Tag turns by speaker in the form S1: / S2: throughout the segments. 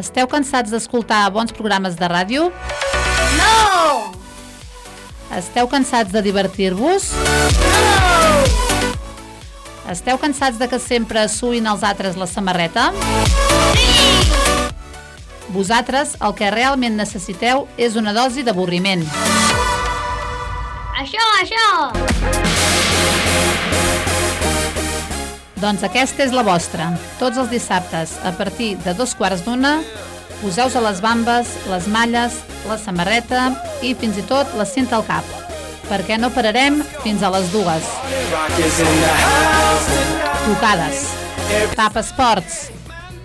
S1: Esteu cansats d'escoltar bons programes de ràdio?
S2: No!
S1: Esteu cansats de divertir-vos?
S2: No!
S1: Esteu cansats de que sempre suïn els altres la samarreta?
S2: Sí!
S1: Vosaltres el que realment necessiteu és una dosi d'avorriment.
S2: Això, això!
S1: Doncs aquesta és la vostra. Tots els dissabtes, a partir de dos quarts d'una, poseu a les bambes, les malles, la samarreta i fins i tot la cinta al cap, perquè no pararem fins a les dues. Tocades. Tap Esports.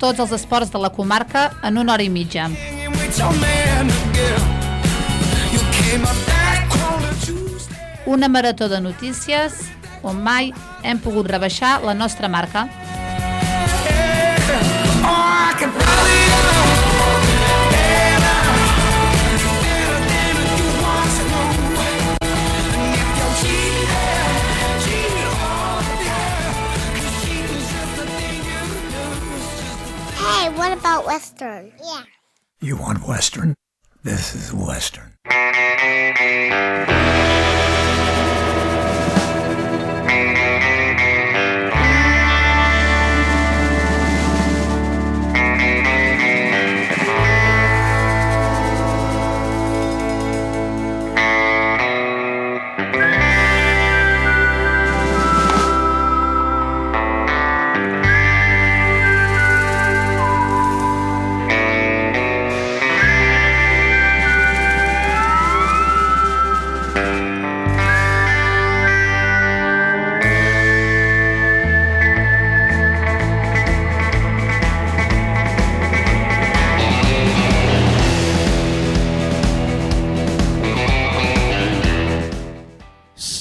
S1: Tots els esports de la comarca en una hora i mitja. Una marató de notícies on mai hem pogut rebaixar la nostra marca.
S3: Hey, what about Western? Yeah.
S4: You want Western? This is Western.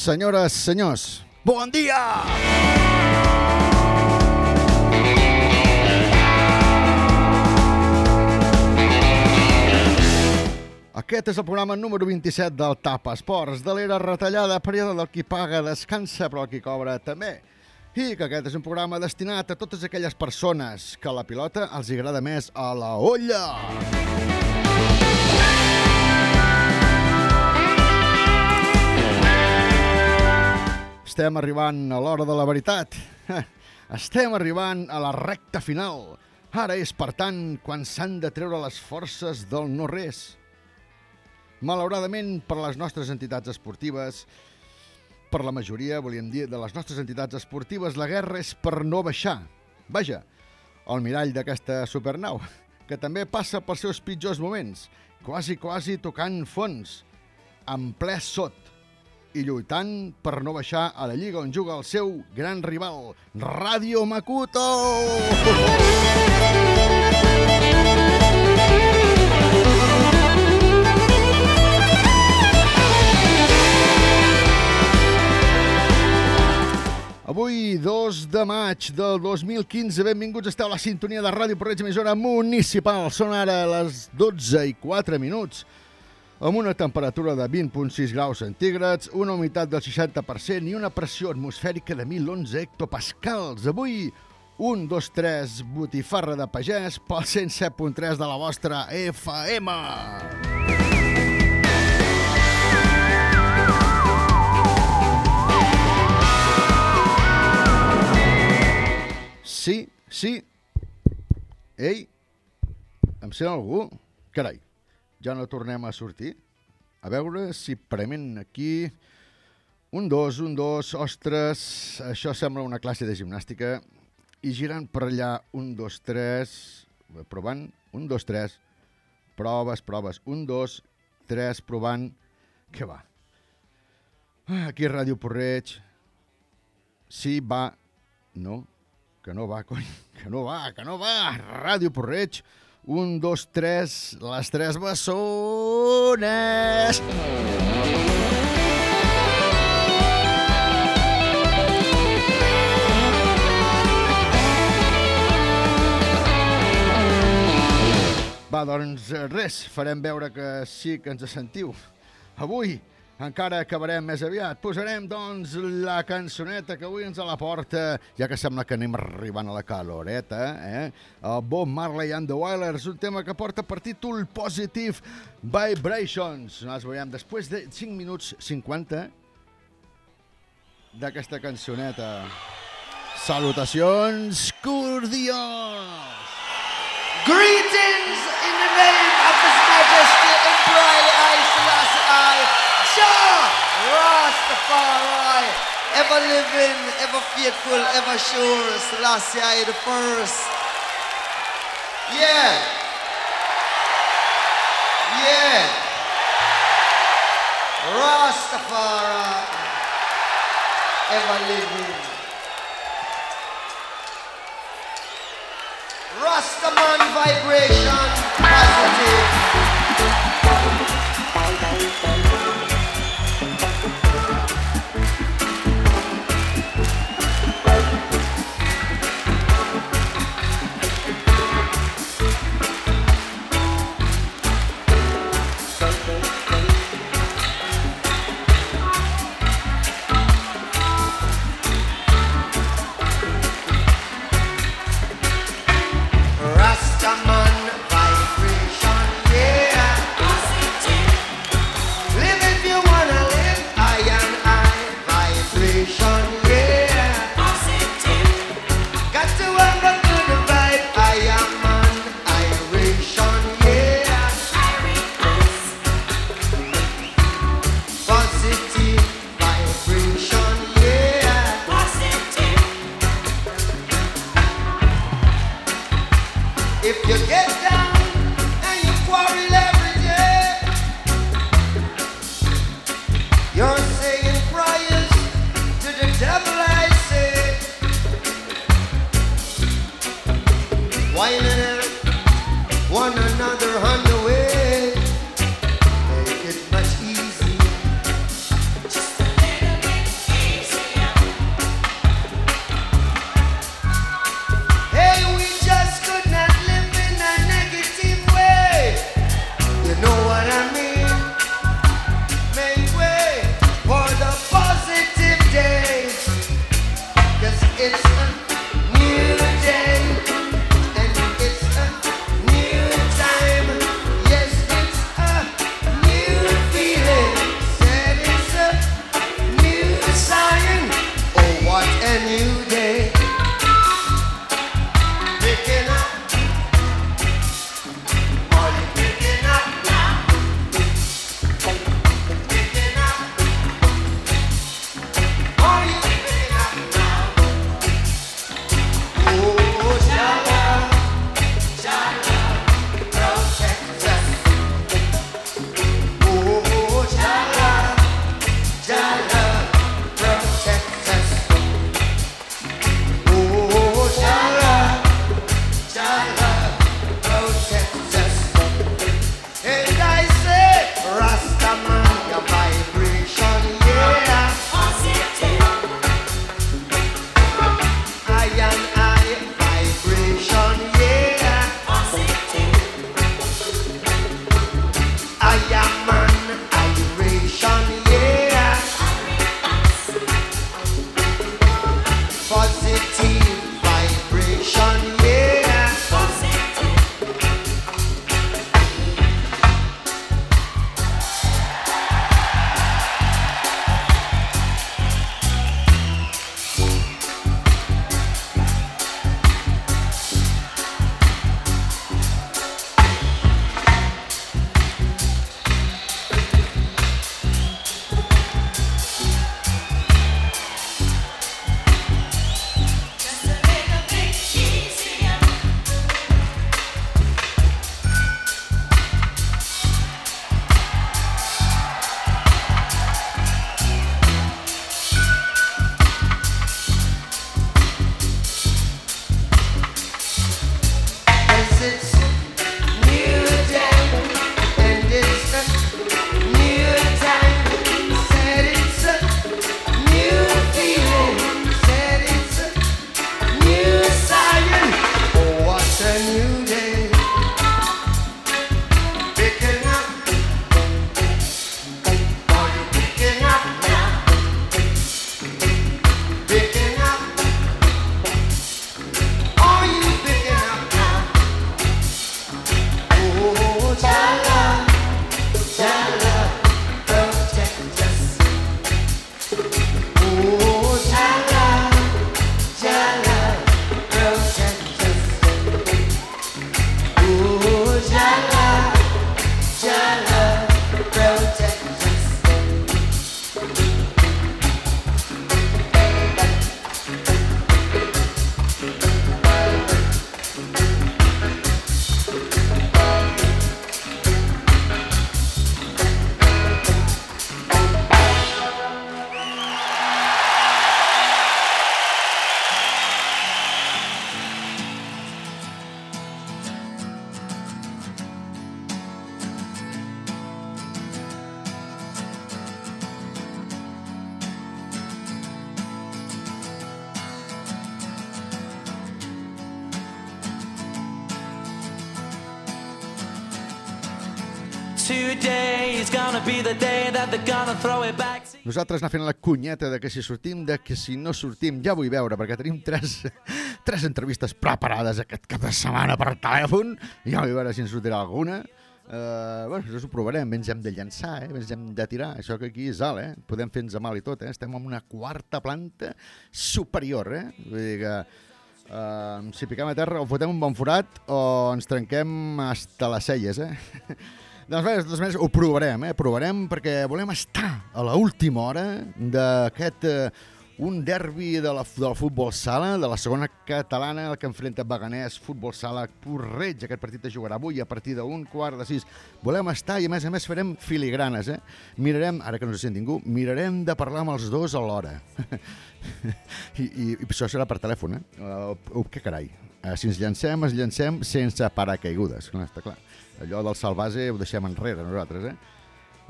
S5: Senyores, senyors, bon dia! Aquest és el programa número 27 del TAP Esports, de l'era retallada, període del qui paga descansa, però el qui cobra també. I que aquest és un programa destinat a totes aquelles persones que la pilota els agrada més a la olla. Estem arribant a l'hora de la veritat. Estem arribant a la recta final. Ara és, per tant, quan s'han de treure les forces del no-res. Malauradament, per les nostres entitats esportives, per la majoria, volíem dir, de les nostres entitats esportives, la guerra és per no baixar. Vaja, el mirall d'aquesta supernau, que també passa pels seus pitjors moments, quasi, quasi tocant fons, en ple sot, i lluitant per no baixar a la lliga on juga el seu gran rival, Radio Makuto! Avui, 2 de maig del 2015, benvinguts, esteu a la sintonia de Ràdio Porreig, emissora municipal. Són ara les 12 i 4 minuts, amb una temperatura de 20.6 graus centígrads, una humitat del 60% i una pressió atmosfèrica de 1.011 hectopascals. Avui, 1, 2, 3, botifarra de pagès pel 107.3 de la vostra FM. Sí, sí. Ei, em sent algú? Carai, ja no tornem a sortir? A veure si prement aquí... Un, dos, un, dos, ostres, això sembla una classe de gimnàstica. I girant per allà, un, dos, tres, provant, un, dos, tres, proves, proves, un, dos, tres, provant, què va? Aquí Ràdio Porreig, sí, va, no, que no va, cony, que no va, que no va, Ràdio Porreig, un, dos, tres, les tres bessones. Va, doncs eh, res, farem veure que sí que ens sentiu. Avui, encara acabarem més aviat. Posarem, doncs, la cançoneta que avui ens la porta, ja que sembla que anem arribant a la caloreta, eh? El Bob Marley and the Wailers, un tema que porta per títol Positive Vibrations. Nosaltres veiem després de 5 minuts 50 d'aquesta cançoneta. Salutacions cordials!
S6: Greetings in the name Jah Rastafari, ever living, ever faithful, ever sure, Selassie I the first. Yeah. Yeah. Rastafari, ever living. Rastaman vibration positive.
S5: Nosaltres anar fent la cunyeta de que si sortim, de que si no sortim, ja vull veure, perquè tenim tres, tres entrevistes preparades aquest cap de setmana per telèfon, ja vull veure si en sortirà alguna. Uh, bueno, això ho provarem, ens hem de llançar, eh? ens hem de tirar, això que aquí és alt, eh? podem fer-nos mal i tot, eh? estem en una quarta planta superior, eh? vull dir que uh, si piquem a terra o fotem un bon forat o ens trenquem hasta les celles, eh? Doncs bé, totes maneres, ho provarem, eh? Provarem perquè volem estar a la última hora d'aquest eh, un derbi de la, del futbol sala, de la segona catalana, el que enfrenta Beganès, futbol sala, Porreig. Aquest partit es jugarà avui a partir d'un quart de sis. Volem estar i, a més a més, farem filigranes, eh? Mirarem, ara que no se sent ningú, mirarem de parlar amb els dos alhora. I, i, I això serà per telèfon, eh? Uh, què carai? Uh, si ens llancem, ens llancem sense paracaigudes, clar, està clar. Allò del salvase ho deixem enrere nosaltres, eh?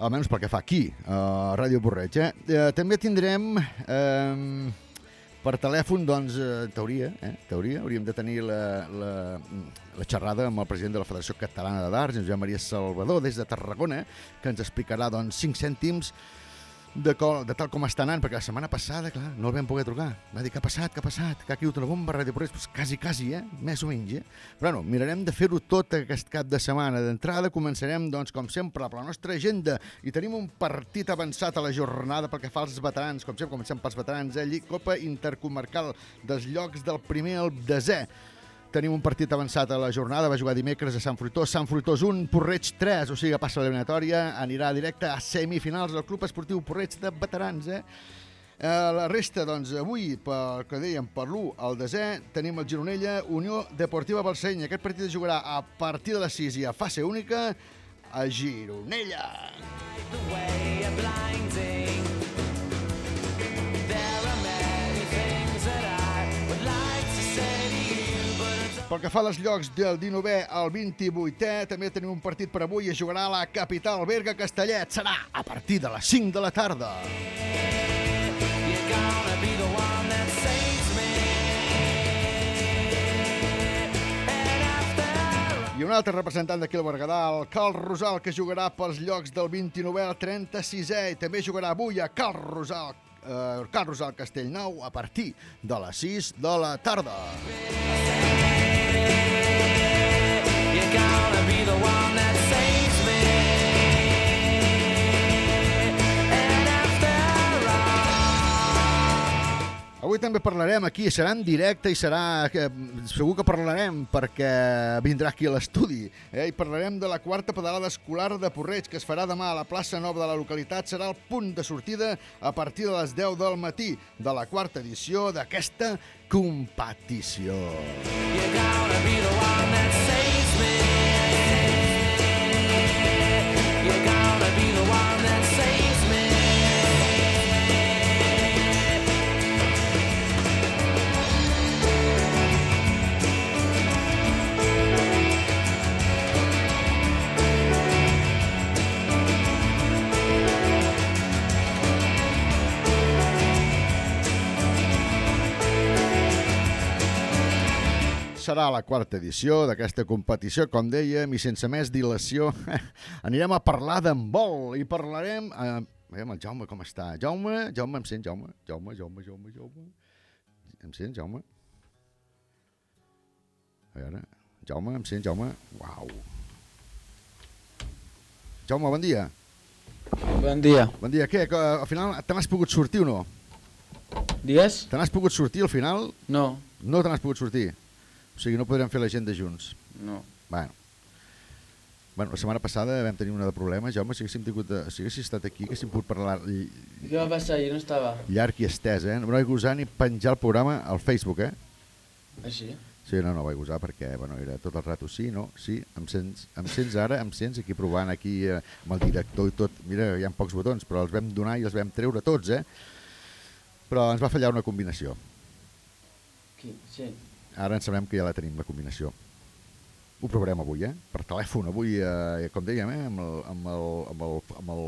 S5: almenys pel que fa aquí, a Ràdio Borreig. Eh? Eh, també tindrem eh, per telèfon, doncs, eh, teoria, eh? teoria, hauríem de tenir la, la, la xerrada amb el president de la Federació Catalana de d'Arts, Joan Maria Salvador, des de Tarragona, que ens explicarà doncs, 5 cèntims de, col, de tal com està anant, perquè la setmana passada, clar, no el vam poder trucar. Va dir, què ha passat, què ha passat, que caigut una bomba Ràdio Porreig? Pues quasi, quasi, eh? Més o menys, eh? Però no, mirarem de fer-ho tot aquest cap de setmana. D'entrada començarem, doncs, com sempre, per la nostra agenda i tenim un partit avançat a la jornada pel que fa als veterans. Com sempre, comencem pels veterans, eh? Copa Intercomarcal dels llocs del primer al desè. Tenim un partit avançat a la jornada, va jugar dimecres a Sant Fruitós, Sant Fruitós 1, Porreig 3, o sigui passa l'eliminatòria, anirà directe a semifinals del Club Esportiu Porreig de Veterans, eh? Eh, la resta, doncs, avui, pel que dèiem, per l'1 al desè, tenim el Gironella, Unió Deportiva Balseny. Aquest partit es jugarà a partir de les 6 i a fase única a Gironella.
S7: The
S5: Pel que fa als llocs del 19è al 28è, també tenim un partit per avui. Es jugarà a la capital, Berga Castellet. Serà a partir de les 5 de la tarda. I un altre representant d'aquí al Berguedà, el Cal Rosal, que jugarà pels llocs del 29è al 36è i també jugarà avui a Cal Rosal, eh, Cal Rosal Castellnou a partir de les 6 de la tarda.
S7: You're
S5: Avui també parlarem aquí, serà en directe i serà... Que, segur que parlarem perquè vindrà aquí a l'estudi. Eh? I parlarem de la quarta pedalada escolar de Porreig que es farà demà a la plaça Nova de la localitat. Serà el punt de sortida a partir de les 10 del matí de la quarta edició d'aquesta competició. Serà la quarta edició d'aquesta competició, com dèiem, i sense més dilació anirem a parlar d'handbol i parlarem... Eh, veiem el Jaume com està. Jaume, Jaume, em sent, Jaume? Jaume, Jaume, Jaume, Jaume. Em sent, Jaume? A veure, Jaume, em sent, Jaume? Uau. Jaume, bon dia.
S8: Bon dia.
S5: Bon dia. Què, que, al final te n'has pogut sortir o no?
S8: Digues?
S5: Te n'has pogut sortir al final?
S8: No,
S5: No te n'has pogut sortir. O sigui, no podrem fer l'agenda junts.
S8: no.
S5: Bueno. Bueno, la setmana passada vam tenir una de problemes, Jaume, si haguéssim, tingut, eh, si haguéssim estat aquí, haguéssim pogut parlar
S8: Què va passar? Jo no estava.
S5: llarg i estès, eh? No vaig gosar ni penjar el programa al Facebook, eh?
S8: Així?
S5: Sí, no, no vaig gosar perquè, bueno, era tot el rato sí, no, sí, em sents, em sents ara, em sents aquí provant aquí eh, amb el director i tot. Mira, hi ha pocs botons, però els vam donar i els vam treure tots, eh? Però ens va fallar una combinació.
S8: Qui? Sí.
S5: Ara ens sabem que ja la tenim, la combinació. Ho provarem avui, eh? Per telèfon, avui, eh, com dèiem, eh? Amb, el, amb, el, amb, el, amb, el,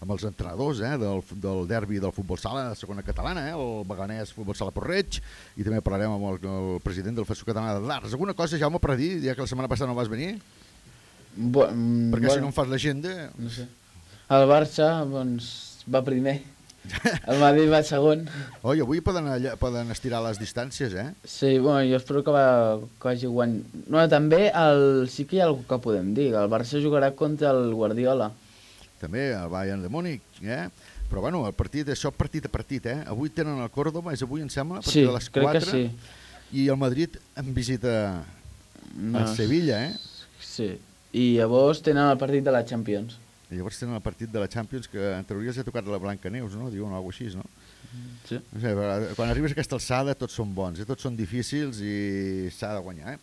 S5: amb els entrenadors eh? del, del derbi del futbol sala de segona catalana, eh? el Beganès Futbol Sala Porreig, i també parlarem amb el, el president del Federació Catalana de l'Arts. Alguna cosa, Jaume, per dir, ja que la setmana passada no vas venir?
S8: Mm,
S5: Perquè si
S8: bueno,
S5: no em fas l'agenda...
S8: no sé. El Barça, doncs, va primer. El Madrid va segon.
S5: Oi, avui poden, allà, poden estirar les distàncies, eh?
S8: Sí, bueno, jo espero que, va, que vagi guany. No, també el, sí que hi ha alguna que podem dir. El Barça jugarà contra el Guardiola.
S5: També el Bayern de Múnich, eh? Però bueno, el partit, això partit a partit, eh? Avui tenen el Córdoba, és avui, em sembla, a partir
S8: Sí,
S5: de les
S8: crec
S5: 4.
S8: que sí.
S5: I el Madrid en visita
S8: No,
S5: a Sevilla, eh?
S8: Sí. I llavors tenen el partit de la Champions.
S5: I llavors tenen el partit de la Champions que en teoria els ha tocat la Blanca Neus, no? Diuen alguna cosa així, no?
S8: Sí.
S5: No sé, però quan arribes a aquesta alçada tots són bons, eh? tots són difícils i s'ha de guanyar. Eh?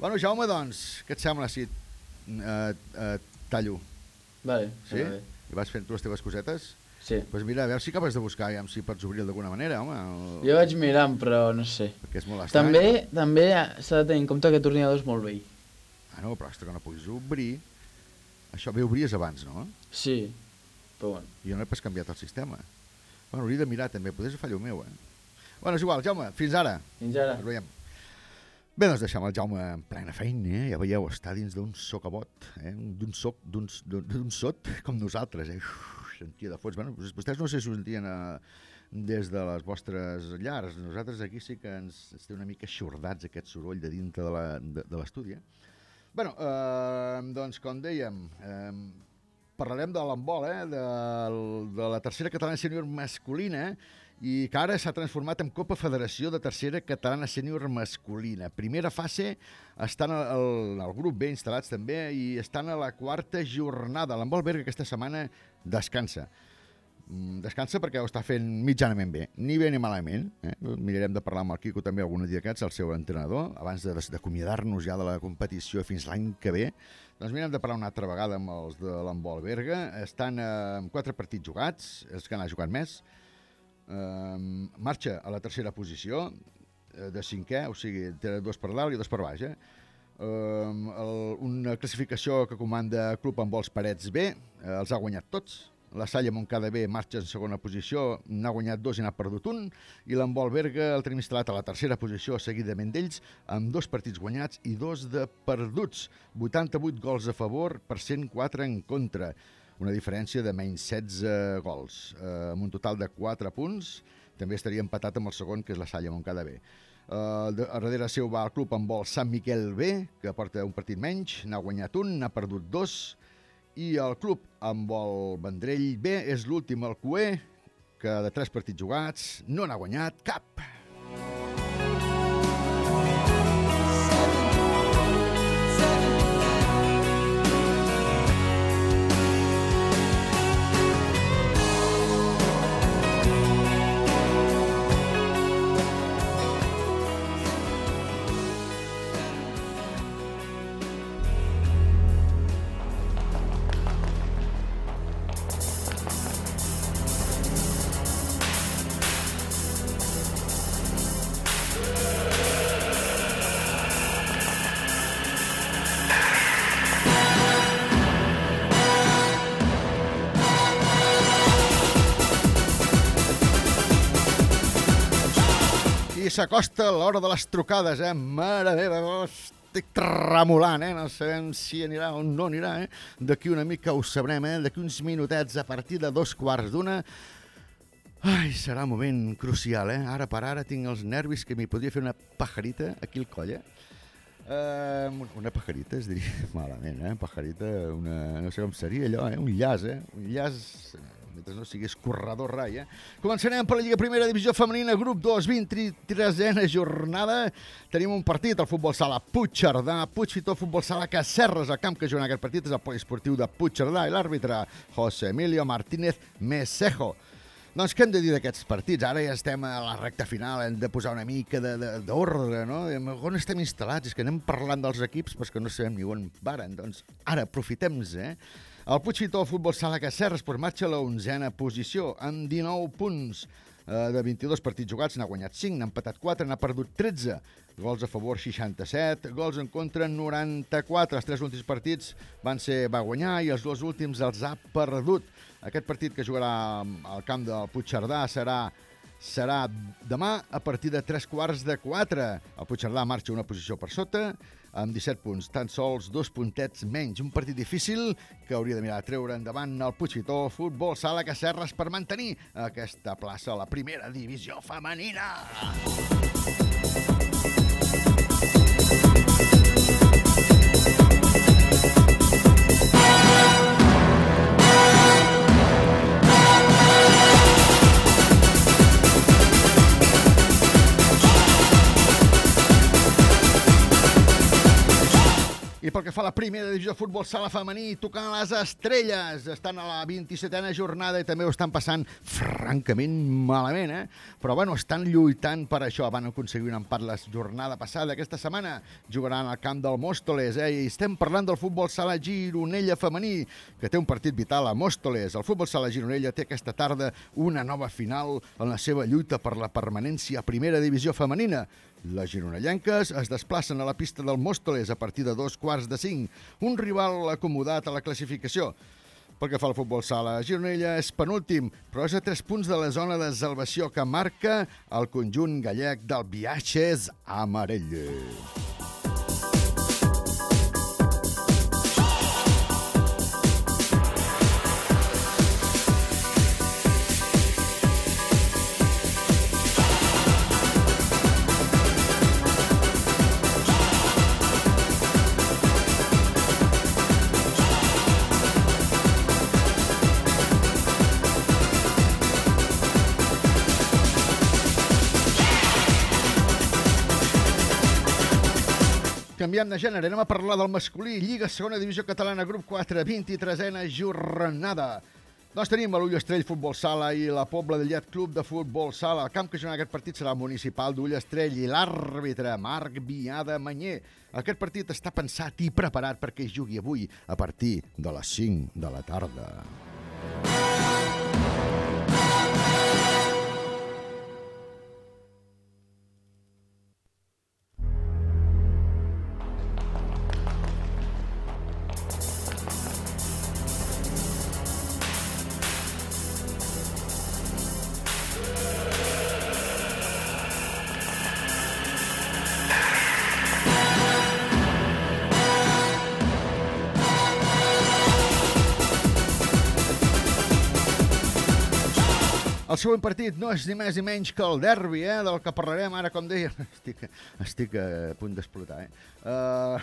S5: Bueno, Jaume, doncs, què et sembla si eh, eh, tallo?
S8: Vale,
S5: Sí?
S8: bé.
S5: I vas fent tu les teves cosetes?
S8: Sí.
S5: Doncs pues mira, a veure si acabes de buscar ja, si pots obrir d'alguna manera, home. El...
S8: Jo vaig mirant, però no sé.
S5: Perquè és molt estrany.
S8: També també s'ha de tenir en compte que aquest ordinador és molt vell.
S5: Ah, no, però hasta que no puguis obrir... Això bé obries abans, no?
S8: Sí, però bueno.
S5: I no he pas canviat el sistema. Bueno, hauria de mirar també, potser és fallo meu, eh? Bueno, és igual, Jaume, fins ara.
S8: Fins ara.
S5: Ens veiem. Bé, doncs deixem el Jaume en plena feina, eh? Ja veieu, està dins d'un socavot, eh? d'un soc, d'un sot com nosaltres, eh? Uf, sentia de fons. Bueno, vos- vostès no sé si ho sentien eh, des de les vostres llars. Nosaltres aquí sí que ens, té una mica xordats aquest soroll de dintre de la- de de l'estudi, eh? Bueno, eh, doncs com dèiem, eh, parlarem de l'handbol, eh, de, de la tercera catalana sènior masculina, i que ara s'ha transformat en Copa Federació de Tercera Catalana Sènior Masculina. Primera fase, estan al, al grup B instal·lats també i estan a la quarta jornada. L'handbol Berga aquesta setmana descansa. Mm, Descansa perquè ho està fent mitjanament bé, ni bé ni malament. Eh? Mirarem de parlar amb el Quico també algun dia d'aquests, el seu entrenador, abans d'acomiadar-nos ja de la competició fins l'any que ve. Doncs mirem de parlar una altra vegada amb els de l'handbol Berga. Estan eh, amb quatre partits jugats, els que n'ha jugat més. Eh, marxa a la tercera posició, eh, de cinquè, o sigui, té dos per dalt i dos per baix. Eh? Um, el, una classificació que comanda Club amb vols Parets B, eh, els ha guanyat tots. La Salle Montcada B marxa en segona posició, n'ha guanyat dos i n'ha perdut un. I l'Embol Berga el tenim instal·lat a la tercera posició, seguidament d'ells, amb dos partits guanyats i dos de perduts. 88 gols a favor per 104 en contra. Una diferència de menys 16 gols, eh, amb un total de 4 punts. També estaria empatat amb el segon, que és la Salle Montcada B. Uh, a darrere seu va el club vol Sant Miquel B, que porta un partit menys, n'ha guanyat un, n'ha perdut dos, i el club amb vol Vendrell B és l'últim al QE, que de tres partits jugats no n'ha guanyat cap. S'acosta l'hora de les trucades, eh? Mare meva, estic tremolant, eh? No sabem si anirà o no anirà, eh? D'aquí una mica ho sabrem, eh? D'aquí uns minutets a partir de dos quarts d'una. Ai, serà un moment crucial, eh? Ara per ara tinc els nervis que m'hi podria fer una pajarita aquí al coll, eh? Uh, una pajarita, es diria malament, eh? Pajarita, una... no sé com seria allò, eh? Un llaç, eh? Un llaç, mentre no sigués corredor rai, eh? Començarem per la Lliga Primera Divisió Femenina, grup 2, 23a jornada. Tenim un partit, el futbol sala Puigcerdà, Puigfitó, futbol sala Cacerres. El camp que juga en aquest partit és el poliesportiu de Puigcerdà i l'àrbitre José Emilio Martínez Mesejo. Doncs què hem de dir d'aquests partits? Ara ja estem a la recta final, hem de posar una mica d'ordre, no? On estem instal·lats? És que anem parlant dels equips, però que no sabem ni on varen. Doncs ara, aprofitem-nos, eh? El Puigfitó Futbol Sala Cacerres pues, marxa a la onzena posició, amb 19 punts eh, de 22 partits jugats, n'ha guanyat 5, n'ha empatat 4, n'ha perdut 13, gols a favor 67, gols en contra 94. Els tres últims partits van ser va guanyar i els dos últims els ha perdut. Aquest partit que jugarà al camp del Puigcerdà serà serà demà a partir de 3 quarts de 4. El Puigcerdà marxa una posició per sota, amb 17 punts, tan sols dos puntets menys. Un partit difícil que hauria de mirar a treure endavant el Puigfitó Futbol Sala Cacerres per mantenir aquesta plaça a la primera divisió femenina. I pel que fa a la primera divisió de futbol sala femení, tocant les estrelles. Estan a la 27a jornada i també ho estan passant francament malament, eh? Però, bueno, estan lluitant per això. Van aconseguir un empat la jornada passada. Aquesta setmana jugaran al camp del Mòstoles, eh? I estem parlant del futbol sala Gironella femení, que té un partit vital a Mòstoles. El futbol sala Gironella té aquesta tarda una nova final en la seva lluita per la permanència a primera divisió femenina. Les gironellenques es desplacen a la pista del Mòstoles a partir de dos quarts de cinc, un rival acomodat a la classificació. Pel que fa al futbol sala, Gironella és penúltim, però és a tres punts de la zona de salvació que marca el conjunt gallec del Viatges Amarell. Canviem de gènere, anem a parlar del masculí. Lliga Segona Divisió Catalana, grup 4, 23a jornada. Doncs tenim l'Ullestrell Futbol Sala i la Pobla de Llet Club de Futbol Sala. El camp que jugarà aquest partit serà el municipal d'Ullestrell i l'àrbitre Marc Viada Manyer. Aquest partit està pensat i preparat perquè es jugui avui a partir de les 5 de la tarda. El següent partit no és ni més ni menys que el derbi, eh, del que parlarem ara, com deia. Estic, estic a punt d'explotar, eh? Uh,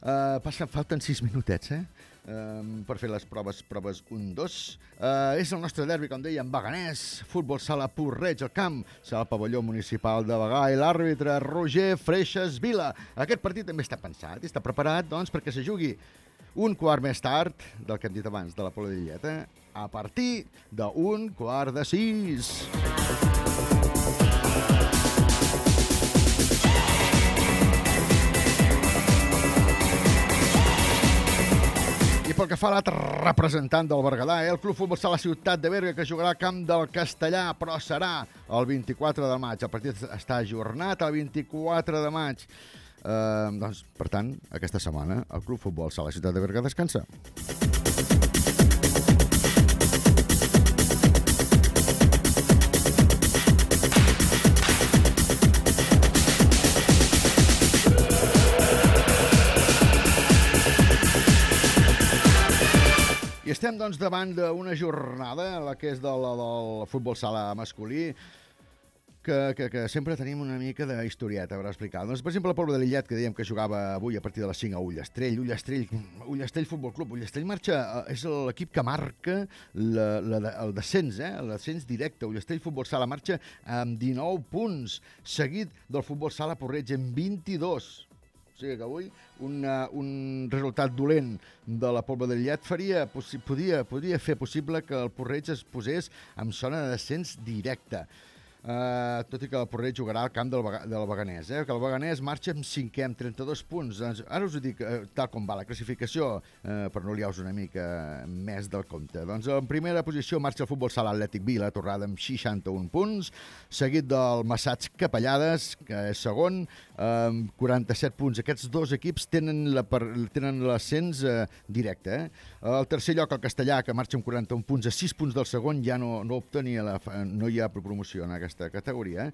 S5: uh, passen, falten sis minutets, eh? Um, per fer les proves, proves 1-2. Uh, és el nostre derbi, com deia, en Beganès, futbol sala Porreig, el camp, el pavelló municipal de Bagà i l'àrbitre Roger Freixas Vila. Aquest partit també està pensat i està preparat, doncs, perquè se jugui un quart més tard del que hem dit abans, de la Pola de Llilleta, a partir d'un quart de sis. Pel que fa a l'altre representant del Berguedà, eh, el Club Futbol Sala Ciutat de Berga, que jugarà al camp del Castellà, però serà el 24 de maig. El partit està ajornat el 24 de maig. Eh, doncs, per tant, aquesta setmana el Club Futbol Sala Ciutat de Berga descansa. Estem, doncs, davant d'una jornada, la que és de la, del futbol sala masculí, que, que, que sempre tenim una mica d'historieta per explicar. Doncs, per exemple, el Poble de l'Illet, que dèiem que jugava avui a partir de les 5 a Ullastrell. Ullastrell, Ullastrell Futbol Club. Ullastrell marxa, eh, és l'equip que marca la, la, el descens, eh? el descens directe. Ullastrell Futbol Sala marxa amb 19 punts, seguit del Futbol Sala Porreig amb 22. O sigui que avui una, un resultat dolent de la Pobla de Llet faria, podia, podria fer possible que el Porreig es posés en zona de descens directe. Uh, tot i que el Porreig jugarà al camp del, del Beganès, eh? que el Beganès marxa amb cinquè amb 32 punts. Doncs ara us ho dic uh, tal com va la classificació, uh, per no liar-vos una mica més del compte. Doncs en primera posició marxa el futbol sala Atlètic Vila, torrada amb 61 punts, seguit del Massats Capellades, que és segon, amb 47 punts. Aquests dos equips tenen la l'ascens eh, directe. Eh? El tercer lloc, el Castellà, que marxa amb 41 punts, a 6 punts del segon, ja no, no obtenia la, no hi ha promoció en aquesta categoria. Eh?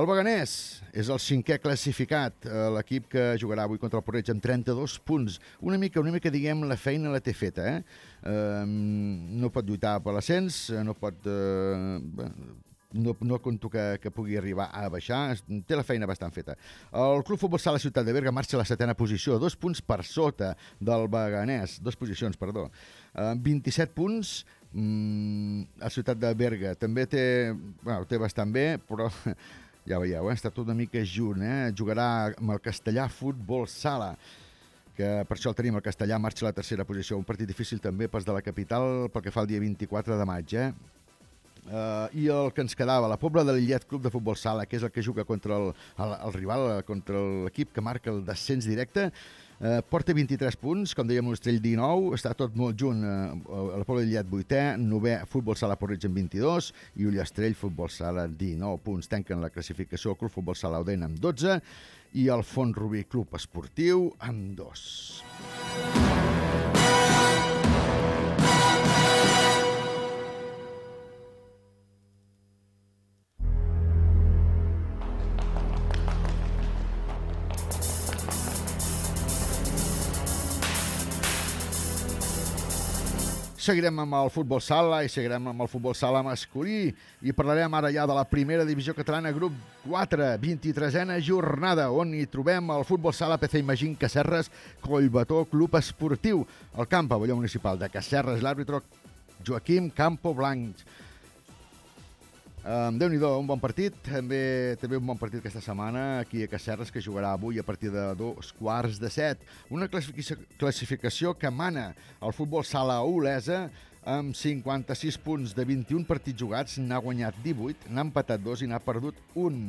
S5: El Beganès és el cinquè classificat, eh, l'equip que jugarà avui contra el Porreig amb 32 punts. Una mica, una mica, diguem, la feina la té feta, eh? eh no pot lluitar per l'ascens, eh, no pot... Eh, no, no conto que, que pugui arribar a baixar, té la feina bastant feta. El Club Futbol Sala Ciutat de Berga marxa a la setena posició, dos punts per sota del Beganès, dos posicions, perdó. Eh, 27 punts, mm, a Ciutat de Berga també té, bueno, té bastant bé, però ja veieu, eh, està tot una mica junt, eh? jugarà amb el Castellà Futbol Sala que per això el tenim, el castellà marxa a la tercera posició, un partit difícil també pels de la capital pel que fa el dia 24 de maig, eh? Uh, I el que ens quedava, la Pobla de Lillet Club de Futbol Sala, que és el que juga contra el, el, el rival, eh, contra l'equip que marca el descens directe, uh, porta 23 punts, com dèiem, l'Ostrell 19, està tot molt junt, uh, la Pobla Lillet 8è, 9è, Futbol Sala Porreig amb 22, i Ullastrell, Futbol Sala 19 punts, tanquen la classificació, Club Futbol Sala Odena amb 12, i el Font Rubí Club Esportiu amb 2. Seguirem amb el futbol sala i seguirem amb el futbol sala masculí i parlarem ara ja de la primera divisió catalana, grup 4, 23a jornada, on hi trobem el futbol sala PC Imagín Cacerres, Collbató, Club Esportiu, el camp pavelló municipal de Cacerres, l'àrbitre Joaquim Campo Blanc. Um, déu nhi un bon partit. També també un bon partit aquesta setmana aquí a Casserres, que jugarà avui a partir de dos quarts de set. Una classificació, classificació que mana el futbol sala olesa amb 56 punts de 21 partits jugats, n'ha guanyat 18, n'ha empatat 2 i n'ha perdut 1.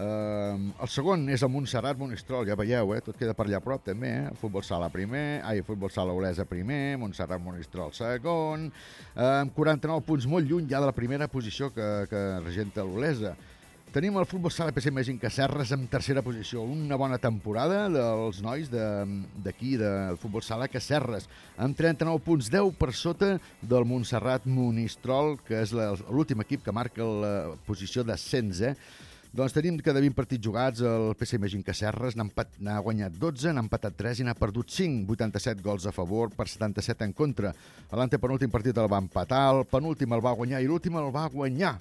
S5: Eh, el segon és el Montserrat Monistrol, ja veieu, eh? tot queda per allà a prop també, eh? futbol sala primer, ai, futbol sala Olesa primer, Montserrat Monistrol segon, eh, amb 49 punts molt lluny ja de la primera posició que, que regenta l'Olesa. Tenim el futbol sala PC Magin Cacerres en tercera posició. Una bona temporada dels nois d'aquí, de, del futbol sala Cacerres, amb 39 punts, 10 per sota del Montserrat Monistrol, que és l'últim equip que marca la posició d'ascens, eh? Doncs tenim que de 20 partits jugats, el PC Imagín Cacerres n'ha guanyat 12, n'ha empatat 3 i n'ha perdut 5, 87 gols a favor per 77 en contra. L'antepenúltim partit el va empatar, el penúltim el va guanyar i l'últim el va guanyar.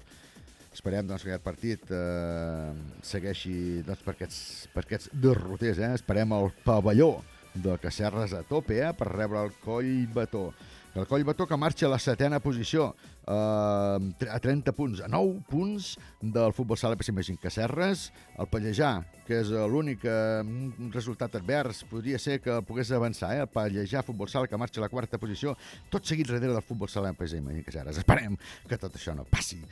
S5: Esperem doncs, que aquest partit eh, segueixi doncs, per, aquests, per aquests derroters. Eh? Esperem el pavelló de Cacerres a tope eh? per rebre el Coll Bató. El Coll Bató que marxa a la setena posició eh, a 30 punts, a 9 punts del futbol sala PC Imagín Cacerres. El Pallejà, que és l'únic eh, resultat advers, podria ser que pogués avançar. Eh? El Pallejà Futbol Sala que marxa a la quarta posició, tot seguit darrere del futbol sala PC Imagín Cacerres. Esperem que tot això no passi.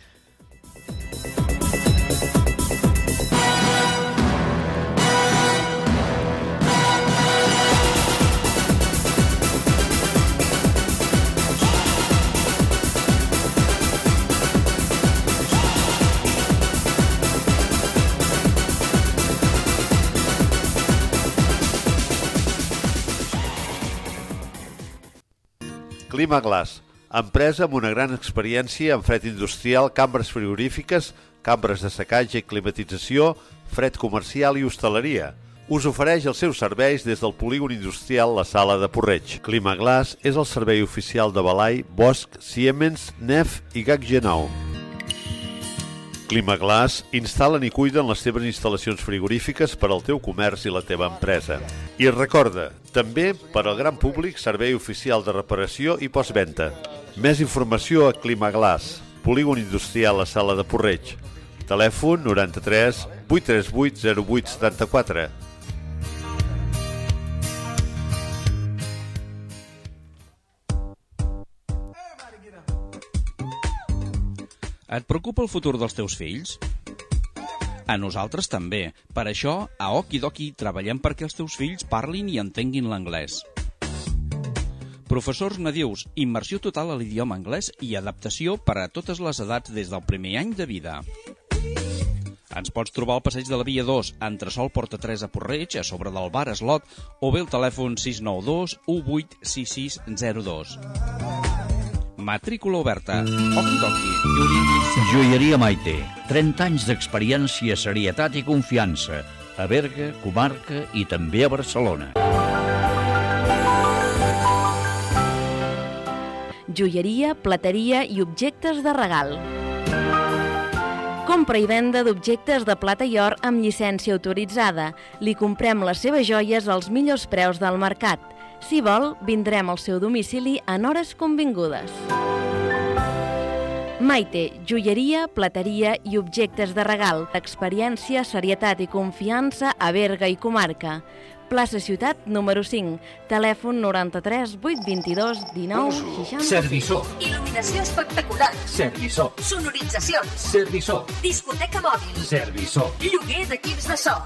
S9: Climaglass, empresa amb una gran experiència en fred industrial, cambres frigorífiques, cambres de secatge i climatització, fred comercial i hostaleria. Us ofereix els seus serveis des del polígon industrial La Sala de Porreig. Climaglass és el servei oficial de Balai, Bosch, Siemens, Nef i Gaggenau. Climaglass instal·len i cuiden les teves instal·lacions frigorífiques per al teu comerç i la teva empresa. I recorda, també per al gran públic servei oficial de reparació i postventa. Més informació a Climaglass, polígon industrial a Sala de Porreig. Telèfon 93 838 0874.
S10: Et preocupa el futur dels teus fills? A nosaltres també. Per això, a Okidoki treballem perquè els teus fills parlin i entenguin l'anglès. Professors nadius, immersió total a l'idioma anglès i adaptació per a totes les edats des del primer any de vida. Ens pots trobar al passeig de la Via 2, entresol Porta 3 a Porreig, a sobre del bar Eslot, o bé el telèfon 692 186602. Matrícula oberta. Oki-doki.
S11: Joieria Maite. 30 anys d'experiència, serietat i confiança. A Berga, comarca i també a Barcelona.
S12: joieria, plateria i objectes de regal. Compra i venda d'objectes de plata i or amb llicència autoritzada. Li comprem les seves joies als millors preus del mercat. Si vol, vindrem al seu domicili en hores convingudes. Maite, joieria, plateria i objectes de regal. Experiència, serietat i confiança a Berga i comarca. Plaça Ciutat, número 5. Telèfon 93 822 19 66.
S13: Serviçó.
S14: Il·luminació espectacular.
S13: Serviçó.
S14: Sonoritzacions.
S13: Serviçó.
S14: Discoteca mòbil.
S13: Serviçó.
S14: Lloguer d'equips de so.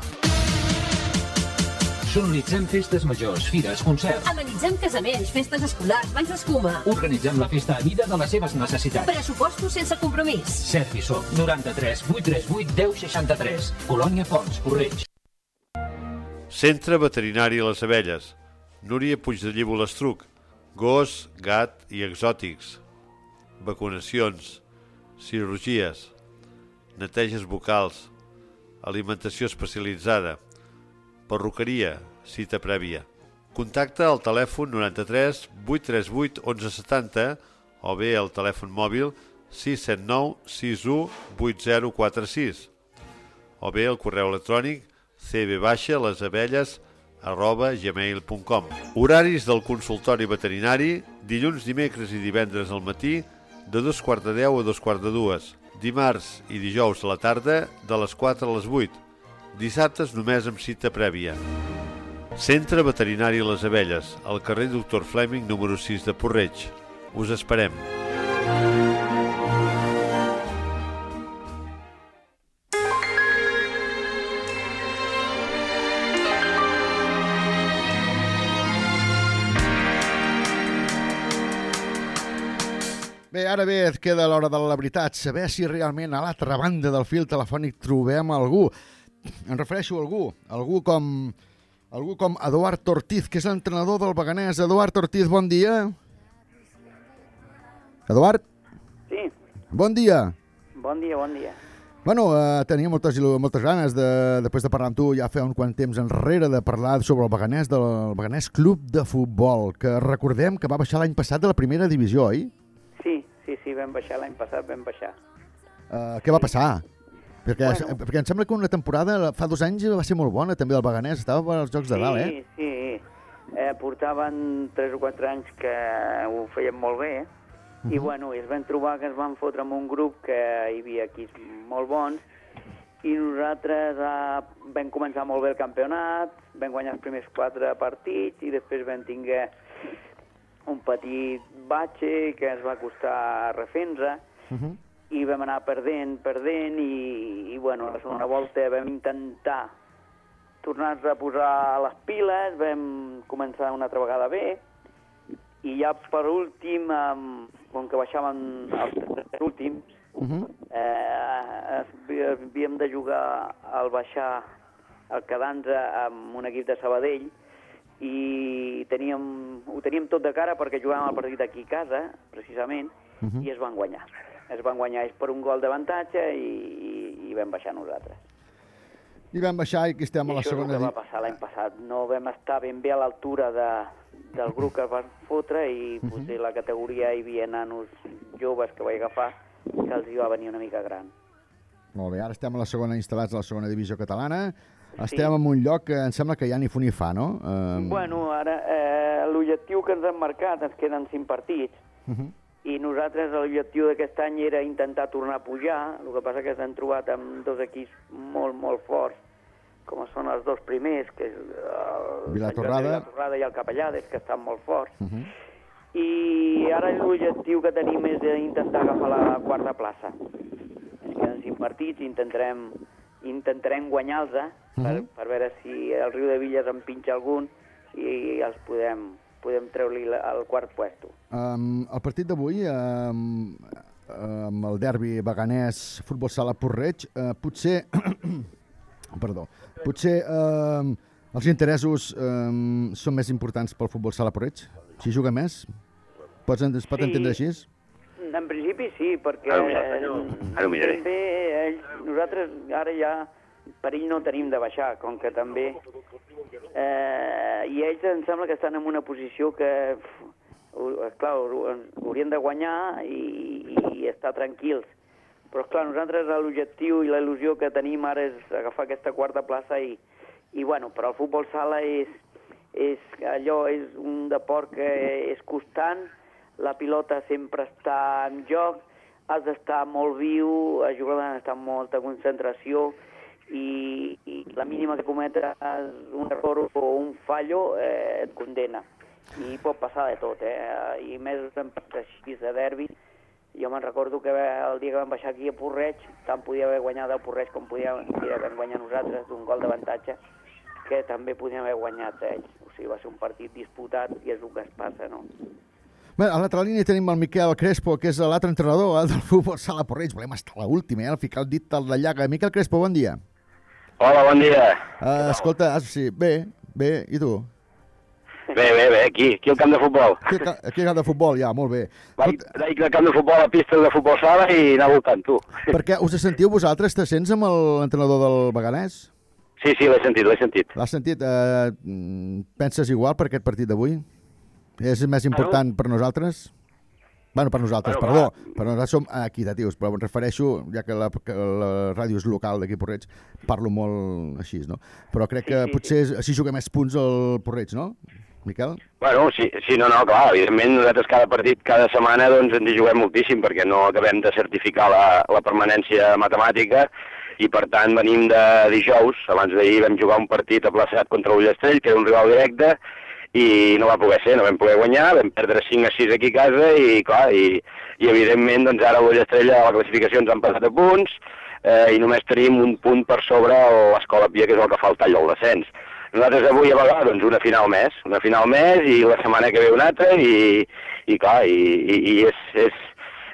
S13: Sonoritzem festes majors, fires, concerts.
S14: Amenitzem casaments, festes escolars, banys d'escuma.
S13: Organitzem la festa a mida de les seves necessitats.
S14: Pressupostos sense compromís.
S13: Serviçó. 93 838 1063. Colònia Fons, Correig.
S9: Centre Veterinari Les Abelles. Núria Puigdellíbol Estruc. Gos, gat i exòtics. Vacunacions. Cirurgies. Neteges bucals. Alimentació especialitzada. Perruqueria. Cita prèvia. Contacta al telèfon 93 838 1170 o bé al telèfon mòbil 679 61 8046 o bé al correu electrònic cb-lesabelles arroba gmail.com Horaris del consultori veterinari dilluns, dimecres i divendres al matí de dos quarts de deu a dos quarts de dues dimarts i dijous a la tarda de les 4 a les 8 dissabtes només amb cita prèvia. Centre Veterinari Les Abelles al carrer Doctor Fleming número 6 de Porreig. Us esperem.
S5: Bé, ara bé, et queda l'hora de la veritat, saber si realment a l'altra banda del fil telefònic trobem algú. Em refereixo a algú, algú com, algú com Eduard Ortiz, que és l'entrenador del Beganès. Eduard Ortiz, bon dia. Eduard,
S15: Sí,
S5: bon dia.
S15: bon dia, bon dia.
S5: Bueno, eh, tenia moltes, moltes ganes de, després de parlar amb tu ja fa un quant temps enrere de parlar sobre el Beganès, del Beganès Club de Futbol, que recordem que va baixar l'any passat de la primera divisió, oi?
S15: Sí, sí, sí, vam baixar l'any passat, vam baixar.
S5: Uh, què va passar? Perquè,
S15: Bueno.
S5: perquè em sembla que una temporada fa dos anys va ser molt bona també el Beganès, estava als Jocs de Dalt, eh?
S15: Sí, sí. Eh, portaven 3 o 4 anys que ho feien molt bé, i
S5: Mhm.
S15: bueno, i es van trobar que es van fotre amb un grup que hi havia equips molt bons, i nosaltres eh, vam començar molt bé el campionat, vam guanyar els primers 4 partits, i després vam tinguer un petit batxe que ens va costar refent-se,
S5: Mhm.
S15: I vam anar perdent, perdent, i, i bueno, la segona volta vam intentar tornar-nos a posar les piles, vam començar una altra vegada bé, i ja per últim, um, com que baixàvem els tres últims,
S5: Mhm.
S15: eh, es- havíem de jugar al baixar el quedant amb un equip de Sabadell i teníem, ho teníem tot de cara perquè jugàvem el partit aquí a casa, precisament,
S5: Mhm.
S15: i es van guanyar. Es van guanyar ells per un gol d'avantatge i, i, i vam baixar nosaltres.
S5: I vam baixar i aquí estem a
S15: I
S5: la
S15: això
S5: segona
S15: que va
S5: divisió.
S15: passar l'any passat. No vam estar ben bé a l'altura de, del grup que es van fotre i potser la categoria hi havia nanos joves que vaig agafar que els hi va venir una mica gran.
S5: Molt bé, ara estem a la segona instal·lats a la segona divisió catalana. Estem en un lloc que em sembla que ja ni fu ni fa, no? Um,
S15: Bueno, ara eh, l'objectiu que ens hem marcat, ens queden cinc partits,
S5: uh -huh.
S15: I nosaltres l'objectiu d'aquest any era intentar tornar a pujar, el que passa que s'han trobat amb dos equips molt, molt forts, com són els dos primers, que és el
S5: Vilatorrada.
S15: Vilatorrada i el Capellades, que estan molt forts,
S5: Uh -huh.
S15: i ara l'objectiu que tenim és intentar agafar la quarta plaça. Ens queden cinc partits, intentarem, intentarem guanyar-los eh, per,
S5: Mhm.
S15: per veure si el riu de Villes en pinxa algun i els podem, podem treure-li el quart puesto.
S5: Um, el partit d'avui, um, amb el derbi Beganès Futbol Sala Porreig, uh, potser... perdó. Potser um, els interessos um, són més importants pel Futbol Sala Porreig? Si juga més? Pots, es pot
S15: Sí.
S5: entendre així?
S15: en principi sí, perquè
S16: Ara ho miraré,
S15: eh,
S16: ara ho miraré.
S15: també ells, nosaltres ara ja perill no tenim de baixar, com que també... Eh, I ells em sembla que estan en una posició que, clar, haurien de guanyar i, i estar tranquils. Però, clar, nosaltres l'objectiu i la il·lusió que tenim ara és agafar aquesta quarta plaça i, i bueno, però el futbol sala és, és allò, és un deport que és constant, la pilota sempre està en joc, has d'estar molt viu, els jugadors han d'estar amb molta concentració i, i la mínima que cometes un error o un fallo eh, et condena. I pot passar de tot, eh? I més en així de derbi. Jo me'n recordo que el dia que vam baixar aquí a Porreig, tant podia haver guanyat el Porreig com podia, haver guanyat nosaltres d'un gol d'avantatge, que també podien haver guanyat ells. O sigui, va ser un partit disputat i és el que es passa, no?
S5: Bé, a l'altra línia tenim el Miquel Crespo, que és l'altre entrenador eh, del futbol sala Porreig. Volem estar l'última, eh? Al ficar el dit de llaga. Miquel Crespo, bon dia.
S16: Hola, bon dia.
S5: Uh, escolta, ah, sí, bé, bé, i tu?
S16: Bé, bé, bé, aquí, aquí al camp de futbol.
S5: Aquí, aquí al camp de futbol, ja, molt bé.
S16: Vaig, al camp de futbol a pista de futbol sala i anar voltant, tu.
S5: Perquè us sentiu vosaltres, te sents amb l'entrenador del Beganès?
S16: Sí, sí, l'he sentit, l'he sentit.
S5: L'has sentit? Eh, mm, penses igual per aquest partit d'avui? És més important per nosaltres? Bueno, per nosaltres,
S16: Bueno,
S5: perdó. Per nosaltres som equitatius, però em refereixo, ja que la, que la ràdio és local d'aquí Porreig, parlo molt així, no? Però crec que
S16: Sí, sí,
S5: potser és- així juguem més punts al Porreig, no? Miquel?
S16: Bueno, sí, sí, no, no, clar, evidentment nosaltres cada partit, cada setmana, doncs ens hi juguem moltíssim perquè no acabem de certificar la, la permanència matemàtica i per tant venim de dijous, abans d'ahir vam jugar un partit a Plaçat contra l'Ullastrell, que era un rival directe, i no va poder ser, no vam poder guanyar, vam perdre 5 a 6 aquí a casa i clar, i, i evidentment doncs ara l'Ullastrell a la classificació ens han passat a punts eh, i només tenim un punt per sobre l'Escola Pia, que és el que fa el tall del descens. Nosaltres avui a vegades doncs, una final més, una final més i la setmana que ve una altra i, i clar, i, i, i és, és,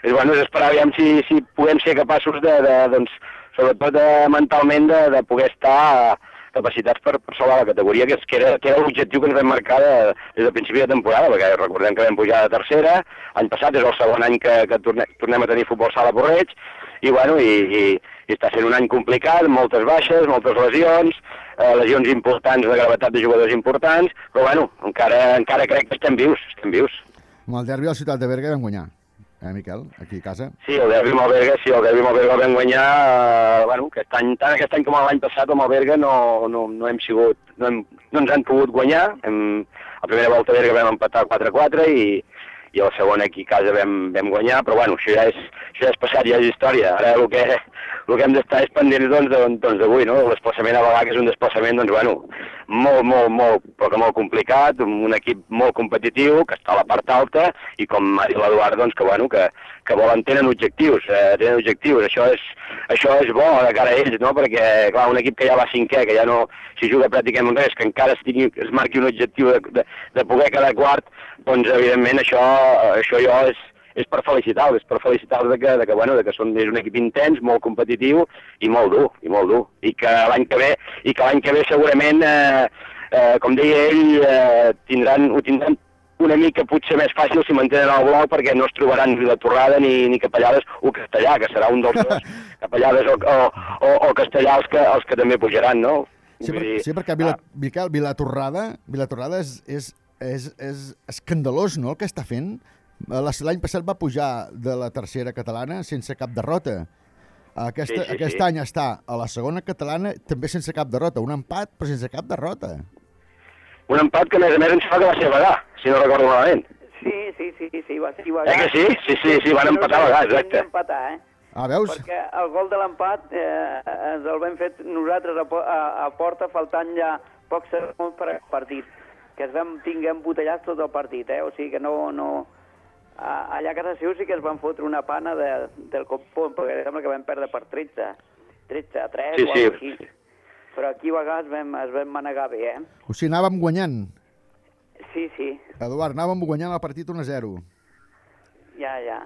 S16: és, bueno, és esperar aviam si, si podem ser capaços de, de doncs, sobretot de, mentalment de, de poder estar capacitats per, per salvar la categoria, que, és, que era, que era l'objectiu que ens vam marcar de, des del principi de temporada, perquè recordem que vam pujar de tercera, l'any passat és el segon any que, que tornem, tornem a tenir futbol sala a Porreig, i, bueno, i, i, i està sent un any complicat, moltes baixes, moltes lesions, eh, lesions importants de gravetat de jugadors importants, però bueno, encara, encara crec que estem vius, estem vius.
S5: Amb el derbi a la ciutat de Berga vam guanyar, eh, Miquel? Aquí a casa.
S16: Sí, el derbi amb el Berga, sí, el derbi amb el Berga vam guanyar, eh, bueno, aquest any, tant aquest any com l'any passat amb el Berga no, no, no hem sigut, no, hem, no ens han pogut guanyar, hem, a primera volta a Berga vam empatar 4-4 i, i a la segona aquí a casa vam, vam guanyar, però bueno, això ja és, això ja és passat, ja és història. Ara el que, el que hem d'estar és pendents doncs, doncs d'avui, no? El desplaçament a Bagà, que és un desplaçament, doncs, bueno, molt, molt, molt, però que molt complicat, un equip molt competitiu, que està a la part alta, i com ha dit l'Eduard, doncs, que, bueno, que, que volen, tenen objectius, eh, tenen objectius, això és, això és bo de cara a ells, no? Perquè, clar, un equip que ja va cinquè, que ja no s'hi juga pràcticament res, que encara es, tingui, es marqui un objectiu de, de, de poder quedar quart, doncs, evidentment, això, això jo és, és per felicitar-los, és per felicitar-los de que, de que, bueno, de que són, és un equip intens, molt competitiu i molt dur, i molt dur. I que l'any que ve, i que l'any que ve segurament, eh, eh, com deia ell, eh, tindran, ho tindran una mica potser més fàcil si mantenen el blau perquè no es trobaran ni la Torrada ni, ni Capellades o Castellà, que serà un dels dos, Capellades o, o, o, o Castellà els que, els que també pujaran, no?
S5: Sí, per,
S16: dir,
S5: sí perquè Vila, Miquel, Vilatorrada, Vilatorrada és, és, és, és escandalós, no?, el que està fent. Eh, la- L'any passat va pujar de la tercera catalana sense cap derrota. Aquesta,
S16: Sí, sí,
S5: aquest
S16: sí.
S5: any està a la segona catalana també sense cap derrota. Un empat, però sense cap derrota.
S16: Un empat que a més a més ens fa que va ser a Bagà, si no recordo malament.
S15: Sí, sí, sí, sí, va, sí, va
S16: Eh que sí? Sí, sí, sí, van empatar a Bagà, exacte.
S15: Empatar, eh?
S5: Ah, veus?
S15: Perquè el gol de l'empat eh, ens el vam fer nosaltres a, a, a porta faltant ja pocs segons per al partit, que es vam tinguer embotellats tot el partit, eh? O sigui que no... no a, allà a casa seu sí que es van fotre una pana de, del copó, perquè sembla que vam perdre per 13, 13 a 3
S16: Sí,
S15: o
S16: sí.
S15: així. Però aquí a vegades vam, es vam manegar bé, eh?
S5: O sigui, anàvem guanyant.
S15: Sí, sí,
S5: Eduard, anàvem guanyant el partit 1 a 0.
S15: ja, ja.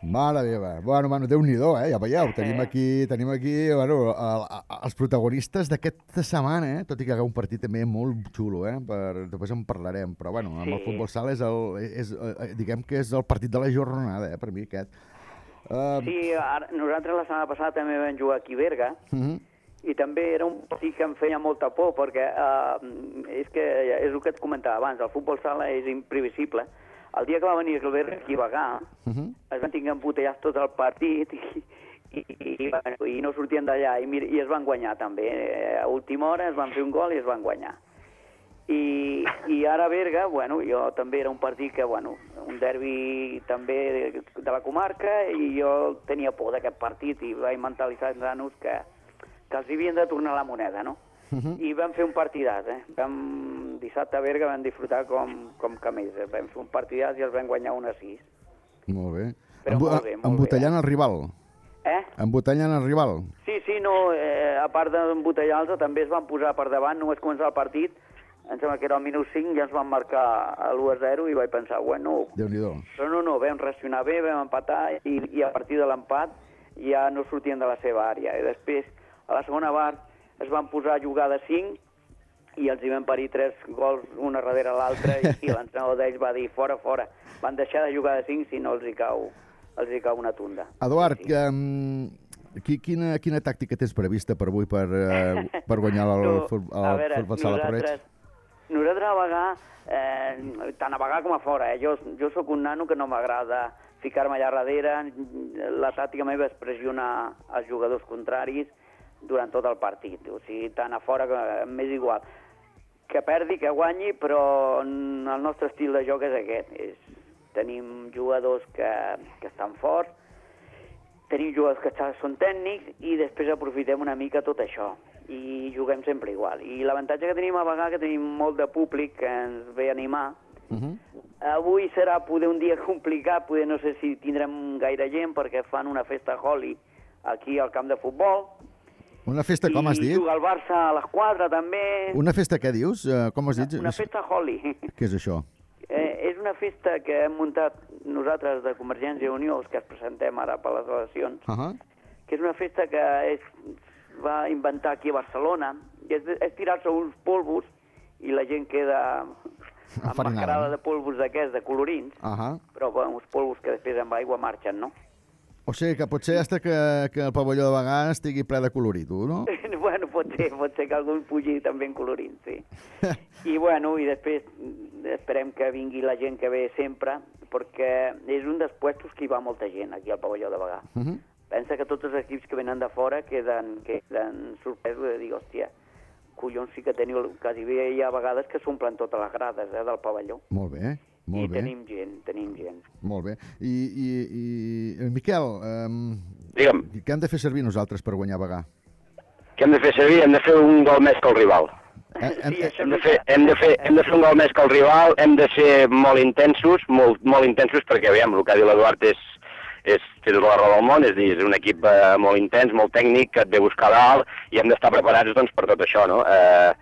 S5: Mare meva. Bueno, bueno, Déu-n'hi-do, eh? Ja veieu, tenim aquí, tenim aquí bueno, el, el, els protagonistes d'aquesta setmana, eh? tot i que hi ha un partit també molt xulo, eh? Per, després en parlarem, però bueno, amb el
S15: Sí.
S5: futbol sala és, el, és, eh, diguem que és el partit de la jornada, eh? per mi aquest. Uh,
S15: Sí, ara, nosaltres la setmana passada també vam jugar aquí a Berga,
S5: uh -huh.
S15: I també era un partit que em feia molta por perquè uh, és que és el que et comentava abans, el futbol sala és imprevisible. El dia que va venir el Berga aquí a Bagà,
S5: Uh -huh.
S15: es van tinguer embotellats tot el partit i, i, i, i no sortien d'allà i, i es van guanyar també. Eh, A última hora es van fer un gol i es van guanyar. I, i ara a Berga, bueno, jo també era un partit que, bueno, un derbi també de, de la comarca i jo tenia por d'aquest partit i vaig mentalitzar els nanos que, que els havien de tornar la moneda, no? I vam fer un partidàs, eh? Vam, dissabte a Berga vam disfrutar com, com camells. Eh? Vam fer un partidàs i els vam guanyar 1 a 6.
S5: Molt bé.
S15: Però
S5: Embo-
S15: molt bé, molt
S5: embotellant el rival.
S15: Eh?
S5: Embotellant el rival.
S15: Sí, sí, no, eh, a part d'embotellar-los, també es van posar per davant, només començar el partit, em sembla que era el minut 5, ja ens van marcar a l'1 a 0 i vaig pensar, bueno,
S5: Déu-n'hi-do.
S15: però no, no, vam reaccionar bé, vam empatar i, i a partir de l'empat ja no sortien de la seva àrea. I després, a la segona part, es van posar a jugar de 5 i els hi van parir tres gols una darrere l'altra i, i l'entrenador d'ells va dir fora, fora. Van deixar de jugar de 5 si no els hi cau, els hi cau una tunda.
S5: Eduard, que, um, qui, quina, quina tàctica tens prevista per avui per, uh, per guanyar el,
S15: Tu,
S5: el, el,
S15: a veure,
S5: sala Porreig?
S15: nosaltres, nosaltres a Bagà, eh, tant a Bagà com a fora, eh? jo, jo sóc un nano que no m'agrada ficar-me allà darrere, la tàctica meva és pressionar els jugadors contraris durant tot el partit, o sigui, tant a fora que m'és igual. Que perdi, que guanyi, però el nostre estil de joc és aquest. És, tenim jugadors que, que estan forts, tenim jugadors que són tècnics i després aprofitem una mica tot això i juguem sempre igual. I l'avantatge que tenim a vegades que tenim molt de públic que ens ve a animar.
S5: Uh -huh.
S15: Avui serà poder un dia complicat, poder no sé si tindrem gaire gent perquè fan una festa Holi aquí al camp de futbol.
S5: Una festa, com has
S15: I
S5: dit?
S15: juga el Barça a les 4 també.
S5: Una festa, què dius? Uh, com has dit?
S15: Una festa Holi.
S5: Què és això?
S15: Eh, és una festa que hem muntat nosaltres de Convergència i Unió, els que es presentem ara per les eleccions,
S5: Uh -huh.
S15: que és una festa que es va inventar aquí a Barcelona, i és, és tirar-se uns polvos i la gent queda emmascarada
S5: no?
S15: de polvos d'aquests, de colorins,
S5: Uh -huh.
S15: però bueno, uns polvos que després amb aigua marxen, no?
S5: O sigui que potser hasta que, que el pavelló de vegades estigui ple de colorit, no?
S15: bueno, pot ser, pot ser que algun pugi també en colorins, sí. I bueno, i després esperem que vingui la gent que ve sempre, perquè és un dels puestos que hi va molta gent aquí al pavelló de Bagà.
S5: Uh -huh.
S15: Pensa que tots els equips que venen de fora queden, queden sorpresos de dir, hòstia, collons sí que teniu, quasi bé hi ha vegades que s'omplen totes les grades eh, del pavelló.
S5: Molt bé, molt
S15: I
S5: bé.
S15: tenim gent, tenim gent.
S5: Molt bé. I, i, i eh, Miquel, um,
S16: Digue'm.
S5: què hem de fer servir nosaltres per guanyar Bagà?
S16: Què hem de fer servir? Hem de fer un gol més que el rival.
S5: Eh, hem,
S15: Sí, això
S16: Hem de, fer, hem, de fer, hem de fer un gol més que el rival, hem de ser molt intensos, molt, molt intensos, perquè, aviam, el que ha dit l'Eduard és, és té tota la raó del món, és dir, és un equip eh, molt intens, molt tècnic, que et ve a buscar dalt, i hem d'estar preparats doncs, per tot això, no? Eh,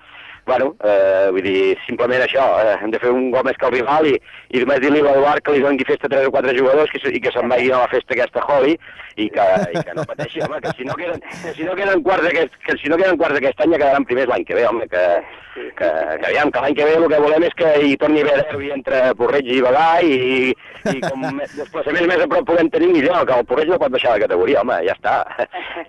S16: bueno, eh, vull dir, simplement això, eh, hem de fer un gol més que el rival i, i només dir-li a l'Eduard que li doni festa a tres o quatre jugadors que, i que se'n vagin a la festa aquesta Holly i que, i que no pateixi, home, que si no queden, que si no queden quarts d'aquest que si no queden quarts d'aquest any ja quedaran primers l'any que ve, home, que, que, que, aviam, que l'any que ve el que volem és que hi torni a haver derbi entre Porreig i Bagà i, i com més desplaçaments més a prop podem tenir millor, que el Porreig no pot baixar de categoria, home, ja està.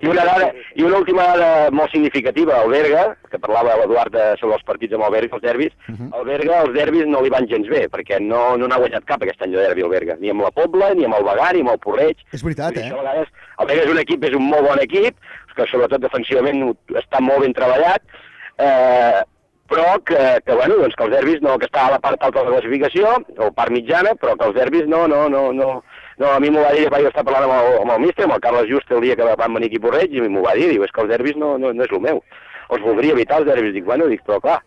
S16: I una, dada, i una última dada molt significativa, el Berga, que parlava l'Eduard de- sobre els partits amb el Berga, els derbis, el Berga, els derbis no li van gens bé, perquè no no n'ha guanyat cap aquest any de derbi el Berga, ni amb la Pobla, ni amb el Bagà, ni amb el Porreig.
S5: És veritat, eh?
S16: això vegades, el Berga és un equip, és un molt bon equip, que sobretot defensivament està molt ben treballat, eh, però que, que, bueno, doncs que els derbis no, que està a la part alta de la classificació, o part mitjana, però que els derbis no, no, no, no, no a mi m'ho va dir, vaig estar parlant amb el, amb el míster, amb el Carles Just el dia que van venir aquí a Porreig, i m'ho va dir, diu, és que els derbis no, no, no és el meu. Els voldria evitar els derbis, dic, bueno, dic, però clar,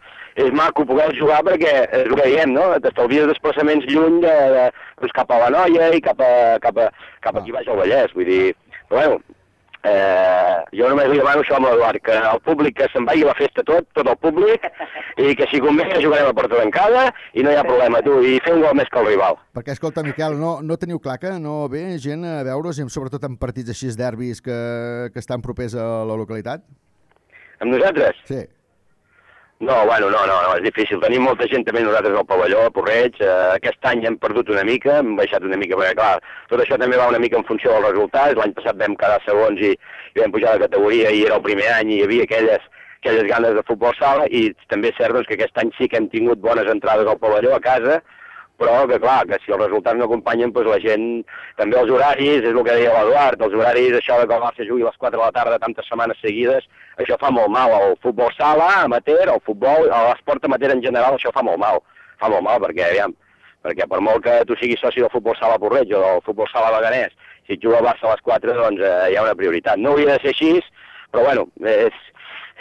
S16: és maco poder jugar perquè és el que diem, no? T'estalvies desplaçaments lluny de, de, doncs cap a la Noia i cap a, cap a, cap aquí baix al Vallès, vull dir, però bueno, Eh, jo només li demano això amb l'Eduard, que el públic que se'n vagi a la festa tot, tot el públic, i que si convé jugarem a porta tancada i no hi ha problema, tu, i fer un gol més que el rival.
S5: Perquè, escolta, Miquel, no, no teniu clar que no ve gent a veure's, sobretot en partits així derbis que, que estan propers a la localitat?
S16: Amb nosaltres?
S5: Sí.
S16: No, bueno, no, no, no, és difícil. Tenim molta gent també nosaltres al pavelló, a Porreig. Eh, aquest any hem perdut una mica, hem baixat una mica, perquè clar, tot això també va una mica en funció dels resultats. L'any passat vam quedar segons i, i vam pujar de categoria i era el primer any i hi havia aquelles, aquelles ganes de futbol sala i també és cert doncs, que aquest any sí que hem tingut bones entrades al pavelló a casa, però que clar, que si els resultats no acompanyen, doncs la gent, també els horaris, és el que deia l'Eduard, els horaris, això de que el Barça jugui a les 4 de la tarda tantes setmanes seguides, això fa molt mal al futbol sala, amateur, al futbol, a l'esport amateur en general, això fa molt mal, fa molt mal, perquè, aviam, perquè per molt que tu siguis soci del futbol sala Porreig o del futbol sala Beganès, si et juga Barça a les 4, doncs eh, hi ha una prioritat. No hauria de ser així, però bueno, és,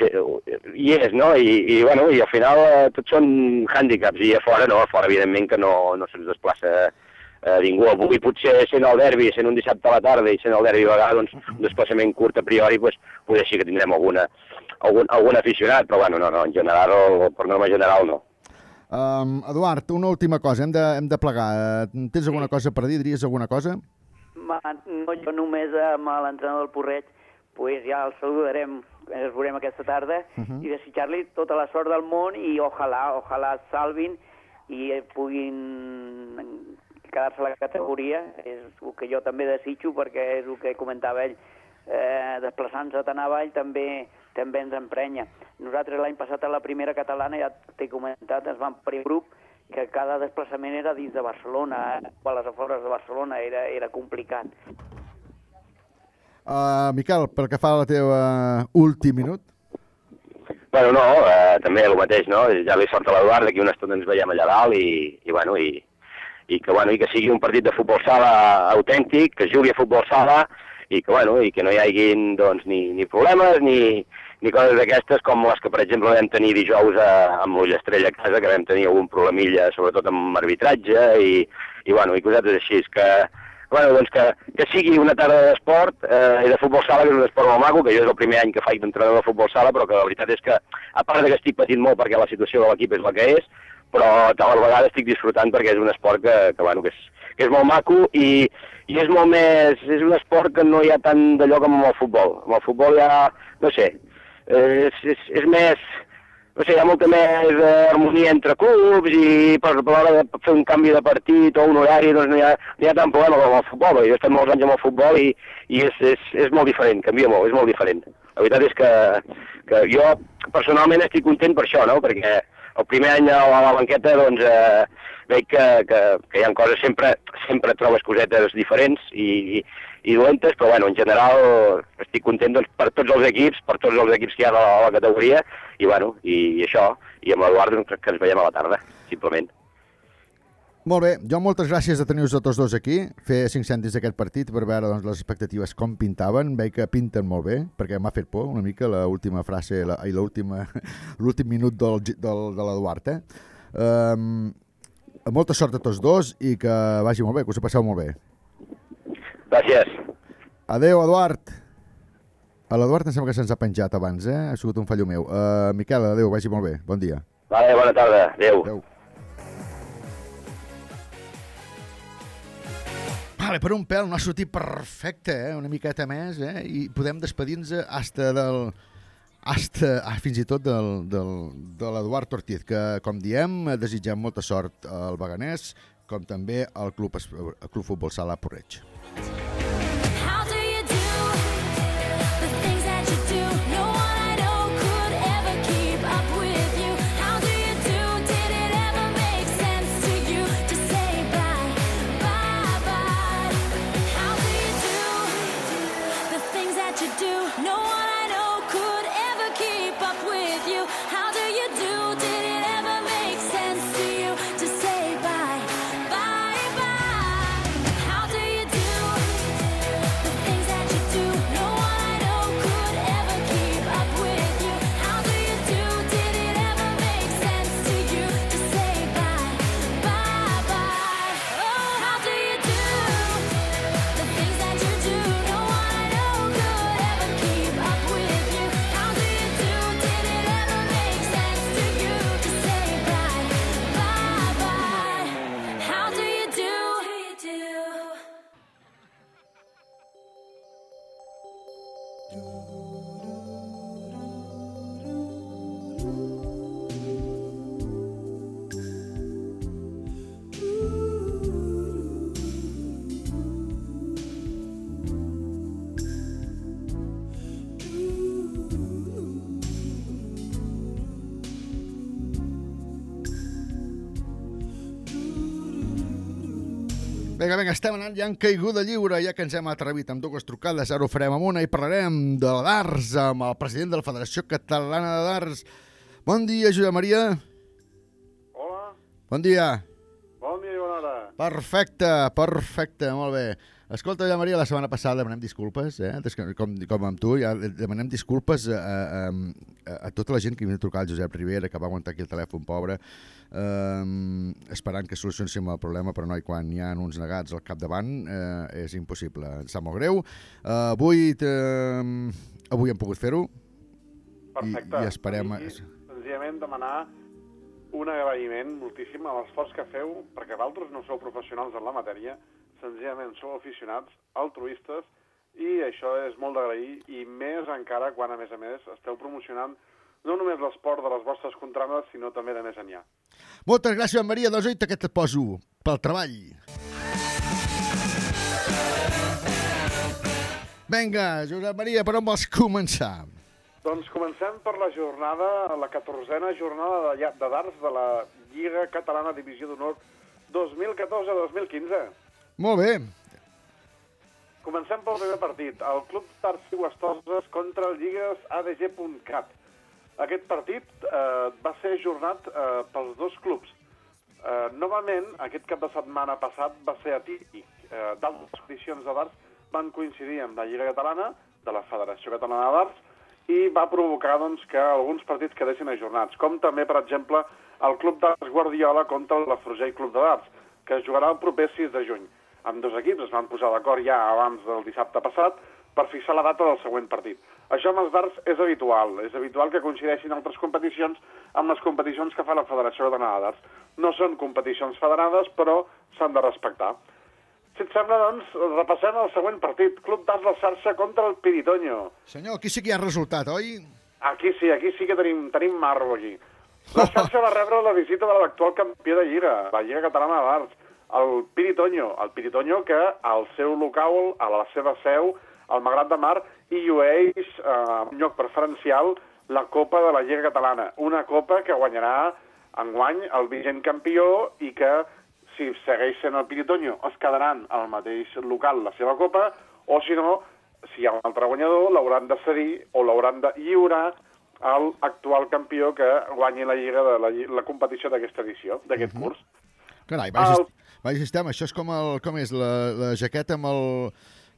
S16: hi és, no? I, i, bueno, i al final eh, tots són hàndicaps, i a fora no, a fora evidentment que no, no se'ns desplaça eh, ningú. Avui potser sent el derbi, sent un dissabte a la tarda i sent el derbi a vegades, doncs un desplaçament curt a priori, doncs, potser sí que tindrem alguna, algun, algun aficionat, però bueno, no, no, en general, per norma general no.
S5: Um, Eduard, una última cosa, hem de, hem de plegar. Eh, Tens alguna cosa per dir? Diries alguna cosa?
S15: Ma, no, jo només amb l'entrenador del Porreig, pues ja el saludarem, ens veurem aquesta tarda,
S5: Uh -huh.
S15: i desitjar-li tota la sort del món i ojalà, ojalà salvin i puguin quedar-se a la categoria, és el que jo també desitjo perquè és el que comentava ell, eh, desplaçant-se tan avall també també ens emprenya. Nosaltres l'any passat a la primera catalana, ja t'he comentat, ens vam per grup que cada desplaçament era dins de Barcelona, eh, a les afores de Barcelona, era, era complicat.
S5: Uh, Miquel, pel que fa a la teva últim minut,
S16: Bueno, no, eh, també el mateix, no? Ja li sort a l'Eduard, d'aquí una estona ens veiem allà dalt i, i bueno, i, i que, bueno, i que sigui un partit de futbol sala autèntic, que jugui a futbol sala i que, bueno, i que no hi haguin doncs, ni, ni problemes ni, ni coses d'aquestes com les que, per exemple, vam tenir dijous a, amb l'Ullastrella a casa, que vam tenir algun problemilla, sobretot amb arbitratge i, i, bueno, i cosetes així, que, bueno, doncs que, que sigui una tarda d'esport eh, i de futbol sala, que és un esport molt maco, que jo és el primer any que faig d'entrenador de futbol sala, però que la veritat és que, a part de que estic patint molt perquè la situació de l'equip és la que és, però la vegada estic disfrutant perquè és un esport que, que, bueno, que, és, que és molt maco i, i és molt més... És un esport que no hi ha tant d'allò com amb el futbol. Amb el futbol ha, no sé, eh, és, és, és més... No sé, hi ha molta més eh, harmonia entre clubs i per, per l'hora de fer un canvi de partit o un horari doncs no hi ha, no hi ha tant problema com el futbol. Jo he estat molts anys amb el futbol i, i és, és, és molt diferent, canvia molt, és molt diferent. La veritat és que, que jo personalment estic content per això, no? perquè el primer any a la banqueta doncs, eh, veig que, que, que hi ha coses, sempre, sempre trobes cosetes diferents i, i, i dolentes, però bueno, en general estic content doncs, per tots els equips, per tots els equips que hi ha a la, a la categoria, i bueno, i, i això, i amb l'Eduard doncs, que ens veiem a la tarda, simplement.
S5: Molt bé, jo moltes gràcies de tenir-vos a tots dos aquí, fer cinc cèntims d'aquest partit per veure doncs, les expectatives com pintaven, veig que pinten molt bé, perquè m'ha fet por una mica l'última frase la, i l'últim minut del, del, de l'Eduard. Eh? Um, molta sort a tots dos i que vagi molt bé, que us ho passeu molt bé.
S16: Gràcies.
S5: Adeu, Eduard. A l'Eduard em sembla que se'ns ha penjat abans, eh? Ha sigut un fallo meu. Uh, Miquel, adeu, vagi molt bé. Bon dia.
S16: Vale, bona tarda. Adéu.
S5: adeu. Vale, per un pèl no ha sortit perfecte, eh? una miqueta més, eh? i podem despedir-nos hasta del, hasta, ah, fins i tot del, del, de l'Eduard Ortiz, que, com diem, desitgem molta sort al Beganès, com també al Club, al Club Futbol Sala Porreig.
S17: Podcast.
S5: Vinga, vinga, estem anant ja en caiguda lliure, ja que ens hem atrevit amb dues trucades, ara ho farem amb una i parlarem de la darts amb el president de la Federació Catalana de Darts. Bon dia, Josep Maria.
S18: Hola,
S5: Bon dia.
S18: bon dia i bona hora.
S5: Perfecte, perfecte, molt bé. Escolta, ja, Maria, la setmana passada demanem disculpes, eh? Com, com amb tu, ja demanem disculpes a, a, a, a tota la gent que havia de trucar al Josep Rivera, que va aguantar aquí el telèfon, pobre, eh, esperant que solucionéssim el problema, però no, i quan hi ha uns negats al capdavant eh, és impossible. Em sap molt greu. Eh, avui, eh, avui hem pogut fer-ho.
S18: Perfecte.
S5: I, i esperem...
S18: I, senzillament demanar un agraïment moltíssim a l'esforç que feu, perquè vosaltres no sou professionals en la matèria, senzillament sou aficionats, altruistes, i això és molt d'agrair, i més encara quan, a més a més, esteu promocionant no només l'esport de les vostres contrades, sinó també de més enllà.
S5: Moltes gràcies, Maria. Doncs oita que te poso pel treball. Vinga, Josep Maria, per on vols començar?
S18: Doncs comencem per la jornada, la 14a jornada de, de darts de la Lliga Catalana Divisió d'Honor 2014-2015.
S5: Molt bé.
S18: Comencem pel primer partit, el Club Darts Siguastoses contra el Lligues ADG.cat. Aquest partit eh, va ser ajornat eh, pels dos clubs. Eh, novament, aquest cap de setmana passat va ser atípic. Eh, D'altres edicions de darts van coincidir amb la Lliga Catalana, de la Federació Catalana de Darts, i va provocar doncs, que alguns partits quedessin ajornats, com també, per exemple, el Club Darts Guardiola contra el Frugell Club de Darts, que es jugarà el proper 6 de juny. Amb dos equips es van posar d'acord ja abans del dissabte passat per fixar la data del següent partit. Això amb els darts és habitual. És habitual que coincideixin altres competicions amb les competicions que fa la Federació Catalana de Darts. No són competicions federades, però s'han de respectar. Si et sembla, doncs, repassem el següent partit. Club Darts La Xarxa contra el Piritoño.
S5: Senyor, aquí sí que hi ha resultat, oi?
S18: Aquí sí, aquí sí que tenim, tenim marro, aquí. La xarxa va rebre la visita de l'actual campió de Lliga, la Lliga Catalana de Darts, el Piritoño. El Piritoño que al seu local, a la seva seu, al Magrat de Mar, hi llueix eh, un lloc preferencial la Copa de la Lliga Catalana. Una copa que guanyarà enguany el vigent campió i que, si segueix sent el Piritoño, es quedaran al mateix local la seva copa, o si no, si hi ha un altre guanyador, l'hauran de cedir o l'hauran de lliurar al actual campió que guanyi la lliga de la, la competició d'aquesta edició, d'aquest
S5: Mhm.
S18: curs.
S5: Carai, vaja,
S18: El-
S5: vaja sistema. Això és com, el, com és la, la jaqueta amb el...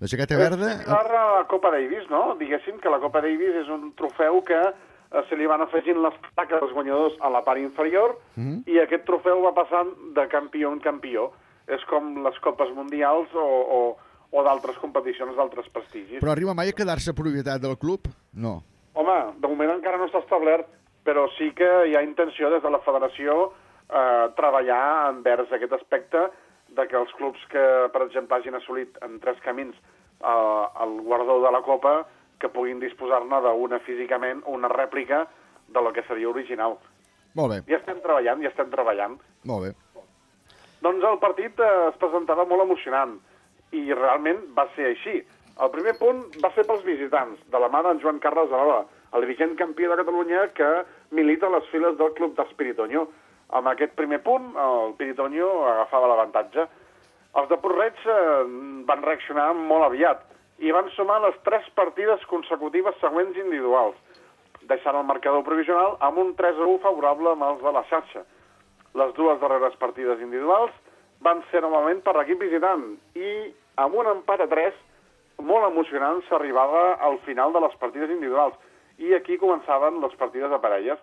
S5: La jaqueta verda?
S18: És similar a la Copa Davis, no? Diguéssim que la Copa Davis és un trofeu que eh, se li van afegint les taques als guanyadors a la part inferior
S5: Mhm.
S18: i aquest trofeu va passant de campió en campió. És com les Copes Mundials o, o, o d'altres competicions d'altres prestigis.
S5: Però arriba mai a quedar-se propietat del club? No.
S18: Home, de moment encara no està establert, però sí que hi ha intenció des de la federació eh, treballar envers aquest aspecte de que els clubs que, per exemple, hagin assolit en tres camins eh, el guardó de la Copa, que puguin disposar-ne d'una físicament, una rèplica de lo que seria original.
S5: Molt bé,
S18: Ja estem treballant, ja estem treballant.
S5: molt bé.
S18: Doncs el partit eh, es presentava molt emocionant i realment va ser així. El primer punt va ser pels visitants, de la mà d'en Joan Carles Alba, el vigent campió de Catalunya que milita a les files del club d'Espiritoño. Amb aquest primer punt, el Piritoño agafava l'avantatge. Els de Porreig eh, van reaccionar molt aviat i van sumar les tres partides consecutives següents individuals, deixant el marcador provisional amb un 3 a 1 favorable amb els de la xarxa. Les dues darreres partides individuals van ser normalment per l'equip visitant i amb un empat a 3 molt emocionant s'arribava al final de les partides individuals i aquí començaven les partides de parelles.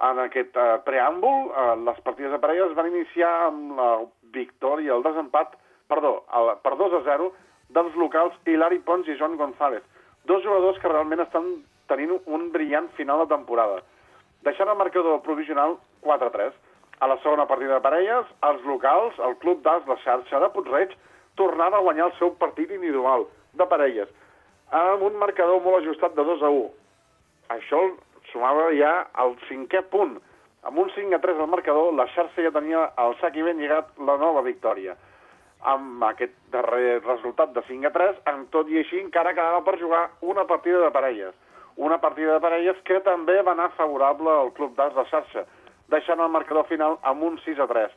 S18: En aquest eh, preàmbul, eh, les partides de parelles van iniciar amb la victòria, el desempat, perdó, el, per 2 a 0 dels locals Hilari Pons i Joan González, dos jugadors que realment estan tenint un brillant final de temporada, deixant el marcador provisional 4 a 3. A la segona partida de parelles, els locals, el club d'As La Xarxa de Puigreig, tornava a guanyar el seu partit individual de parelles, amb un marcador molt ajustat de 2 a 1. Això sumava ja el cinquè punt. Amb un 5 a 3 al marcador, la xarxa ja tenia al sac i ben lligat la nova victòria. Amb aquest darrer resultat de 5 a 3, amb tot i així encara quedava per jugar una partida de parelles. Una partida de parelles que també va anar favorable al club d'As de xarxa, deixant el marcador final amb un 6 a 3.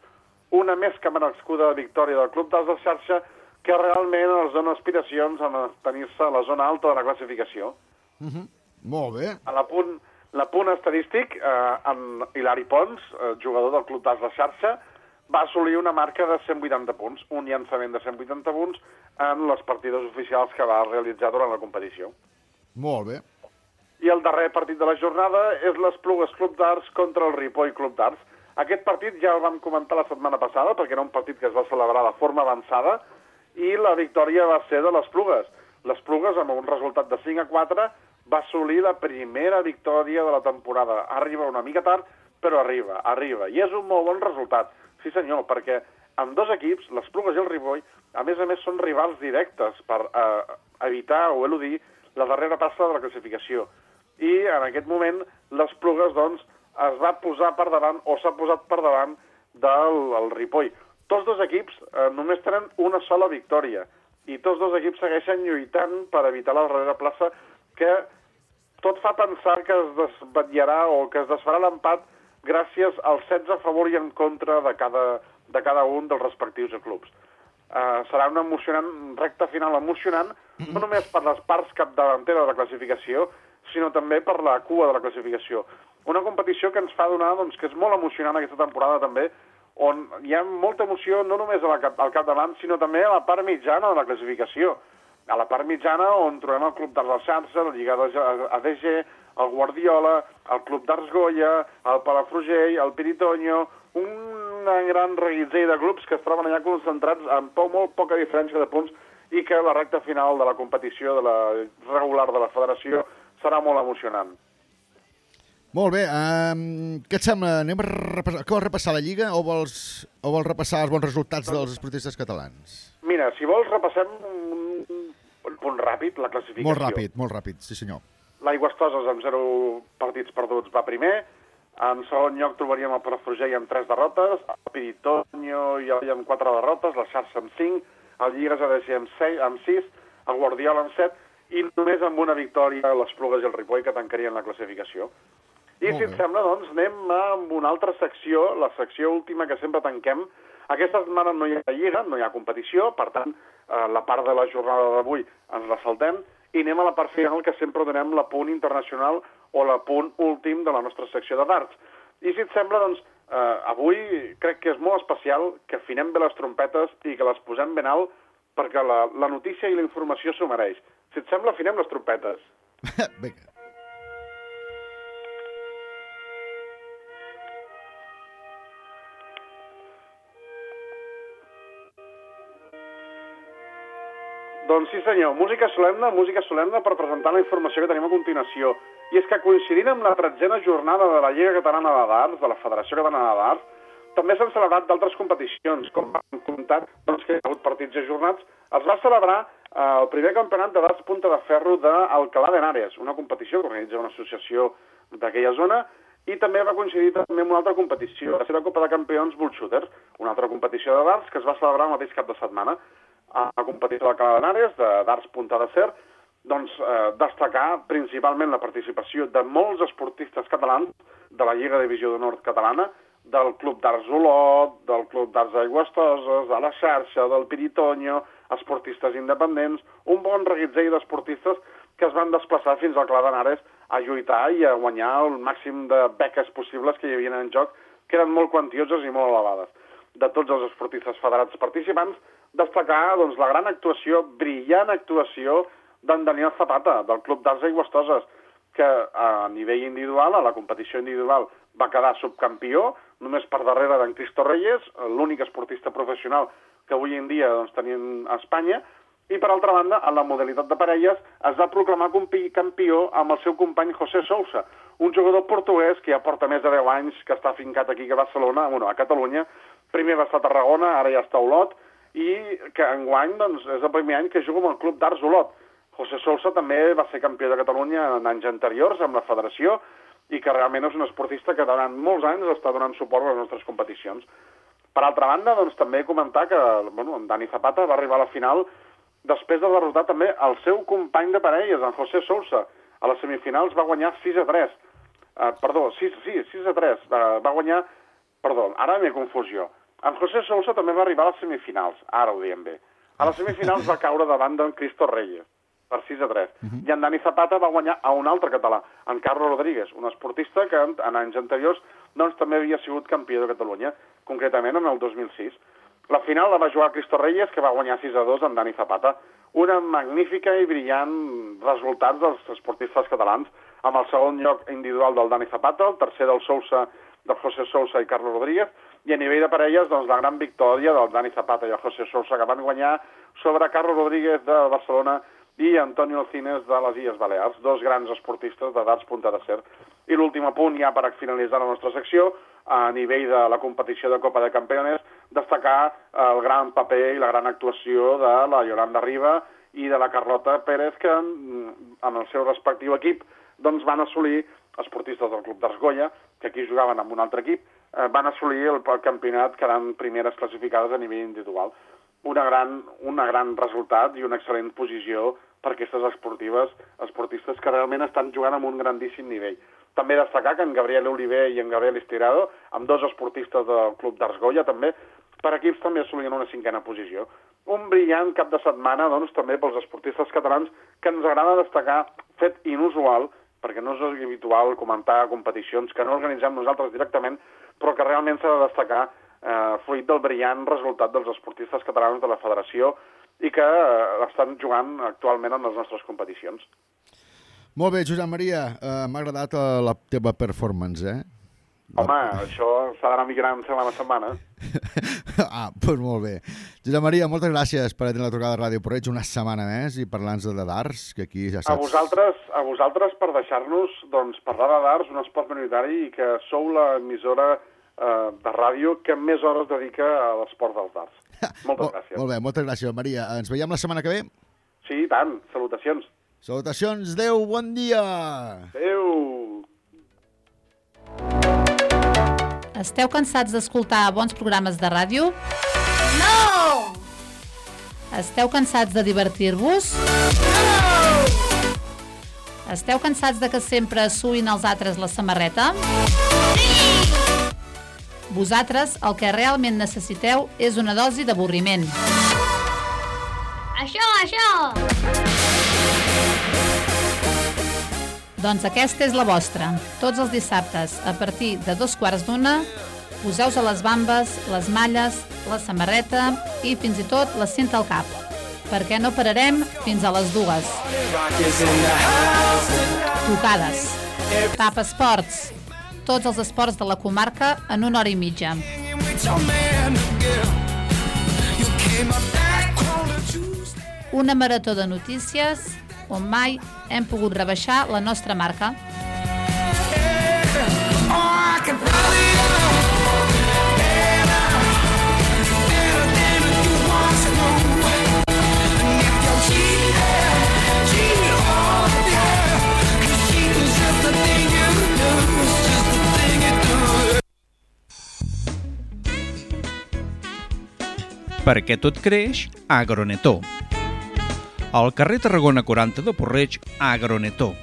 S18: una més que merescuda victòria del Club d'Arts de Xarxa que realment els dona aspiracions a mantenir-se a la zona alta de la classificació.
S5: Uh -huh. Molt bé.
S18: A l'apunt l'apunt estadístic, eh, en Hilari Pons, eh, jugador del Club d'Arts de Xarxa, va assolir una marca de 180 punts, un llançament de 180 punts en les partides oficials que va realitzar durant la competició.
S5: Molt bé.
S18: I el darrer partit de la jornada és l'Esplugues Club d'Arts contra el Ripoll Club d'Arts. Aquest partit ja el vam comentar la setmana passada, perquè era un partit que es va celebrar de forma avançada, i la victòria va ser de les Plugues. Les Plugues, amb un resultat de 5 a 4, va assolir la primera victòria de la temporada. Arriba una mica tard, però arriba, arriba. I és un molt bon resultat. Sí senyor, perquè amb dos equips, les Plugues i el Ripoll, a més a més són rivals directes per eh, evitar o eludir la darrera passa de la classificació. I en aquest moment les Plugues, doncs, es va posar per davant, o s'ha posat per davant del el Ripoll. Tots dos equips eh, només tenen una sola victòria i tots dos equips segueixen lluitant per evitar la darrera plaça que tot fa pensar que es desvetllarà o que es desfarà l'empat gràcies als 16 a favor i en contra de cada, de cada un dels respectius clubs. Uh, serà una emocionant recta final emocionant, no només per les parts capdavanteres de la classificació, sinó també per la cua de la classificació. Una competició que ens fa donar doncs, que és molt emocionant aquesta temporada també, on hi ha molta emoció no només a la, cap- al capdavant, sinó també a la part mitjana de la classificació. A la part mitjana on trobem el Club d'Arts del Xarxa, la Lliga de ADG, el Guardiola, el Club d'Arts Goya, el Palafrugell, el Piritoño, un gran reguitzell de clubs que es troben allà concentrats amb po molt poca diferència de punts i que la recta final de la competició de la regular de la federació serà molt emocionant.
S5: Molt bé, um, què et sembla? Anem a repassar, vols repassar la Lliga o vols, o vols repassar els bons resultats dels esportistes catalans?
S18: Mira, si vols repassem un, un punt ràpid la classificació.
S5: Molt ràpid, molt ràpid, sí senyor.
S18: L'Aigües Toses amb 0 partits perduts va primer. En segon lloc trobaríem el Palafrugell amb 3 derrotes, el Piritonio i el amb 4 derrotes, la Xarxa amb 5, el Lligues ADC amb 6, amb 6 el Guardiola amb 7 i només amb una victòria les Plugues i el Ripoll que tancarien la classificació. I si et sembla, doncs, anem amb una altra secció, la secció última que sempre tanquem. Aquesta setmana no hi ha lliga, no hi ha competició, per tant, eh, la part de la jornada d'avui ens la saltem i anem a la part final que sempre donem la punt internacional o la punt últim de la nostra secció de darts. I si et sembla, doncs, eh, avui crec que és molt especial que afinem bé les trompetes i que les posem ben alt perquè la, la notícia i la informació s'ho mereix. Si et sembla, afinem les trompetes.
S5: Vinga.
S18: Doncs sí senyor, música solemne, música solemne per presentar la informació que tenim a continuació. I és que coincidint amb la tretzena jornada de la Lliga Catalana de Darts, de la Federació Catalana de Darts, també s'han celebrat d'altres competicions, com han comptat doncs, que hi ha hagut partits ajornats. Es va celebrar eh, el primer campionat de darts punta de ferro d'Alcalà d'Henares, una competició que organitza una associació d'aquella zona, i també va coincidir també amb una altra competició, la seva Copa de Campions Bull Shooters, una altra competició de darts que es va celebrar el mateix cap de setmana a d'Henares, de darts punta de fer, doncs, eh, destacar principalment la participació de molts esportistes catalans de la Lliga Divisió d'Honor catalana, del Club d'Arts Olot, del Club d'Arts Aigües Toses, de la xarxa, del Piritoño, esportistes independents, un bon reguitzell d'esportistes que es van desplaçar fins al Clar d'Henares a lluitar i a guanyar el màxim de beques possibles que hi havia en joc, que eren molt quantioses i molt elevades. De tots els esportistes federats participants, destacar doncs, la gran actuació, brillant actuació d'en Daniel Zapata, del Club d'Arts Aigües Toses, que a nivell individual, a la competició individual, va quedar subcampió, només per darrere d'en Cristo Reyes, l'únic esportista professional que avui en dia doncs, tenim a Espanya, i per altra banda, en la modalitat de parelles, es va proclamar campió amb el seu company José Sousa, un jugador portuguès que ja porta més de 10 anys, que està fincat aquí a Barcelona, bueno, a Catalunya, primer va estar a Tarragona, ara ja està a Olot, i que enguany doncs, és el primer any que juga amb el Club d'Arts Olot. José Sousa també va ser campió de Catalunya en anys anteriors amb la federació i que realment és un esportista que durant molts anys està donant suport a les nostres competicions. Per altra banda, doncs, també comentar que bueno, en Dani Zapata va arribar a la final després de derrotar també el seu company de parelles, en José Sousa. A les semifinals va guanyar 6 a 3. Uh, perdó, 6, sí, 6 a 3. Uh, va guanyar... Perdó, ara m'he confusió. En José Sousa també va arribar a les semifinals, ara ho diem bé. A les semifinals va caure davant d'en Cristo Reyes, per 6 a 3. I en Dani Zapata va guanyar a un altre català, en Carlos Rodríguez, un esportista que en, en anys anteriors doncs, també havia sigut campió de Catalunya, concretament en el 2006. La final la va jugar Cristo Reyes, que va guanyar 6 a 2 en Dani Zapata. Una magnífica i brillant resultats dels esportistes catalans, amb el segon lloc individual del Dani Zapata, el tercer del Sousa, del José Sousa i Carlos Rodríguez, i a nivell de parelles, doncs, la gran victòria del Dani Zapata i el José Sousa, que van guanyar sobre Carlos Rodríguez de Barcelona i Antonio Cines de les Illes Balears, dos grans esportistes de darts punta de ser. I l'últim punt, ja per finalitzar la nostra secció, a nivell de la competició de Copa de Campeones, destacar el gran paper i la gran actuació de la Yolanda Riba i de la Carlota Pérez, que mm, en el seu respectiu equip doncs, van assolir, esportistes del Club d'Argolla, que aquí jugaven amb un altre equip, eh, van assolir el, el campionat quedant primeres classificades a nivell individual. Una gran, una gran resultat i una excel·lent posició per aquestes esportives, esportistes que realment estan jugant amb un grandíssim nivell. També destacar que en Gabriel Oliver i en Gabriel Estirado, amb dos esportistes del Club d'Arsgoia també, per equips també assolien una cinquena posició. Un brillant cap de setmana, doncs, també pels esportistes catalans, que ens agrada destacar, fet inusual, perquè no és habitual comentar competicions que no organitzem nosaltres directament, però que realment s'ha de destacar eh, fruit del brillant resultat dels esportistes catalans de la federació i que eh, estan jugant actualment en les nostres competicions.
S5: Molt bé, Josep Maria, uh, m'ha agradat uh, la teva performance, eh?
S18: Home, això s'ha d'anar migrant setmana a setmana.
S5: ah, doncs molt bé. Josep Maria, moltes gràcies per atendre la trucada de Ràdio Porreig una setmana més i parlar-nos de darts, que aquí ja
S18: A
S5: saps...
S18: vosaltres, a vosaltres per deixar-nos doncs, parlar de darts, un esport minoritari i que sou l'emissora eh, de ràdio que més hores dedica a l'esport dels darts. Moltes gràcies.
S5: Molt bé, moltes gràcies, Maria. Ens veiem la setmana que ve?
S18: Sí, tant. Salutacions.
S5: Salutacions, Déu, bon dia!
S18: Adéu!
S1: Esteu cansats d'escoltar bons programes de ràdio?
S2: No!
S1: Esteu cansats de divertir-vos? Esteu cansats de que sempre suïn els altres la samarreta? Vosaltres el que realment necessiteu és una dosi d'avorriment.
S2: Això, això!
S1: Doncs aquesta és la vostra. Tots els dissabtes, a partir de dos quarts d'una, poseu-vos a les bambes, les malles, la samarreta i fins i tot la cinta al cap. Perquè no pararem fins a les dues. Tocades. Tap esports. Tots els esports de la comarca en una hora i mitja. Una marató de notícies on mai hem pogut rebaixar la nostra marca.
S10: Perquè tot creix, Agronetó. Al carrer Tarragona 40 de Porreig, Agronetó.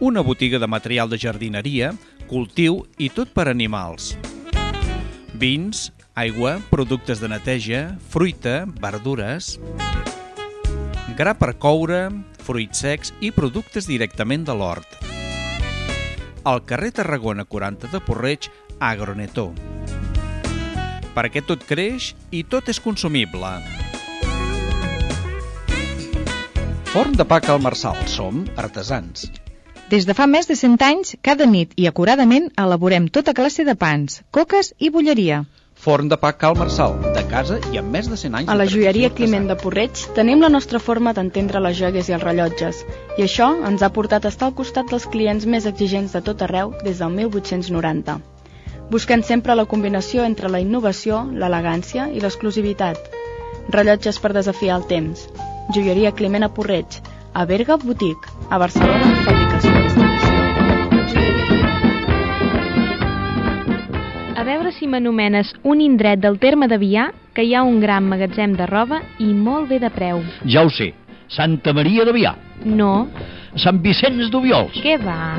S10: Una botiga de material de jardineria, cultiu i tot per animals. Vins, aigua, productes de neteja, fruita, verdures... Gra per coure, fruits secs i productes directament de l'hort. Al carrer Tarragona 40 de Porreig, Agronetó. Perquè tot creix i tot és consumible.
S19: Forn de pa Cal Marçal. Som artesans.
S20: Des de fa més de 100 anys, cada nit i acuradament elaborem tota classe de pans, coques i bulleria.
S19: Forn de pa Cal Marçal, de casa i amb més de 100 anys
S21: A la joieria Climent de Porreig tenim la nostra forma d'entendre les joies i els rellotges i això ens ha portat a estar al costat dels clients més exigents de tot arreu des del 1890. Buscant sempre la combinació entre la innovació, l'elegància i l'exclusivitat. Rellotges per desafiar el temps. Joieria Climent a Porreig. A Berga, Boutique. A Barcelona, Fabricació i
S22: A veure si m'anomenes un indret del terme de Vià que hi ha un gran magatzem de roba i molt bé de preu.
S11: Ja ho sé. Santa Maria de Vià.
S22: No,
S11: Sant Vicenç d'Ubiols.
S22: què va?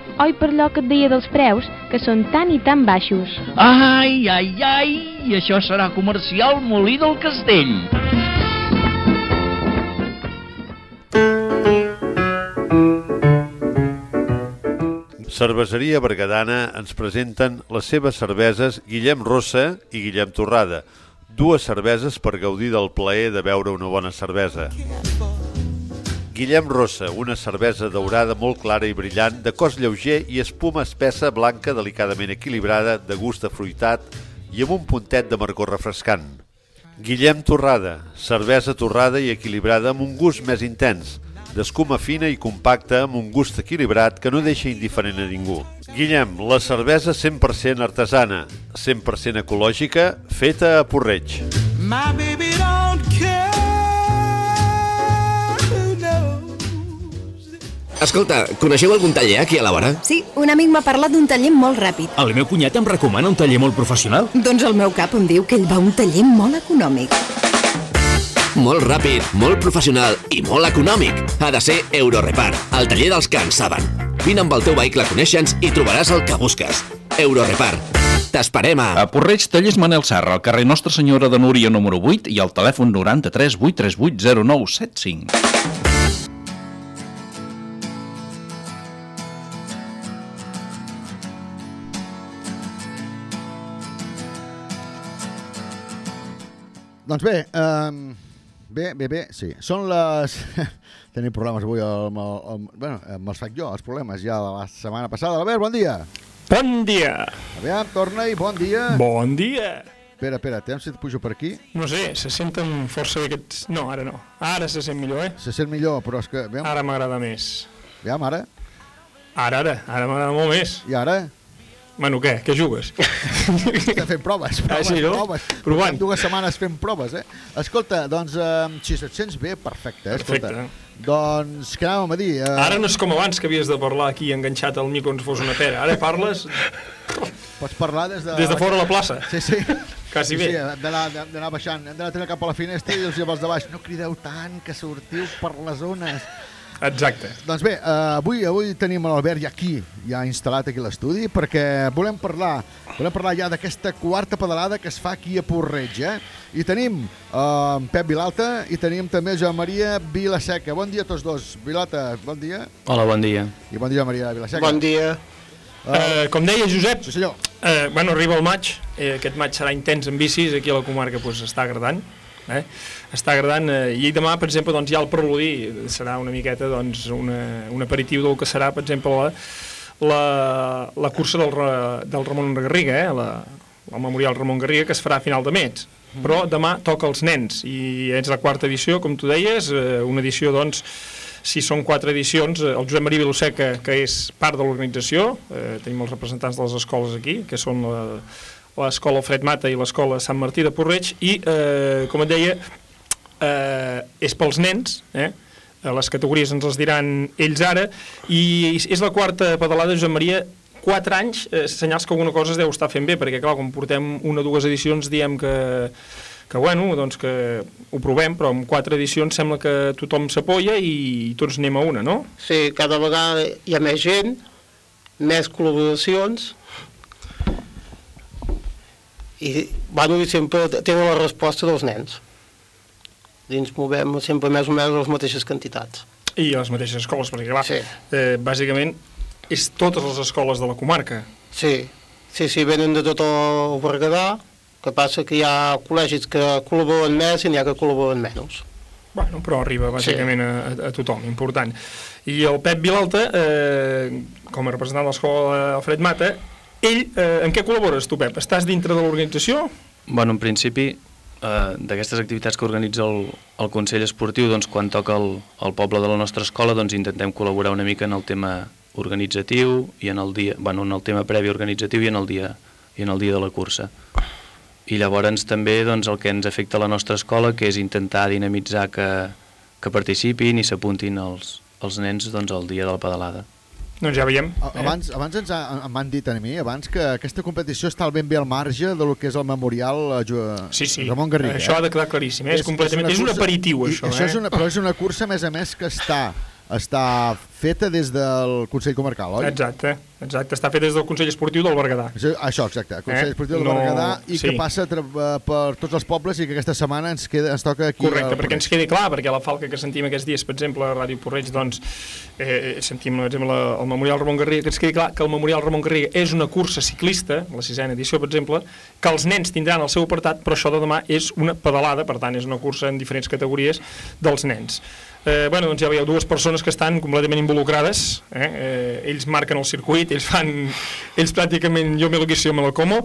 S22: Oi per allò que et deia dels preus, que són tan i tan baixos.
S11: Ai, ai, ai, i això serà comercial Molí del Castell.
S9: Cerveseria Bergadana ens presenten les seves cerveses Guillem Rossa i Guillem Torrada, dues cerveses per gaudir del plaer de beure una bona cervesa. Guillem Rossa, una cervesa daurada molt clara i brillant, de cos lleuger i espuma espessa, blanca, delicadament equilibrada, de gust afruitat i amb un puntet d'amargor refrescant. Guillem Torrada, cervesa torrada i equilibrada amb un gust més intens, d'escuma fina i compacta amb un gust equilibrat que no deixa indiferent a ningú. Guillem, la cervesa 100% artesana, 100% ecològica, feta a Porreig.
S7: My baby don't care.
S23: Escolta, coneixeu algun taller aquí a la vora?
S24: Sí, un amic m'ha parlat d'un taller molt ràpid.
S13: El meu cunyat em recomana un taller molt professional.
S24: Doncs el meu cap em diu que ell va a un taller molt econòmic.
S23: Molt ràpid, molt professional i molt econòmic. Ha de ser Eurorepar, el taller dels que en saben. Vine amb el teu vehicle a conèixer-nos i trobaràs el que busques. Eurorepar. T'esperem a...
S19: A Porreig, tallers Manel Serra, al carrer Nostra Senyora de Núria número 8 i al telèfon 93 838 0975.
S5: Doncs bé, um, bé, bé, bé, sí. Són les... Tenim problemes avui amb, el, amb, bueno, amb els faig jo, els problemes ja de la setmana passada. Albert, bon dia.
S25: Bon dia.
S5: Aviam, torna-hi, bon dia.
S25: Bon dia.
S5: Espera, espera, aviam si et pujo per aquí.
S25: No sé, se senten força bé aquests... No, ara no. Ara se sent millor, eh?
S5: Se sent millor, però és que... Aviam,
S25: Ara m'agrada més.
S5: aviam ara.
S25: Ara, ara. Ara m'agrada molt més.
S5: I ara?
S25: Bueno, què? Què jugues?
S5: Estem fent proves, proves,
S25: Ah, sí, no?
S5: proves.
S25: Provant.
S5: Portem dues setmanes fent proves, eh? Escolta, doncs, eh, si et sents bé, perfecte. Eh? Escolta,
S25: Perfecte.
S5: Doncs, què anàvem a dir? Eh,
S25: Ara no és com abans que havies de parlar aquí enganxat al micro si fos una pera. Ara parles
S5: Pots parlar des de...
S25: des de fora la plaça.
S5: Sí, sí.
S25: Quasi
S5: sí,
S25: bé.
S5: Sí, hem d'anar baixant, hem d'anar cap a la finestra i els llavors de baix, no crideu tant, que sortiu per les zones.
S25: Exacte.
S5: Doncs bé, uh, avui avui tenim l'Albert ja aquí, ja instal·lat aquí a l'estudi, perquè volem parlar volem parlar ja d'aquesta quarta pedalada que es fa aquí a Porreig, eh? I tenim uh, en Pep Vilalta i tenim també Joan Maria Vilaseca. Bon dia a tots dos. Vilalta, bon dia.
S26: Hola, bon dia.
S5: I bon dia, Maria Vilaseca.
S25: Bon dia. Uh, com deia Josep,
S5: sí, senyor.
S25: Uh, bueno, arriba el maig, eh, aquest maig serà intens en bicis, aquí a la comarca pues, està agradant, eh? Està agradant, eh, i demà, per exemple, doncs, ja el preludi serà una miqueta doncs, una, un aperitiu del que serà, per exemple, la, la, la cursa del, del Ramon Garriga, eh? la, el Memorial Ramon Garriga, que es farà a final de mes. Però demà toca els nens, i és la quarta edició, com tu deies, eh, una edició, doncs, si són quatre edicions, eh, el Josep Maria Viloseca, que és part de l'organització, eh, tenim els representants de les escoles aquí, que són la, l'escola Fred Mata i l'escola Sant Martí de Porreig, i, eh, com et deia, eh, és pels nens, eh? Eh, les categories ens les diran ells ara, i és la quarta pedalada de Josep Maria, 4 anys, eh, senyals que alguna cosa es deu estar fent bé, perquè clar, quan portem una o dues edicions diem que, que bueno, doncs que ho provem, però amb quatre edicions sembla que tothom s'apoya i tots anem a una, no?
S27: Sí, cada vegada hi ha més gent, més col·laboracions i, bueno, i sempre tenen la resposta dels nens. Ens movem sempre més o menys les mateixes quantitats.
S25: I a les mateixes escoles, perquè clar,
S27: Sí.
S25: eh, bàsicament és totes les escoles de la comarca.
S27: Sí, sí, sí, venen de tot el Berguedà, que passa que hi ha col·legis que col·laboren més i n'hi ha que col·laboren menys.
S25: Bueno, però arriba bàsicament a, a, a tothom, important. I el Pep Vilalta, eh, com a representant de l'escola Alfred Mata, ell, eh, en què col·labores tu, Pep? Estàs dintre de l'organització?
S26: Bueno, en principi, eh, d'aquestes activitats que organitza el, el Consell Esportiu, doncs, quan toca el, el poble de la nostra escola, doncs, intentem col·laborar una mica en el tema organitzatiu i en el dia, bueno, en el tema previ organitzatiu i en el dia i en el dia de la cursa. i llavors també doncs, el que ens afecta a la nostra escola, que és intentar dinamitzar que, que participin i s'apuntin els, els nens doncs, el dia de la pedalada.
S25: Doncs ja veiem.
S5: A- Abans, abans ens ha, m'han dit a mi abans que aquesta competició està ben bé al marge de lo que és el memorial a Jo-
S25: Sí, sí.
S5: Ramon Garriga.
S25: Això ha de quedar claríssim, eh? És completament- és un aperitiu,
S5: i
S25: això,
S5: això
S25: eh?
S5: és una, però és una cursa, a més a més, que està, està feta des del Consell Comarcal, oi?
S25: Exacte, exacte. Està fet des del Consell Esportiu del Berguedà.
S5: Això, això, exacte, el Consell
S25: Eh?
S5: Esportiu del
S25: No-
S5: Berguedà i
S25: sí.
S5: que passa eh, per tots els pobles i que aquesta setmana ens, queda, ens toca aquí.
S25: Correcte, perquè ens quedi clar, perquè la falca que sentim aquests dies, per exemple, a Ràdio Porreig, doncs, eh, sentim, per exemple, el Memorial Ramon Garriga, que ens quedi clar que el Memorial Ramon Garriga és una cursa ciclista, la sisena edició, per exemple, que els nens tindran el seu apartat, però això de demà és una pedalada, per tant, és una cursa en diferents categories dels nens. Eh, bueno, doncs ja veieu dues persones que estan completament involucrades, eh? Eh, ells marquen el circuit, ells fan, ells pràcticament, jo me lo quiso, jo me lo como.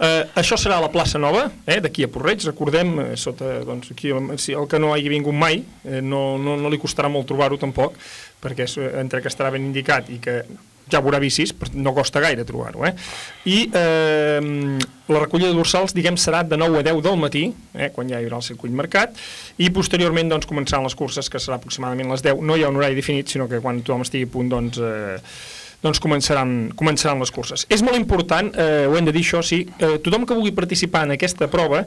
S25: Eh, això serà la plaça Nova, eh? d'aquí a Porreig, recordem, eh, sota, doncs, aquí, si el que no hagi vingut mai, eh, no, no, no li costarà molt trobar-ho tampoc, perquè és, eh, entre que estarà ben indicat i que ja veurà bicis, però no costa gaire trobar-ho. Eh? I eh, la recollida de dorsals, diguem, serà de 9 a 10 del matí, eh, quan ja hi haurà el circuit marcat, i posteriorment doncs, començaran les curses, que serà aproximadament les 10. No hi ha un horari definit, sinó que quan tothom estigui a punt, doncs, eh, doncs començaran, començaran les curses. És molt important, eh, ho hem de dir això, sí, eh, tothom que vulgui participar en aquesta prova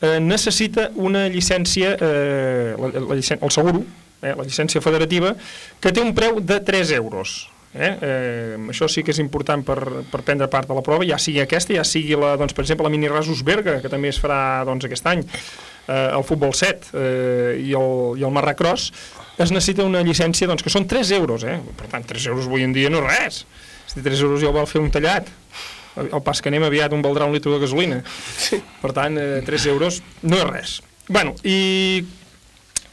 S25: eh, necessita una llicència, eh, la, la, llicència el seguro, eh, la llicència federativa, que té un preu de 3 euros. Eh? Eh, això sí que és important per, per prendre part de la prova, ja sigui aquesta, ja sigui, la, doncs, per exemple, la Mini Rasos Berga, que també es farà doncs, aquest any, eh, el Futbol 7 eh, i el, i el Marracross, es necessita una llicència doncs, que són 3 euros. Eh? Per tant, 3 euros avui en dia no és res. Si 3 euros ja ho val fer un tallat. El pas que anem aviat un valdrà un litre de gasolina. Sí. Per tant, eh, 3 euros no és res. bueno, i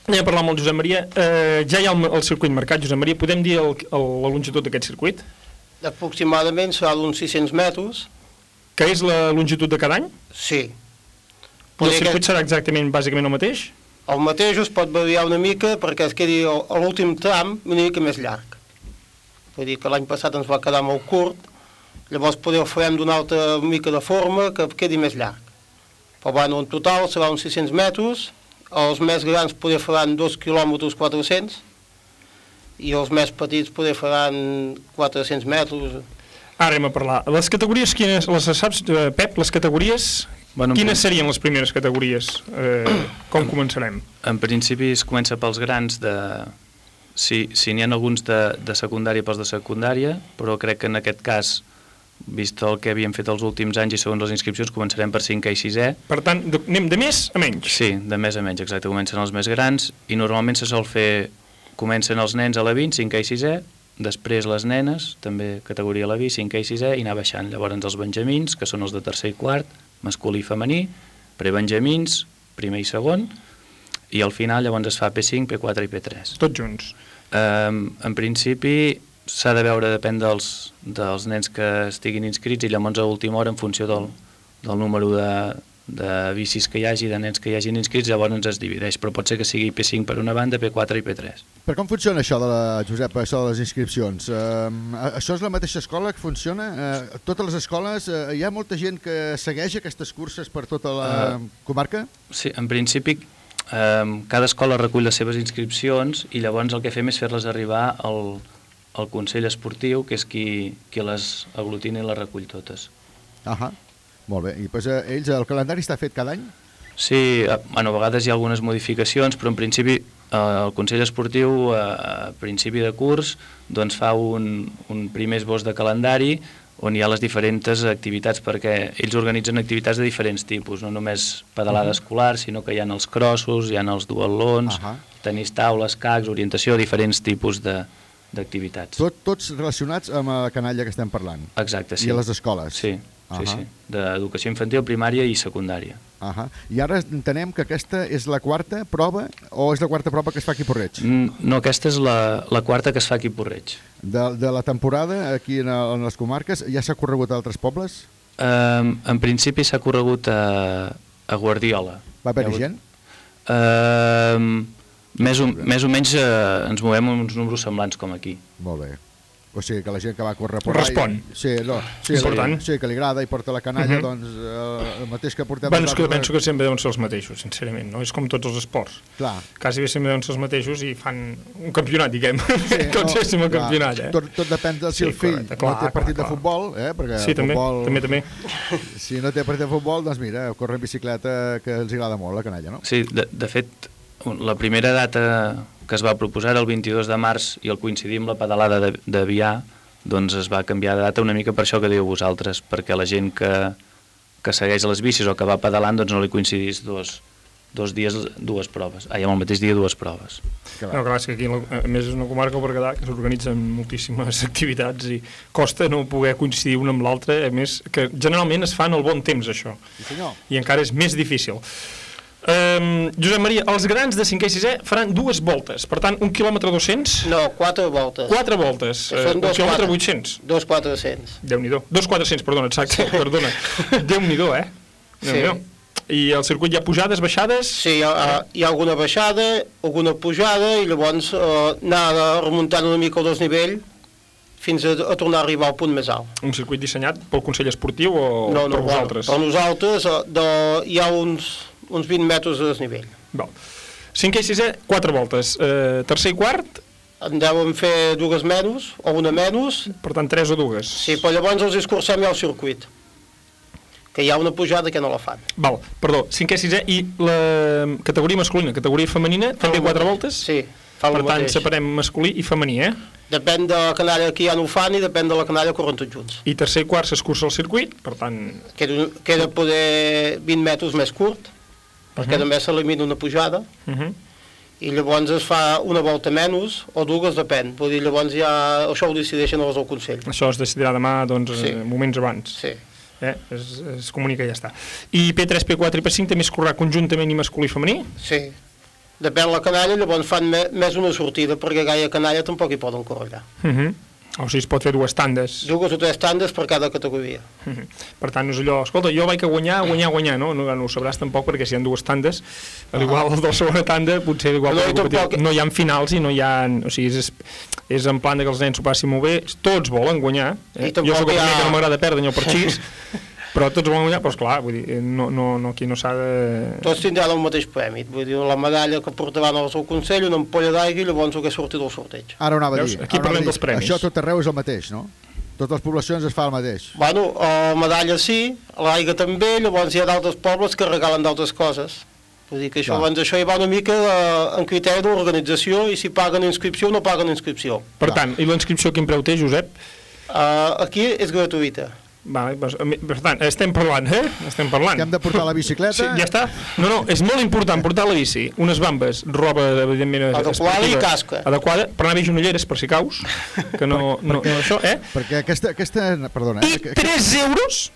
S25: anem a parlar amb el Josep Maria. Eh, ja hi ha el, el circuit marcat, Josep Maria. Podem dir el, el, la longitud d'aquest circuit?
S27: Aproximadament serà d'uns 600 metres.
S25: Que és la longitud de cada any?
S27: Sí.
S25: I el circuit
S27: que-
S25: serà exactament, bàsicament el mateix?
S27: El mateix es pot variar una mica perquè es quedi l'últim tram una mica més llarg. Vull dir que l'any passat ens va quedar molt curt, llavors poder ho farem d'una altra mica de forma que quedi més llarg. Però bueno, en total serà uns 600 metres, els més grans poder faran 2 km 400 i els més petits poder faran 400 metres.
S25: Ara anem a parlar. Les categories, quines, les saps, eh, Pep, les categories,
S26: Bueno, en
S25: quines serien les primeres categories? Eh, com començarem?
S26: En principi es comença pels grans de... Si, si n'hi ha alguns de, de secundària pels de secundària, però crec que en aquest cas, vist el que havíem fet els últims anys i segons les inscripcions, començarem per 5è i 6è.
S25: Per tant, de, anem de més a menys.
S26: Sí, de més a menys, exacte. Comencen els més grans i normalment se sol fer... Comencen els nens a la 20, 5è i 6è, després les nenes, també categoria a la 20, 5è i 6è, i anar baixant. Llavors els benjamins, que són els de tercer i quart, masculí i femení, prebenjamins, primer i segon, i al final llavors es fa P5, P4 i P3.
S25: Tots junts.
S26: Um, en principi s'ha de veure, depèn dels, dels nens que estiguin inscrits i llavors a última hora en funció del, del número de, de bicis que hi hagi, de nens que hi hagin inscrits, llavors es divideix, però pot ser que sigui P5 per una banda, P4 i P3.
S5: Per com funciona això de la, Josep, això de les inscripcions? Uh, això és la mateixa escola que funciona? Uh, totes les escoles, uh, hi ha molta gent que segueix aquestes curses per tota la
S26: Eh,
S5: comarca?
S26: Sí, en principi um, cada escola recull les seves inscripcions i llavors el que fem és fer-les arribar al, al Consell Esportiu, que és qui, qui les aglutina i les recull totes.
S5: Ahà, molt bé. I uh, ells, el calendari està fet cada any?
S26: Sí, eh, bueno, a vegades hi ha algunes modificacions, però en principi eh, el Consell Esportiu a principi de curs doncs, fa un, un primer esbós de calendari on hi ha les diferents activitats, perquè ells organitzen activitats de diferents tipus, no només pedalada
S5: Mhm.
S26: escolar, sinó que hi ha els crossos, hi ha els duatlons,
S5: Ahà.
S26: tenis taules, cacs, orientació, diferents tipus de d'activitats.
S5: Tot, tots relacionats amb la canalla que estem parlant?
S26: Exacte, sí.
S5: I a les escoles?
S26: Sí, sí,
S5: Ahà.
S26: sí. D'educació infantil, primària i secundària.
S5: Ahà. I ara entenem que aquesta és la quarta prova o és la quarta prova que es fa aquí a Porreig?
S26: Mm, No, aquesta és la, la quarta que es fa aquí a Porreig.
S5: De, de la temporada aquí en, el, en les comarques ja s'ha corregut a altres pobles?
S26: Um, en principi s'ha corregut a, a Guardiola.
S5: Va haver-hi
S26: Hi ha
S5: gent?
S26: Um, més, o, més o menys uh, ens movem amb uns números semblants com aquí.
S5: Molt bé. O sigui, que la gent que va córrer per
S25: Respon.
S5: Allà, sí, no, sí,
S25: Important.
S5: li, sí, que li agrada i porta la canalla,
S25: Mhm.
S5: doncs eh, el mateix que portem...
S25: Bueno, és que penso que sempre deuen ser els mateixos, sincerament, no? És com tots els esports.
S5: Clar.
S25: Quasi bé sempre deuen ser els mateixos i fan un campionat, diguem.
S5: Sí,
S25: Tots
S5: no,
S25: féssim el
S5: clar,
S25: campionat, eh?
S5: Tot, tot depèn de si
S25: Sí,
S5: el fill
S25: correcte,
S5: no
S25: clar,
S5: té
S25: clar,
S5: partit
S25: clar.
S5: de futbol, eh? perquè
S25: Sí,
S5: el
S25: també,
S5: futbol,
S25: també, també.
S5: Si no té partit de futbol, doncs mira, córrer en bicicleta, que els agrada molt, la canalla, no?
S26: Sí, de, de fet, la primera data que es va proposar era el 22 de març i el coincidir amb la pedalada de, de Vià, doncs es va canviar de data una mica per això que diu vosaltres, perquè la gent que, que segueix les bicis o que va pedalant doncs no li coincidís dos, dos dies, dues proves. Ah, i amb el mateix dia dues proves.
S25: No, clar, és que aquí, a més, és una comarca per Berguedà que s'organitzen moltíssimes activitats i costa no poder coincidir una amb l'altra, a més, que generalment es fan al bon temps, això.
S5: Sí, senyor.
S25: I encara és més difícil. Um, Josep Maria, els grans de 5è i 6è faran dues voltes, per tant, un quilòmetre 200...
S27: No, quatre voltes.
S25: Quatre voltes, eh, un quilòmetre
S27: quatre.
S25: 800.
S27: Dos 400.
S25: Déu-n'hi-do. Dos 400, perdona, exacte, sí. perdona. Déu-n'hi-do, eh? Déu-n'hi-do. I al circuit hi ha pujades, baixades?
S27: Sí, hi ha, hi ha alguna baixada, alguna pujada, i llavors eh, anar remuntant una mica el desnivell fins a, a tornar a arribar al punt més alt.
S25: Un circuit dissenyat pel Consell Esportiu o
S27: no, no,
S25: per vosaltres?
S27: Per nosaltres eh, de, hi ha uns, uns 20 metres de desnivell.
S25: Val. 5è i 6è, quatre voltes. Eh, tercer i quart?
S27: En deuen fer dues menys, o una menys.
S25: Per tant, tres o dues.
S27: Sí, però llavors els escurcem ja al circuit. Que hi ha una pujada que no la fan.
S25: Val, perdó, 5è, 6è i la categoria masculina, categoria femenina, també quatre voltes?
S27: Sí, fa
S25: Per tant,
S27: mateix.
S25: separem masculí i femení, eh?
S27: Depèn de la canalla que ja no ho fan i depèn de la canalla que corren tots junts.
S25: I tercer i quart s'escurça el circuit, per tant...
S27: Queda, queda poder 20 metres més curt, perquè
S25: Mhm.
S27: també s'elimina una pujada,
S25: Uh -huh.
S27: i llavors es fa una volta menys, o dues, depèn. Vull dir, llavors ja això ho decideixen els del Consell.
S25: Això es decidirà demà, doncs,
S27: Sí.
S25: sí. moments abans.
S27: Sí.
S25: Eh? Es, es comunica i ja està. I P3, P4 i P5 també es correrà conjuntament i masculí i femení?
S27: Sí. Depèn la canalla, llavors fan me, més una sortida, perquè gaire canalla tampoc hi poden córrer allà.
S25: Uh -huh. O sigui, es pot fer dues tandes.
S27: Dues o tres tandes per cada categoria.
S25: Uh -huh. Per tant, és allò, escolta, jo vaig a guanyar, guanyar, guanyar, no? No, no ho sabràs tampoc perquè si hi ha dues tandes, a l'igual de la segona tanda, potser igual
S27: No, tampoc-
S25: no hi ha finals i no hi ha... O sigui, és, és en plan de que els nens s'ho passin molt bé, tots volen guanyar. Eh?
S27: I
S25: Jo sóc el
S27: ha-
S25: que no m'agrada perdre ni el parxís, però tots volen guanyar, però esclar, vull dir, no, no, no, aquí no s'ha de...
S27: Tots tindran el mateix premi. Vull dir, la medalla que portaran al seu Consell, una ampolla d'aigua i llavors el que surti del sorteig.
S5: Ara ho anava a
S25: Veus?
S5: dir.
S25: Aquí parlem
S5: dir.
S25: dels premis.
S5: Això tot arreu és el mateix, no? Totes les poblacions es fa el mateix.
S27: Bueno, la medalla sí, l'aigua també, llavors hi ha d'altres pobles que regalen d'altres coses. Vull dir que això, abans això hi va una mica eh, en criteri d'organització i si paguen inscripció o no paguen inscripció.
S25: Per tant, i la inscripció quin preu té, Josep?
S27: Uh, aquí és gratuïta.
S25: Vale, doncs, a mi- per tant, estem parlant, eh? Estem parlant.
S5: Que hem de portar la bicicleta?
S25: Sí, ja està. No, no, és molt important portar la bici, unes bambes, roba, evidentment,
S27: Adequada i casca.
S25: Adequada, per anar bé genolleres, per si caus, que no, no, no això, eh?
S5: Perquè aquesta... aquesta perdona, eh? que-
S25: 3 euros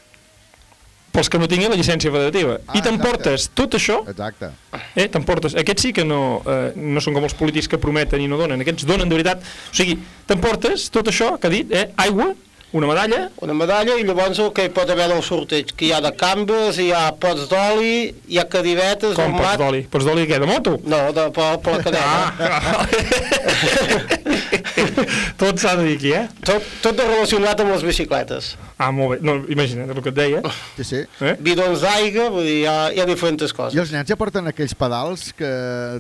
S25: pels que no tinguin la llicència federativa.
S5: Ah,
S25: I t'emportes tot això,
S5: Exacte.
S25: eh, t'emportes. Aquests sí que no, eh, no són com els polítics que prometen i no donen. Aquests donen de veritat. O sigui, t'emportes tot això que ha dit, eh? Aigua, una medalla,
S27: Una medalla i llavors el que hi pot haver del sorteig, que hi ha de cambres, hi ha pots d'oli, hi ha cadiretes,
S25: com
S27: un
S25: pots
S27: mat...
S25: d'oli. Pots d'oli què, de moto?
S27: No, de, per, per la cadena.
S25: Ah, tot s'ha de dir aquí, eh?
S27: Tot, tot relacionat amb les bicicletes.
S25: Ah, molt bé. No, imagina't el que et deia.
S5: Sí, sí.
S25: Eh?
S27: Bidons d'aigua, vull dir, hi ha, hi ha diferents coses.
S5: I els nens ja porten aquells pedals que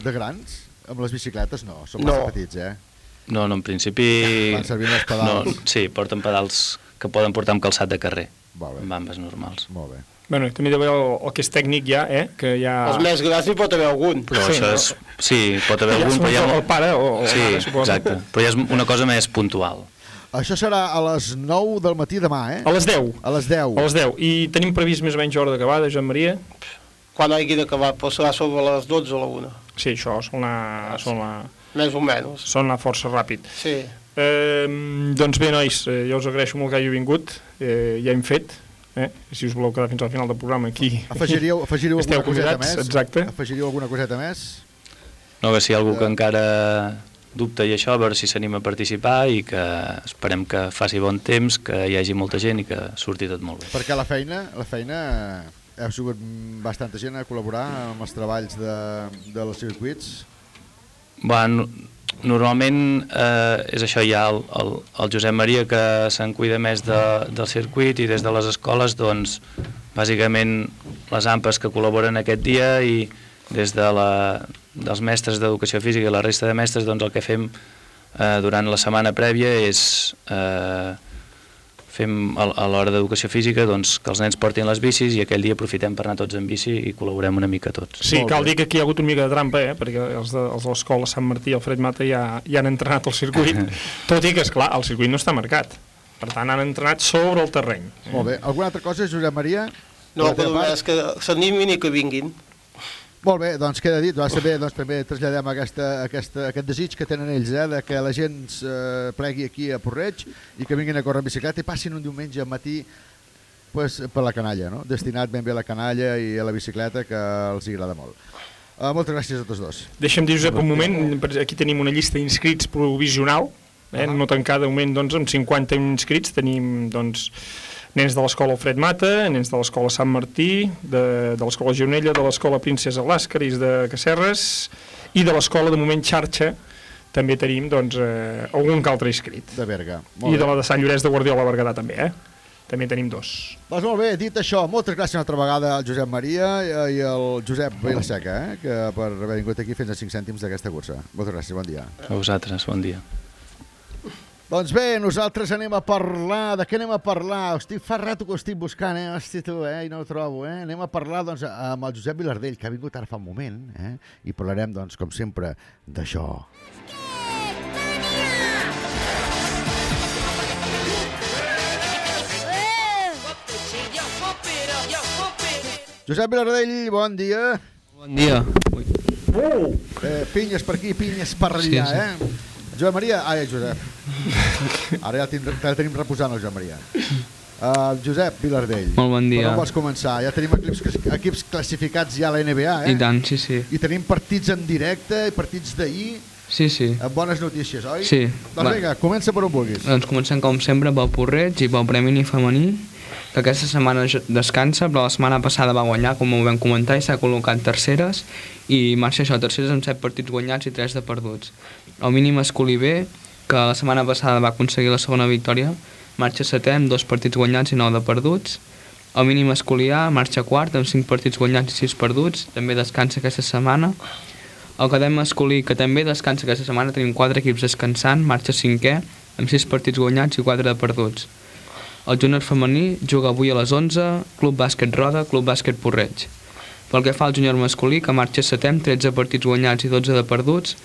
S5: de grans? Amb les bicicletes no, són
S27: No.
S5: massa petits, eh?
S26: No, no, en principi...
S5: Van servir els pedals.
S26: No, sí, porten pedals que poden portar amb calçat de carrer.
S5: Molt bé.
S26: Amb ambes normals.
S5: Molt bé.
S25: Bueno, i també hi ha el, el que és tècnic ja, eh? Que ja...
S27: Els més grans n'hi pot haver algun.
S26: Però
S25: Sí,
S26: això és... Sí, pot haver
S25: Ja
S26: algun, però hi ha...
S25: el pare o- o
S26: sí,
S25: mare, suposo.
S26: exacte. Però ja és una cosa més puntual.
S5: Això serà a les 9 del matí demà, eh?
S25: A les 10.
S5: A les 10.
S25: A les 10. I tenim previst més o menys hora d'acabada, Joan Maria?
S27: Quan hagi d'acabar, però serà sobre les 12 o la 1.
S25: Sí, això, són la, són la,
S27: Més o menys.
S25: són la força ràpid.
S27: Sí.
S25: Eh, doncs bé, nois, eh, jo us agraeixo molt que hàgiu vingut. Eh, ja hem fet. Eh? Si us voleu quedar fins al final del programa aquí...
S5: Afegiríeu, afegiríeu alguna coseta més?
S25: exacte.
S5: Afegiríeu alguna coseta més?
S26: No, que si hi ha algú que encara dubta i això, a veure si s'anima a participar i que esperem que faci bon temps, que hi hagi molta gent i que surti tot molt bé.
S5: Perquè la feina, la feina heu sigut bastanta gent a col·laborar amb els treballs de, dels circuits.
S26: Bueno, normalment eh, és això, hi ha el, el, el Josep Maria que se'n cuida més de, del circuit i des de les escoles, doncs, bàsicament les AMPAs que col·laboren aquest dia i des de la, dels mestres d'educació física i la resta de mestres, doncs el que fem eh, durant la setmana prèvia és eh, fem a, a l'hora d'educació física doncs, que els nens portin les bicis i aquell dia aprofitem per anar tots en bici i col·laborem una mica tots.
S25: Sí, cal dir que aquí hi ha hagut una mica de trampa, eh? perquè els de, els de l'escola Sant Martí i el Fred Mata ja, ja han entrenat el circuit, tot i que, és clar el circuit no està marcat. Per tant, han entrenat sobre el terreny.
S5: Molt bé. Alguna altra cosa, Josep Maria?
S27: No, però és que s'animin i que vinguin.
S5: Molt bé, doncs queda dit, va ser bé, doncs també traslladem aquesta, aquesta, aquest desig que tenen ells, eh, de que la gent eh, plegui aquí a Porreig i que vinguin a córrer en bicicleta i passin un diumenge matí pues, per la canalla, no? destinat ben bé a la canalla i a la bicicleta que els agrada molt. Uh, moltes gràcies a tots dos.
S25: Deixa'm dir, Josep, un moment, aquí tenim una llista d'inscrits provisional, eh, no tancada, de moment, doncs, amb 50 inscrits, tenim, doncs, nens de l'escola Alfred Mata, nens de l'escola Sant Martí, de, de l'escola Gironella, de l'escola Princesa Làscaris de Cacerres i de l'escola, de moment, Xarxa, també tenim, doncs, eh, algun que altre inscrit.
S5: De Berga.
S25: I de la de Sant Llorenç de Guardiola Berguedà, també, eh? També tenim dos.
S5: Doncs molt bé, dit això, moltes gràcies una altra vegada al Josep Maria i al Josep Vilaseca, eh, que per haver vingut aquí fins a 5 cèntims d'aquesta cursa. Moltes gràcies, bon dia.
S26: A vosaltres, bon dia.
S5: Doncs bé, nosaltres anem a parlar... De què anem a parlar? Hosti, fa rato que ho estic buscant, eh? Hosti, tu, eh? I no ho trobo, eh? Anem a parlar, doncs, amb el Josep Vilardell, que ha vingut ara fa un moment, eh? I parlarem, doncs, com sempre, d'això. Josep Vilardell, bon dia.
S28: Bon dia.
S5: Uh! Eh, pinyes per aquí, pinyes per allà,
S28: Sí, sí.
S5: eh? Josep Maria... Ai, Josep. Ara ja el tenim, ja el tenim reposant, el Josep Maria. Uh, Josep Vilardell.
S28: Molt bon dia.
S5: On vols començar? Ja tenim equips, equips classificats ja a la NBA, eh?
S28: I tant, sí, sí.
S5: I tenim partits en directe i partits d'ahir
S28: Sí, sí.
S5: amb bones notícies, oi?
S28: Sí.
S5: Doncs
S28: Va.
S5: vinga, comença per on vulguis.
S28: Doncs comencem com sempre pel Porreig i pel Premi Ni Femení, que aquesta setmana descansa, però la setmana passada va guanyar, com ho vam comentar, i s'ha col·locat terceres, i marxa això, terceres amb 7 partits guanyats i 3 de perduts. El mínim B, que la setmana passada va aconseguir la segona victòria, marxa setè amb 2 partits guanyats i 9 de perduts. El mínim A marxa quart amb 5 partits guanyats i 6 perduts, també descansa aquesta setmana. El cadet masculí, que també descansa aquesta setmana, tenim 4 equips descansant, marxa cinquè, amb 6 partits guanyats i 4 de perduts. El júnior femení juga avui a les 11, Club Bàsquet Roda, Club Bàsquet Porreig. Pel que fa al júnior masculí, que marxa setè amb 13 partits guanyats i 12 de perduts,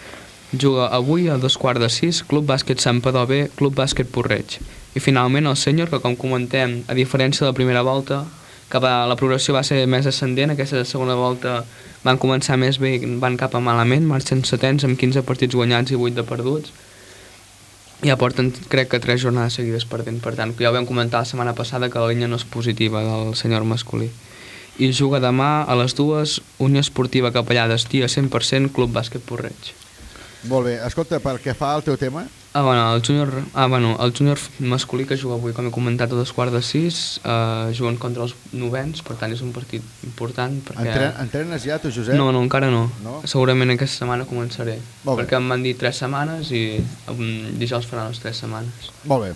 S28: juga avui a dos quarts de sis, Club Bàsquet Sant Padó B, Club Bàsquet Porreig. I finalment el sènior, que com comentem, a diferència de la primera volta, que va, la progressió va ser més ascendent, aquesta segona volta van començar més bé i van cap a malament, marxen setens amb 15 partits guanyats i 8 de perduts. Ja porten, crec que, tres jornades seguides perdent, per tant, ja ho vam comentar la setmana passada que la línia no és positiva del senyor masculí. I juga demà a les dues Unió Esportiva Capellà d'Estí a 100% Club Bàsquet Porreig.
S5: Molt bé, escolta, pel que fa al teu tema,
S28: Ah, bueno, el júnior, ah, bueno, el júnior masculí que juga avui, com he comentat, a dos quarts de sis, eh, juguen contra els novens, per tant és un partit important. Perquè...
S5: Entren, entrenes ja, tu, Josep?
S28: No, no, encara no.
S5: No?
S28: Segurament aquesta setmana començaré.
S5: Molt bé.
S28: perquè em van dir tres setmanes i um, dijous faran les tres setmanes.
S5: Molt bé.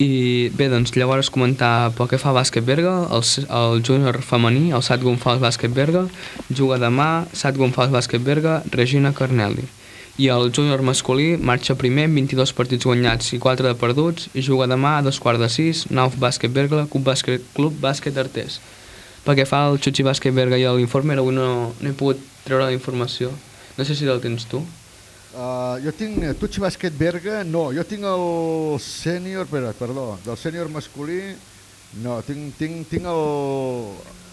S28: I bé, doncs llavors comentar pel que fa a bàsquet Berga, el, el júnior femení, el Sat Gonfals Bàsquet Berga, juga demà Sat Gonfals Bàsquet Berga, Regina Carnelli. I el júnior masculí marxa primer amb 22 partits guanyats i 4 de perduts i juga demà a dos quarts de sis, Nauf Bàsquet Berga, Club Bàsquet, Club Bàsquet Artés. Pel que fa al Xuxi Bàsquet Berga i a l'informe, avui no, no he pogut treure la informació. No sé si el tens tu.
S5: Uh, jo tinc eh, Tucci Bàsquet Berga, no, jo tinc el sènior, perdó, del sènior masculí, no, tinc, tinc, tinc el,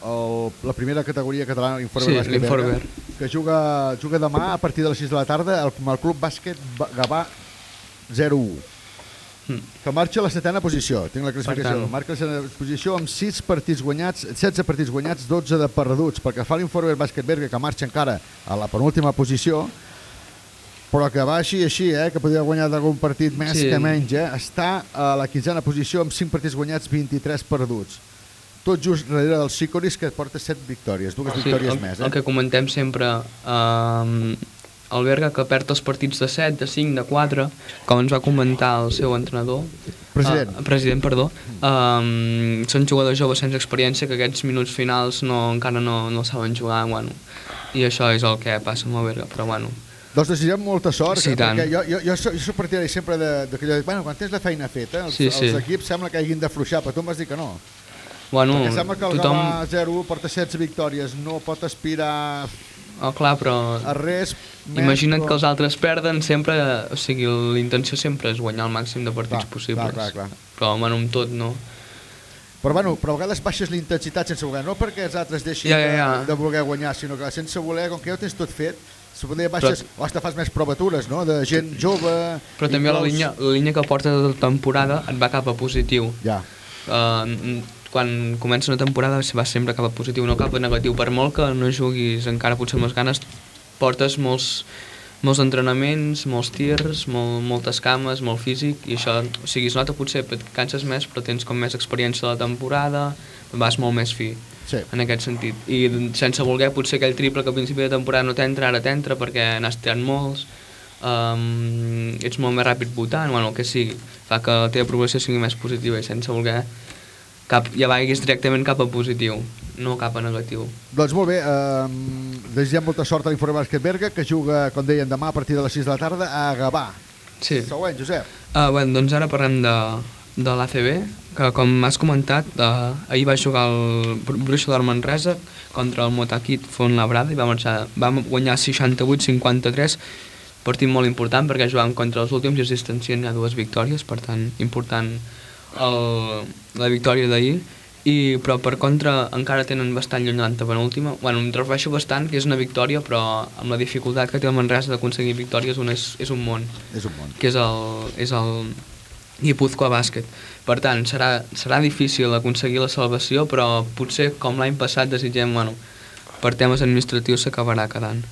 S5: el, la primera categoria catalana, l'Informe
S28: Sí,
S5: Bàsquet. Berga, que juga, juga demà a partir de les 6 de la tarda el, el Club Bàsquet Gavà 0-1 que marxa a la setena posició, tinc la classificació, marca la setena posició amb 6 partits guanyats, 16 partits guanyats, 12 de perduts, perquè fa l'Informe Bàsquet Berga, que marxa encara a la penúltima posició, però que va així així, eh, que podria guanyar d'algun partit més
S28: Sí.
S5: que menys, eh, està a la quinzena posició amb 5 partits guanyats, 23 perduts. Tot just darrere del Sicoris, que porta 7 victòries, dues victòries
S28: el,
S5: més.
S28: el
S5: Eh?
S28: que comentem sempre, eh, el Berga que perd els partits de 7, de 5, de 4, com ens va comentar el seu entrenador.
S5: President.
S28: Uh, president, perdó. Um, són jugadors joves sense experiència que aquests minuts finals no, encara no, no saben jugar, bueno. I això és el que passa amb el Berga, però bueno.
S5: Doncs desitgem molta sort,
S28: Sí, tant.
S5: perquè jo, jo, jo, soc, jo soc partidari sempre de, de que allò de, bueno, quan tens la feina feta, els,
S28: Sí, sí.
S5: els equips sembla que hagin d'afluixar, però tu em vas dir que no.
S28: Bueno,
S5: perquè sembla que el
S28: tothom...
S5: Gavà 0 porta 16 victòries, no pot aspirar
S28: Oh, clar, però...
S5: a res més,
S28: Imagina't
S5: però-
S28: que els altres perden sempre, o sigui, l'intenció sempre és guanyar el màxim de partits
S5: Clar,
S28: possibles.
S5: clar, clar, clar.
S28: Però, bueno, amb tot, no.
S5: Però, bueno, però a vegades baixes l'intensitat sense voler, no perquè els altres deixin
S28: Ja, ja, ja.
S5: De, de voler guanyar, sinó que sense voler, com que ja ho tens tot fet, poder baixes, o hasta fas més provatures, no?, de gent jove...
S28: Però també la línia, la línia que porta de temporada et va cap a positiu.
S5: Ja.
S28: Uh, quan comença una temporada va sempre cap a positiu, no cap a negatiu. Per molt que no juguis encara potser amb les ganes, portes molts, molts entrenaments, molts tirs, molt, moltes cames, molt físic, i això, o sigui, es nota potser et canses més, però tens com més experiència de la temporada, vas molt més fi.
S5: Sí.
S28: en aquest sentit. I sense voler, potser aquell triple que al principi de temporada no t'entra, ara t'entra perquè n'has tirat molts, um, ets molt més ràpid votant, bueno, el que sigui, fa que la teva progressió sigui més positiva i sense voler cap, ja vagis directament cap a positiu, no cap a negatiu.
S5: Doncs molt bé, eh, desitgem molta sort a l'Informe Berga, que juga, com deien, demà a partir de les 6 de la tarda a Gavà.
S28: Sí.
S5: Següent, Josep.
S28: Uh, bueno, doncs ara parlem de, de l'ACB, que com has comentat, uh, ahir va jugar el Br- Bruixa de Manresa contra el Motakit Labrada i va, marxar, va guanyar 68-53, partit molt important perquè jugàvem contra els últims i es distancien ja dues victòries, per tant, important el, la victòria d'ahir i, però per contra encara tenen bastant lluny l'antepenúltima bueno, em refereixo bastant que és una victòria però amb la dificultat que té el Manresa d'aconseguir victòries un és, és un món.
S5: És un món.
S28: que és el, és el Guipúzcoa Bàsquet. Per tant serà, serà difícil aconseguir la salvació però potser com l'any passat desitgem bueno, per temes administratius s'acabarà quedant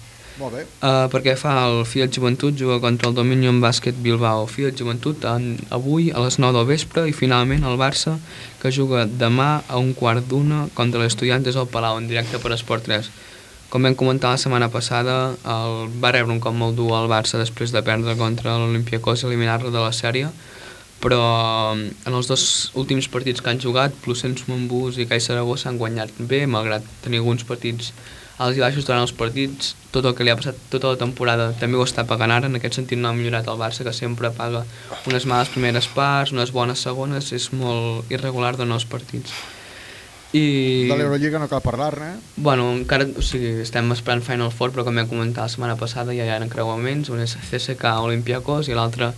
S5: Molt bé.
S28: Uh, perquè fa el Fiat Joventut juga contra el Dominion Bàsquet Bilbao. Fiat Joventut en, avui a les 9 del vespre i finalment el Barça que juga demà a un quart d'una contra l'Estudiantes al Palau en directe per Esport 3 com vam comentar la setmana passada el, va rebre un cop molt dur al Barça després de perdre contra l'Olympiacos i eliminar-lo de la sèrie. Però en els dos últims partits que han jugat Plusens Montbus i Cai Saragossa han guanyat bé malgrat tenir alguns partits alts i baixos durant els partits, tot el que li ha passat tota la temporada també ho està pagant ara, en aquest sentit no ha millorat el Barça, que sempre paga unes males primeres parts, unes bones segones, és molt irregular de nous partits. I...
S5: De l'Eurolliga no cal parlar-ne.
S28: Bueno, encara, o sigui, estem esperant Final Four, però com vam comentar la setmana passada ja hi ha encreuaments, un és CSK Olympiacos i l'altre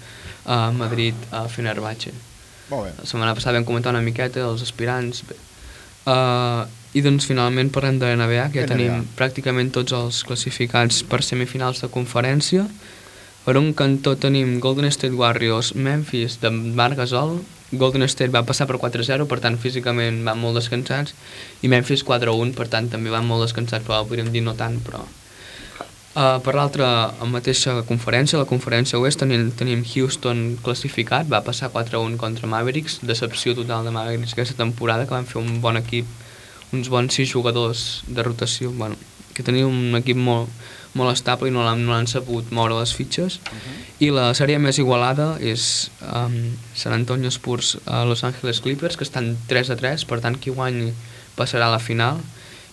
S28: a Madrid a Fenerbahce.
S5: Molt bé.
S28: La setmana passada vam comentar una miqueta els aspirants. Bé. Uh, I doncs finalment parlem de NBA, que ja
S5: NBA.
S28: tenim pràcticament tots els classificats per semifinals de conferència. Per un cantó tenim Golden State Warriors, Memphis de Marc Gasol. Golden State va passar per 4-0, per tant físicament van molt descansats, i Memphis 4-1, per tant també van molt descansats, però podríem dir no tant, però... Uh, per l'altra, la mateixa conferència, la conferència oest, tenim, tenim Houston classificat, va passar 4-1 contra Mavericks, decepció total de Mavericks aquesta temporada, que van fer un bon equip, uns bons sis jugadors de rotació, bueno, que tenia un equip molt, molt estable i no l'han no sabut moure les fitxes. I la sèrie més igualada és um, San Antonio Spurs a Los Angeles Clippers, que estan 3 a 3, per tant qui guanyi passarà a la final.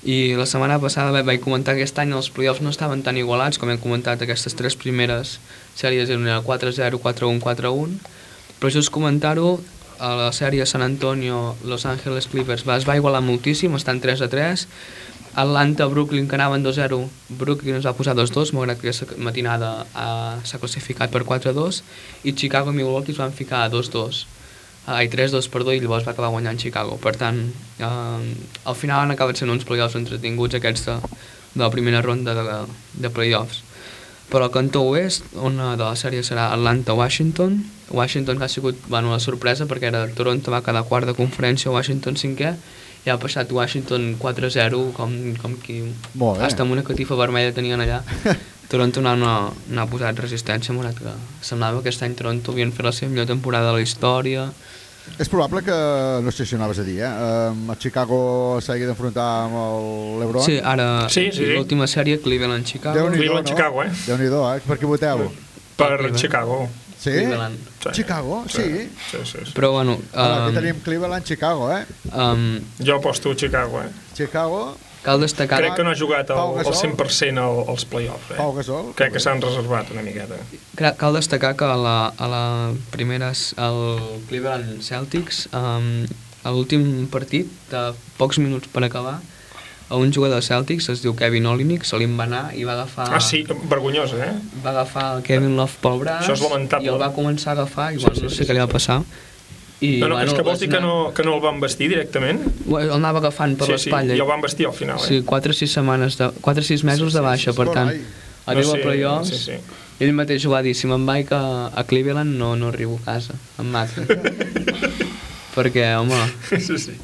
S28: I la setmana passada va- vaig comentar que aquest any els playoffs no estaven tan igualats, com hem comentat, aquestes tres primeres sèries eren el 4-0, 4-1, 4-1, però just comentar-ho, a la sèrie San Antonio, Los Angeles Clippers. Va, es va igualar moltíssim, estan 3 a 3, Atlanta, Brooklyn, que anaven 2-0, Brooklyn es va posar 2-2, malgrat que aquesta matinada s'ha classificat per 4-2, i Chicago i Milwaukee es van ficar a 2-2, ai, 3-2 perdó, i llavors va acabar guanyant Chicago. Per tant, eh, al final han acabat sent uns playoffs entretinguts aquests de, de la primera ronda de, de playoffs. Però al cantó oest, una de la sèrie serà Atlanta-Washington. Washington que ha sigut bueno, la sorpresa perquè era Toronto va quedar quart de conferència, Washington cinquè, i ha passat Washington 4-0 com, com qui
S5: Molt bé.
S28: hasta amb una catifa vermella tenien allà. Toronto no, no, no ha posat resistència, malgrat que semblava que aquest any Toronto havien fet la seva millor temporada de la història,
S5: És probable que, no sé si ho anaves a dir, eh? a Chicago s'hagi d'enfrontar amb el LeBron.
S28: Sí, ara
S25: Sí, sí, sí.
S28: l'última sèrie Cleveland-Chicago.
S5: Déu-n'hi-do,
S25: Cleveland,
S5: no?
S25: Chicago, eh?
S5: Déu-n'hi-do, eh? Per qui voteu?
S25: Per Chicago.
S5: Sí?
S28: Cleveland.
S5: Chicago, sí.
S25: Sí, sí, sí.
S28: Però bueno...
S5: Ara, aquí
S28: Um,
S5: tenim Cleveland, Chicago, eh?
S28: um,
S25: Jo aposto Chicago, eh?
S5: Chicago,
S28: cal destacar...
S25: Crec que no ha jugat
S5: Pau
S25: el, el
S5: Gasol.
S25: 100% al, als play-offs, eh?
S5: Pau Gasol.
S25: Crec que s'han reservat una miqueta.
S28: Cal destacar que a la, a la primera, el Cleveland Celtics, um, a l'últim partit, de pocs minuts per acabar, a un jugador de Celtics, es diu Kevin Olinick, se li va anar i va agafar,
S25: Ah, sí, vergonyosa, eh?
S28: va agafar el Kevin Love pel braç
S25: Això és lamentable.
S28: i el va començar a agafar i
S25: Sí,
S28: bueno,
S25: sí,
S28: no
S25: sí,
S28: sé què li va passar. I,
S25: no, no,
S28: bueno,
S25: és que vols dir que no, que no el van vestir directament?
S28: El anava agafant per
S25: sí,
S28: l'espatlla.
S25: Sí, i el van vestir al final, eh?
S28: Sí, 4 o 6 setmanes, de, 4 o 6 mesos de baixa, per tant, arriba
S25: No
S28: a
S25: sé,
S28: playoffs,
S25: sí, sí.
S28: ell mateix ho va dir, si me'n vaig a, a Cleveland no, no arribo a casa, em maten. perquè, home,
S25: Sí, sí.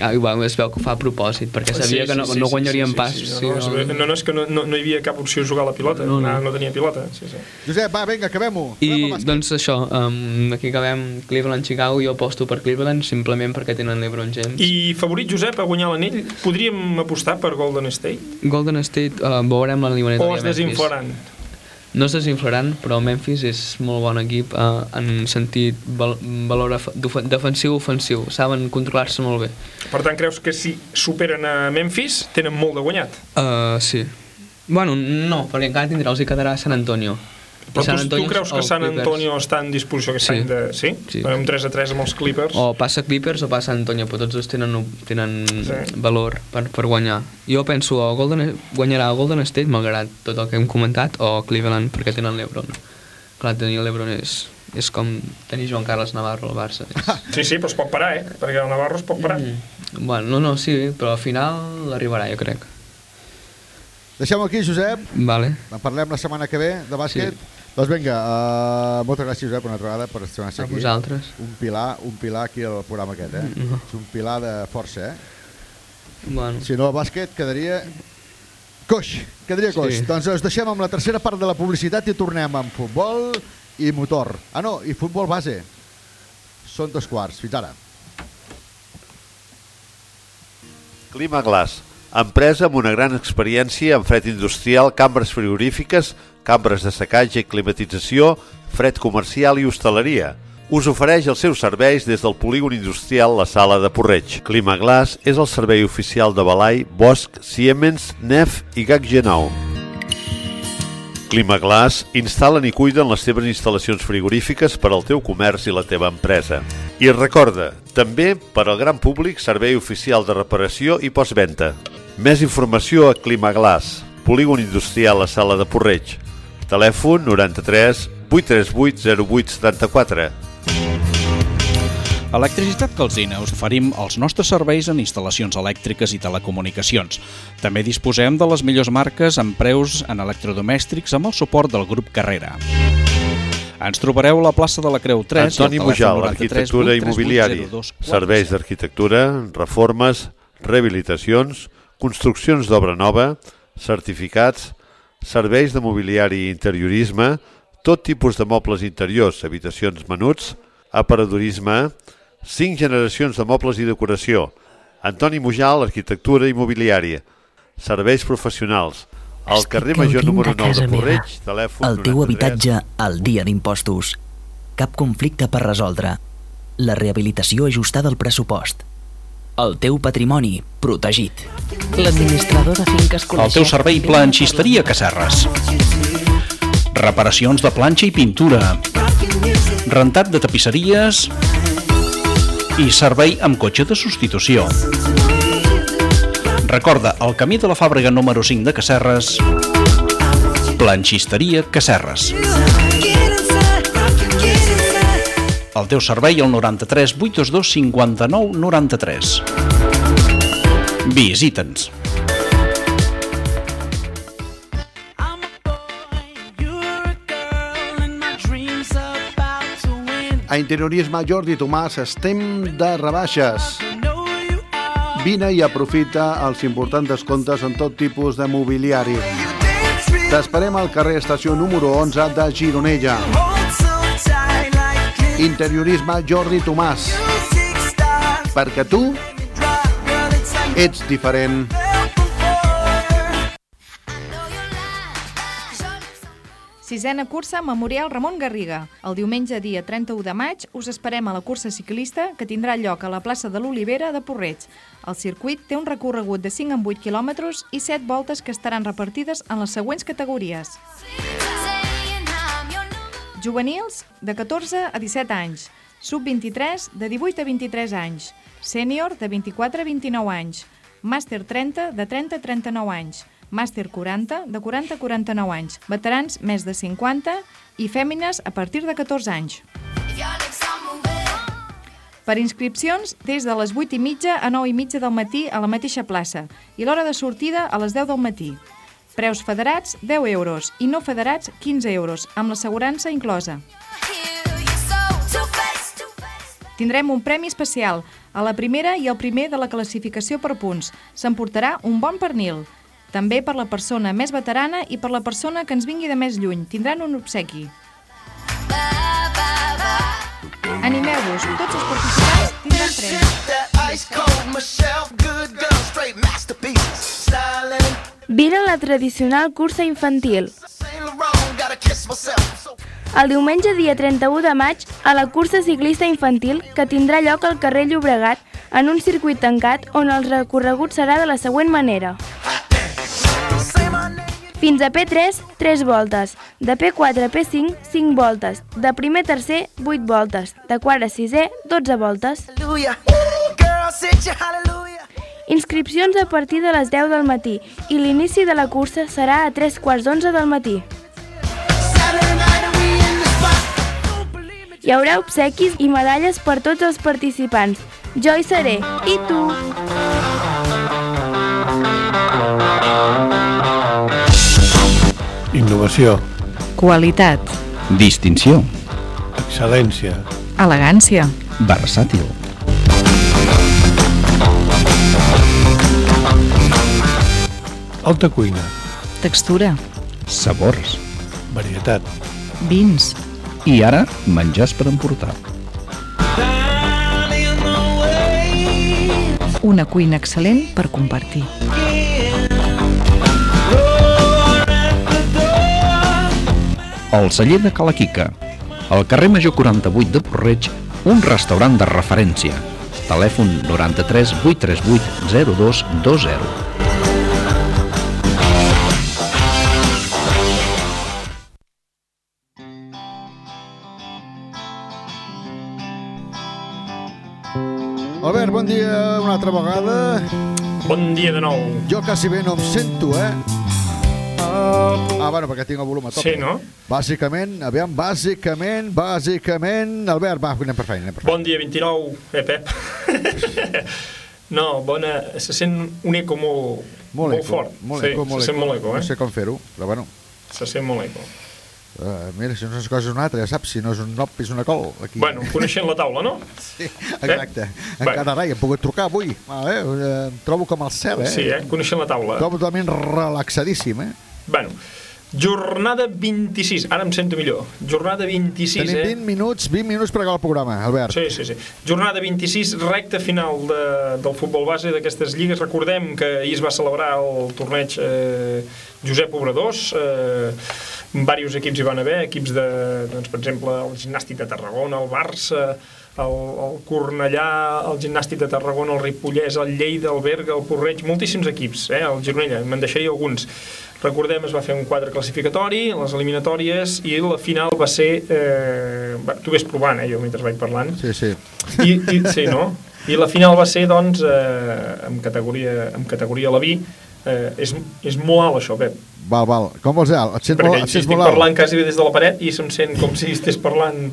S28: Ah, igual es veu que ho fa a propòsit, perquè sabia que no, no guanyarien pas.
S25: Sí,
S28: si
S25: no, no,
S28: no-
S25: és- no, no, és que no, no, no hi havia cap opció de jugar a la pilota, no, no. no tenia pilota. Sí, sí.
S5: Josep, va, vinga, acabem-ho.
S28: I doncs això, um, aquí acabem Cleveland-Chicago, jo aposto per Cleveland simplement perquè tenen LeBron James.
S25: I favorit, Josep, a guanyar l'anell, podríem apostar per Golden State?
S28: Golden State, uh, veurem la
S25: O es desinflaran?
S28: No es desinflaran, però Memphis és molt bon equip uh, en sentit val valor defensiu-ofensiu. Saben controlar-se molt bé.
S25: Per tant, creus que si superen a Memphis, tenen molt de guanyat?
S28: Uh, sí. Bueno, no, perquè encara tindrà, els hi quedarà San Antonio.
S25: Però
S28: San
S25: tu, tu
S28: Antonio
S25: creus que
S28: o
S25: San
S28: Clippers.
S25: Antonio està en disposició aquest
S28: Sí.
S25: any de... Sí?
S28: Sí.
S25: Un 3 a 3 amb els Clippers.
S28: O passa Clippers o passa Antonio, però tots dos tenen, tenen
S25: Sí.
S28: valor per, per guanyar. Jo penso o Golden, guanyarà Golden State, malgrat tot el que hem comentat, o Cleveland, perquè tenen l'Ebron. Clar, tenir l'Ebron és, és com tenir Joan Carles Navarro al Barça. És...
S25: Sí, sí, però es pot parar, eh? Perquè el Navarro es pot parar.
S28: Mm. Bueno, no, no, sí, però al final arribarà, jo crec.
S5: Deixem-ho aquí, Josep.
S28: Vale.
S5: En parlem la setmana que ve de bàsquet. Sí. Doncs vinga, uh, moltes gràcies, Josep, una altra vegada per estar-se
S28: A
S5: aquí.
S28: vosaltres.
S5: Un pilar, un pilar aquí al programa aquest, eh?
S28: Mhm.
S5: És un pilar de força, eh?
S28: Bueno.
S5: Si no, el bàsquet quedaria coix, quedaria coix.
S28: Sí.
S5: Doncs us deixem amb la tercera part de la publicitat i tornem amb futbol i motor. Ah, no, i futbol base. Són dos quarts. Fins ara.
S9: Climaglass, empresa amb una gran experiència en fred industrial, cambres frigorífiques, cambres de secatge i climatització, fred comercial i hostaleria. Us ofereix els seus serveis des del polígon industrial La Sala de Porreig. Climaglass és el servei oficial de Balai, Bosch, Siemens, Nef i Gaggenau. Climaglass instal·len i cuiden les teves instal·lacions frigorífiques per al teu comerç i la teva empresa. I recorda, també per al gran públic servei oficial de reparació i postventa. Més informació a Climaglass, polígon industrial a Sala de Porreig. Telèfon 93 838 0874.
S10: Electricitat Calzina us oferim els nostres serveis en instal·lacions elèctriques i telecomunicacions. També disposem de les millors marques amb preus en electrodomèstics amb el suport del grup Carrera. Ens trobareu a la plaça de la Creu 3 i al
S9: Antoni Mujal,
S10: 93
S9: arquitectura
S10: 838
S9: immobiliària,
S10: 02
S9: serveis d'arquitectura, reformes, rehabilitacions, construccions d'obra nova, certificats, serveis de mobiliari i interiorisme, tot tipus de mobles interiors, habitacions menuts, aparadorisme, cinc generacions de mobles i decoració, Antoni Mujal, arquitectura immobiliària, serveis professionals, al carrer Major número
S29: a
S9: 9 de. Porreig, telèfon
S29: El teu
S9: 93
S29: habitatge al dia d'impostos. Cap conflicte per resoldre. La rehabilitació ajustada al pressupost. El teu patrimoni protegit.
S20: L'administrador de finques
S10: El teu servei planxisteria Cacerres. Reparacions de planxa i pintura. Rentat de tapisseries i servei amb cotxe de substitució. Recorda, el camí de la fàbrica número 5 de Cacerres, Planxisteria Cacerres. El teu servei al 93 822 59 93. Visita'ns.
S30: A Interiorisme Jordi Tomàs estem de rebaixes. Vine i aprofita els importants descomptes en tot tipus de mobiliari. T'esperem al carrer Estació número 11 de Gironella. Interiorisme Jordi Tomàs. Perquè tu ets diferent.
S20: Sisena cursa Memorial Ramon Garriga. El diumenge dia 31 de maig us esperem a la cursa ciclista que tindrà lloc a la plaça de l'Olivera de Porreig. El circuit té un recorregut de 5 en 8 quilòmetres i 7 voltes que estaran repartides en les següents categories. Juvenils, de 14 a 17 anys. Sub-23, de 18 a 23 anys. Sènior, de 24 a 29 anys. Màster 30, de 30 a 39 anys. Màster 40, de 40 a 49 anys. Veterans, més de 50. I fèmines, a partir de 14 anys. Per inscripcions, des de les 8 i mitja a 9 i mitja del matí a la mateixa plaça i l'hora de sortida a les 10 del matí. Preus federats, 10 euros, i no federats, 15 euros, amb l'assegurança inclosa. Tindrem un premi especial a la primera i el primer de la classificació per punts. S'emportarà un bon pernil. També per la persona més veterana i per la persona que ens vingui de més lluny. Tindran un obsequi. Animeu-vos, tots els participants tindran premi.
S22: Vine la tradicional cursa infantil. El diumenge dia 31 de maig a la cursa ciclista infantil que tindrà lloc al carrer Llobregat en un circuit tancat on el recorregut serà de la següent manera. Fins a P3, 3 voltes. De P4 a P5, 5 voltes. De primer a tercer, 8 voltes. De quart a sisè, 12 voltes. Inscripcions a partir de les 10 del matí i l'inici de la cursa serà a 3 quarts d'11 del matí. Hi haurà obsequis i medalles per tots els participants. Jo hi seré. I tu?
S30: Innovació,
S20: Qualitat.
S19: Distinció.
S30: excel·lència,
S20: Elegància.
S19: Versàtil.
S30: Alta cuina,
S20: Textura.
S19: Sabors.
S30: varietat,
S20: Vins.
S19: I ara, menjars per emportar.
S20: Una cuina excel·lent per compartir.
S19: El celler de Calaquica. Al carrer Major 48 de Porreig, un restaurant de referència. Telèfon 93 838 0220.
S5: Albert, bon dia una altra vegada.
S25: Bon dia de nou.
S5: Jo quasi bé no em sento, eh? Ah, bueno, perquè tinc el volum a tope.
S25: Sí, no?
S5: Bàsicament, aviam, bàsicament, bàsicament... Albert, va, anem per feina, anem per feina.
S25: Bon dia 29, eh, Pep? no, bona... Se sent un eco molt,
S5: Molt,
S25: molt
S5: eco,
S25: fort.
S5: Molt
S25: sí,
S5: eco, molt
S25: se sent
S5: eco.
S25: molt eco, eh?
S5: No sé com fer-ho, però bueno.
S25: Se sent molt eco.
S5: Uh, mira, si no és cosa una altra, ja saps, si no és un nop és una col. Aquí.
S25: Bueno, coneixent la taula, no?
S5: Sí, exacte.
S25: Eh?
S5: Encara rai, hem pogut trucar avui. Vale, eh? Em trobo com al cel, eh?
S25: Sí, eh? Coneixent la taula.
S5: Trobo totalment relaxadíssim, eh?
S25: Bueno, jornada 26, ara em sento millor. Jornada 26,
S5: Tenim
S25: eh?
S5: 20 minuts, 20 minuts per acabar el programa, Albert.
S25: Sí, sí, sí. Jornada 26, recta final de, del futbol base d'aquestes lligues. Recordem que ahir es va celebrar el torneig eh, Josep Obradors. Eh, diversos equips hi van haver, equips de, doncs, per exemple, el Gimnàstic de Tarragona, el Barça, el, el Cornellà, el Gimnàstic de Tarragona, el Ripollès, el Lleida, el Berga, el Porreig, moltíssims equips, eh? el Gironella, me'n deixaria alguns. Recordem, es va fer un quadre classificatori, les eliminatòries, i la final va ser... Eh, tu ves provant, eh, jo, mentre vaig parlant.
S5: Sí, sí.
S25: I, i, sí, no? I la final va ser, doncs, eh, en categoria, en categoria la vi. Eh, és, és molt alt, això, Pep.
S5: Val, val. Com vols alt? Et sents
S25: Perquè
S5: molt, et sents
S25: estic
S5: molt alt?
S25: parlant quasi des de la paret i se'm sent com si estigués parlant...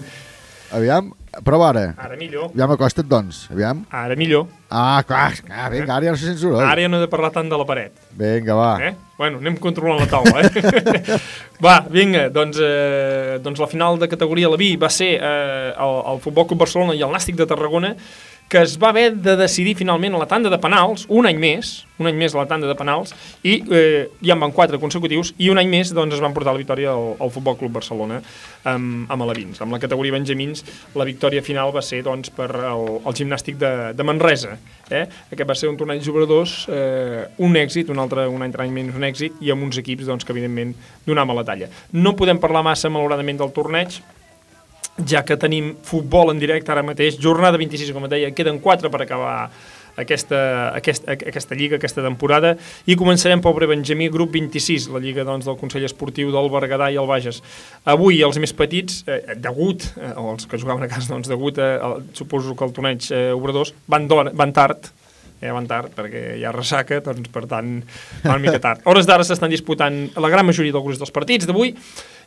S5: Aviam, Prova ara.
S25: Ara millor.
S5: Ja m'acosta't, doncs. Aviam.
S25: Ara millor.
S5: Ah, clar, clar vinga, ara ja no se sent soroll.
S25: Ara ja no he de parlar tant de la paret.
S5: Vinga, va.
S25: Eh? Bueno, anem controlant la taula, eh? va, vinga, doncs, eh, doncs la final de categoria la B va ser eh, el, el Futbol Club Barcelona i el Nàstic de Tarragona, que es va haver de decidir finalment a la tanda de penals, un any més, un any més a la tanda de penals, i eh, ja en van quatre consecutius, i un any més doncs, es van portar la victòria al, al Futbol Club Barcelona amb, amb Alevins. Amb la categoria Benjamins, la victòria final va ser doncs, per el, el gimnàstic de, de Manresa. Eh? Aquest va ser un torneig d'obradors, eh, un èxit, un altre un any menys un èxit, i amb uns equips doncs, que evidentment donaven la talla. No podem parlar massa, malauradament, del torneig, ja que tenim futbol en directe ara mateix, jornada 26, com et deia, queden 4 per acabar aquesta, aquesta, aquesta lliga, aquesta temporada, i començarem, pobre Benjamí, grup 26, la lliga doncs, del Consell Esportiu del Berguedà i el Bages. Avui, els més petits, eh, degut, eh, o els que jugaven a casa, doncs, degut a, a, suposo que el torneig eh, obradors, van, van tard, eh, van tard, perquè hi ha ressaca, doncs, per tant, van una mica tard. Hores d'ara s'estan disputant la gran majoria del gruix dels partits d'avui,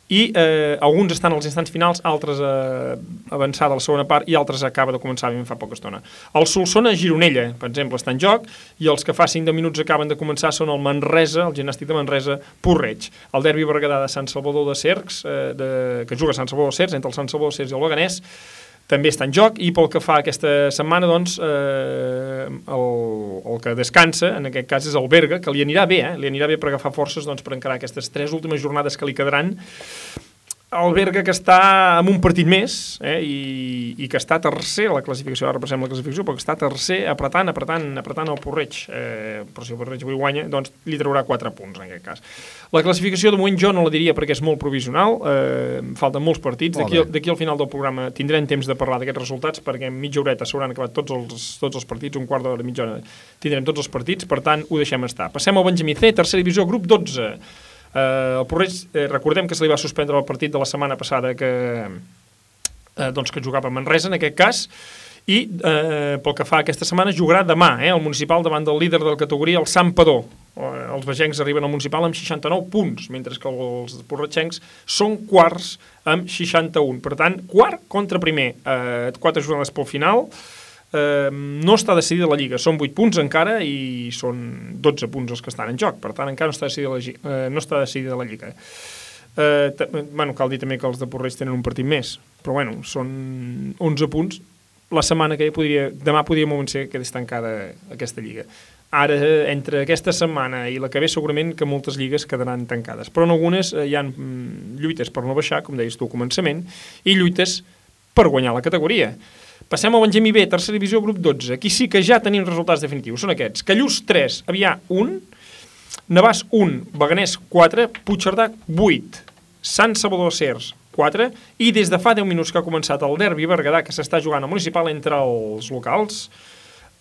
S25: i eh, alguns estan als instants finals, altres eh, avançada a la segona part i altres acaba de començar fa poca estona. El Solsona Gironella, per exemple, està en joc i els que fa 5 de minuts acaben de començar són el Manresa, el gimnàstic de Manresa, Porreig. El derbi Berguedà de Sant Salvador de Cercs, eh, de, que juga a Sant Salvador de Cercs, entre el Sant Salvador de Cercs i el Beganès, també està en joc i pel que fa aquesta setmana doncs eh, el, el que descansa en aquest cas és el Berga que li anirà bé, eh? li anirà bé per agafar forces doncs, per encarar aquestes tres últimes jornades que li quedaran el Berga que està amb un partit més eh, i, i que està tercer a la classificació, ara repassem la classificació, però que està tercer apretant, apretant, apretant el Porreig. Eh, però si el Porreig avui guanya, doncs li traurà 4 punts en aquest cas. La classificació de moment jo no la diria perquè és molt provisional, eh, falten molts partits. D'aquí d'aquí al final del programa tindrem temps de parlar d'aquests resultats perquè en mitja horeta s'hauran acabat tots els, tots els partits, un quart d'hora, mitja hora, tindrem tots els partits, per tant ho deixem estar. Passem al Benjamí C, tercera divisió, grup 12. Eh, el Porreig, eh, recordem que se li va suspendre el partit de la setmana passada que, eh, doncs que jugava a Manresa, en aquest cas, i eh, pel que fa a aquesta setmana jugarà demà, eh, el municipal davant del líder de la categoria, el Sant Padó. Eh, els vegencs arriben al municipal amb 69 punts, mentre que els porretxencs són quarts amb 61. Per tant, quart contra primer, eh, quatre jornades pel final, eh, no està decidida la Lliga, són 8 punts encara i són 12 punts els que estan en joc, per tant encara no està decidida la, eh, no està decidida la Lliga. Eh, ta- bueno, cal dir també que els de Porreig tenen un partit més, però bueno, són 11 punts. La setmana que ve podria, demà podria molt ser que quedés tancada aquesta Lliga. Ara, eh, entre aquesta setmana i la que ve, segurament que moltes lligues quedaran tancades. Però en algunes eh, hi ha mm, lluites per no baixar, com deies tu al començament, i lluites per guanyar la categoria. Passem al Benjamí B, tercera divisió, grup 12. Aquí sí que ja tenim resultats definitius. Són aquests. Callús 3, Avià 1, Navàs 1, Beganès 4, Puigcerdà 8, Sant Salvador Cers 4, i des de fa 10 minuts que ha començat el derbi Berguedà, que s'està jugant al municipal entre els locals,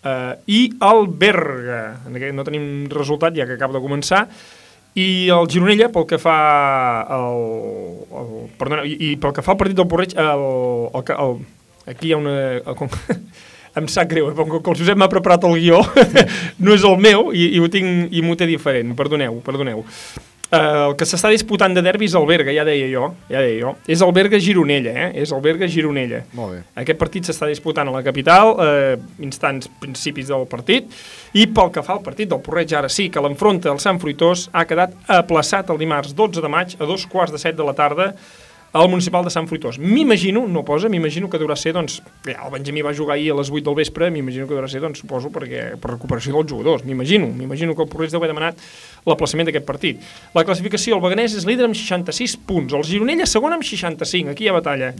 S25: eh, i el Berga. No tenim resultat, ja que acaba de començar, i el Gironella, pel que fa el, el, perdona, i, i pel que fa al partit del Porreig, el, el, el, el, aquí hi ha una... Com, em sap greu, eh, com que el Josep m'ha preparat el guió, no és el meu i, i ho tinc i m'ho té diferent, perdoneu, perdoneu. Uh, el que s'està disputant de derbi és el Berga, ja deia jo, ja deia jo. És el Berga Gironella, eh? És el Berga Gironella.
S5: Molt bé.
S25: Aquest partit s'està disputant a la capital, eh, instants principis del partit, i pel que fa al partit del Porreig, ara sí, que l'enfronta el Sant Fruitós ha quedat aplaçat el dimarts 12 de maig a dos quarts de set de la tarda al municipal de Sant Fruitós. M'imagino, no posa, m'imagino que deurà ser, doncs, el Benjamí va jugar ahir a les 8 del vespre, m'imagino que deurà ser, doncs, suposo, perquè, per recuperació dels jugadors, m'imagino, m'imagino que el Porreig deu haver demanat l'aplaçament d'aquest partit. La classificació, el Beganès és líder amb 66 punts, el Gironella segon amb 65, aquí hi ha batalla.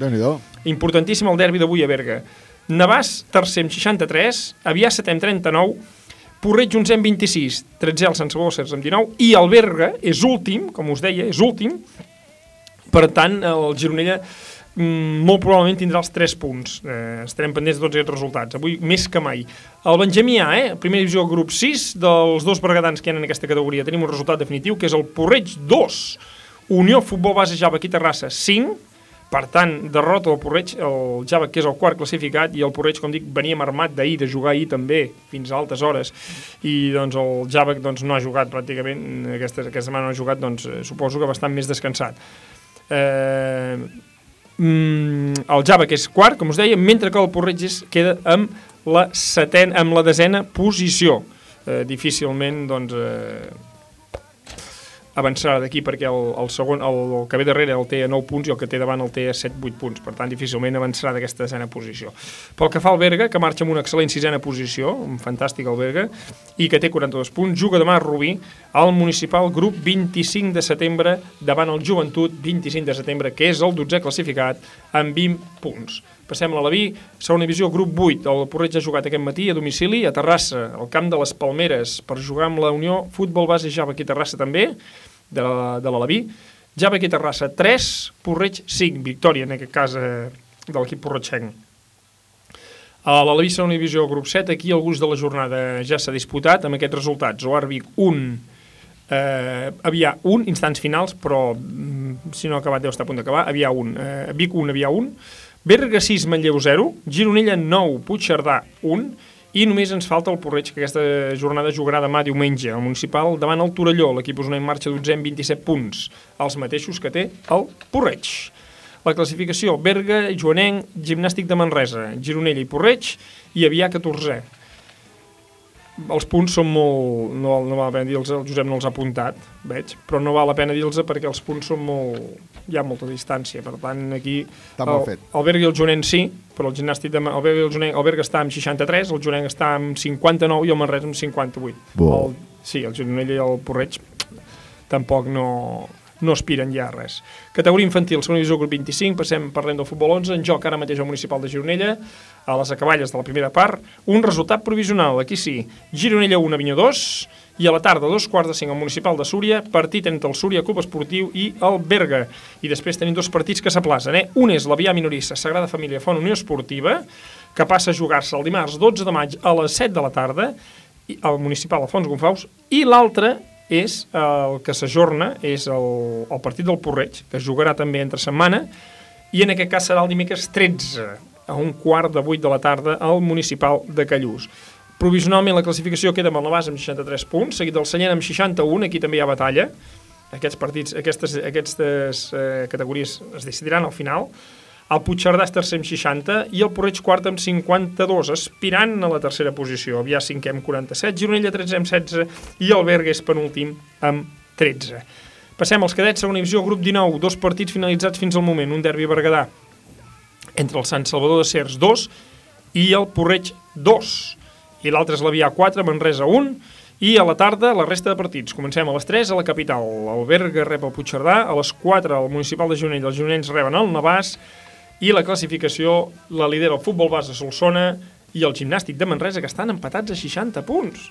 S25: Importantíssim el derbi d'avui a Berga. Navàs, tercer amb 63, Avià, setè amb 39, Porreig, 11 amb 26, 13 el Sant Cers amb 19, i el Berga és últim, com us deia, és últim, per tant, el Gironella mm, molt probablement tindrà els 3 punts. Eh, estarem pendents de tots aquests resultats. Avui més que mai. El Benjamí A, eh? primera divisió grup 6, dels dos bergadans que hi ha en aquesta categoria, tenim un resultat definitiu, que és el Porreig 2, Unió Futbol Base Java aquí Terrassa 5, per tant, derrota del Porreig, el Java, que és el quart classificat, i el Porreig, com dic, veníem armat d'ahir, de jugar ahir també, fins a altes hores, i doncs el Java doncs, no ha jugat pràcticament, aquesta, aquesta setmana no ha jugat, doncs eh, suposo que bastant més descansat. Eh, mm, el Java, que és quart, com us deia, mentre que el Porreig és, queda amb la, seten, amb la desena posició. Eh, difícilment, doncs, eh, avançarà d'aquí perquè el, el segon, el, el que ve darrere el té a 9 punts i el que té davant el té a 7-8 punts, per tant difícilment avançarà d'aquesta desena posició. Pel que fa al Berga, que marxa amb una excel·lent sisena posició, un fantàstic el Berga, i que té 42 punts, juga demà a Rubí al municipal grup 25 de setembre davant el Joventut 25 de setembre, que és el 12è classificat amb 20 punts. Passem a l'Alaví, segona divisió, grup 8. El Porreig ha jugat aquest matí a domicili a Terrassa, al camp de les Palmeres, per jugar amb la Unió Futbol Base Java aquí a Terrassa també, de de l'Alaví. Java a Terrassa 3, Porreig 5, victòria en aquest cas eh, de l'equip porretxenc. A l'Alaví segona divisió, grup 7, aquí el gust de la jornada ja s'ha disputat amb aquests resultats. Oar Vic 1, eh, havia un, instants finals, però mm, si no ha acabat deu estar a punt d'acabar, havia un. Eh, Vic 1, havia un. Berga 6, Manlleu 0, Gironella 9, Puigcerdà 1, i només ens falta el Porreig, que aquesta jornada jugarà demà diumenge, al municipal, davant el Torelló, l'equip usonenc marxa 12 amb 27 punts, els mateixos que té el Porreig. La classificació, Berga, Joanenc, Gimnàstic de Manresa, Gironella i Porreig, i Avià 14 els punts són molt... No, no val la pena dir-los, el Josep no els ha apuntat, veig, però no val la pena dir-los perquè els punts són molt... Hi ha molta distància, per tant, aquí...
S5: Està molt
S25: el,
S5: fet.
S25: El Berga i el Jonent sí, però el gimnàstic de... El Berga, i el, Jonent, el Berga està amb 63, el Jonent està amb 59 i el Manresa amb 58.
S5: Bo.
S25: El, sí, el Gironella i el Porreig tampoc no, no aspiren ja a res. Categoria infantil, segona divisió, grup 25, passem, parlem del futbol 11, en joc ara mateix al municipal de Gironella, a les acaballes de la primera part, un resultat provisional, aquí sí, Gironella 1, Avinyó 2, i a la tarda, dos quarts de cinc, al municipal de Súria, partit entre el Súria Club Esportiu i el Berga. I després tenim dos partits que s'aplacen. Eh? Un és l'Avià Minorissa Sagrada Família Font Unió Esportiva, que passa a jugar-se el dimarts 12 de maig a les 7 de la tarda, i- al municipal Alfons Gonfaus, i l'altre és el que s'ajorna, és el, el partit del Porreig, que es jugarà també entre setmana, i en aquest cas serà el dimecres 13, a un quart de 8 de la tarda, al municipal de Callús. Provisionalment la classificació queda amb el Navàs amb 63 punts, seguit del Sallent amb 61, aquí també hi ha batalla. Aquests partits, aquestes, aquestes eh, categories es decidiran al final. El Puigcerdà és tercer amb 60 i el Porreig quart amb 52, aspirant a la tercera posició. Avià cinquè amb 47, Gironella 13 amb 16 i el Berga és penúltim amb 13. Passem als cadets, segona divisió, grup 19, dos partits finalitzats fins al moment, un derbi a Berguedà entre el Sant Salvador de Cers 2 i el Porreig 2. I l'altre és l'Avià 4, Manresa 1, i a la tarda la resta de partits. Comencem a les 3 a la capital. El Berga rep el Puigcerdà, a les 4 al municipal de Gironell, els gironells reben el Navàs, i la classificació la lidera el Futbol Base Solsona i el Gimnàstic de Manresa, que estan empatats a 60 punts.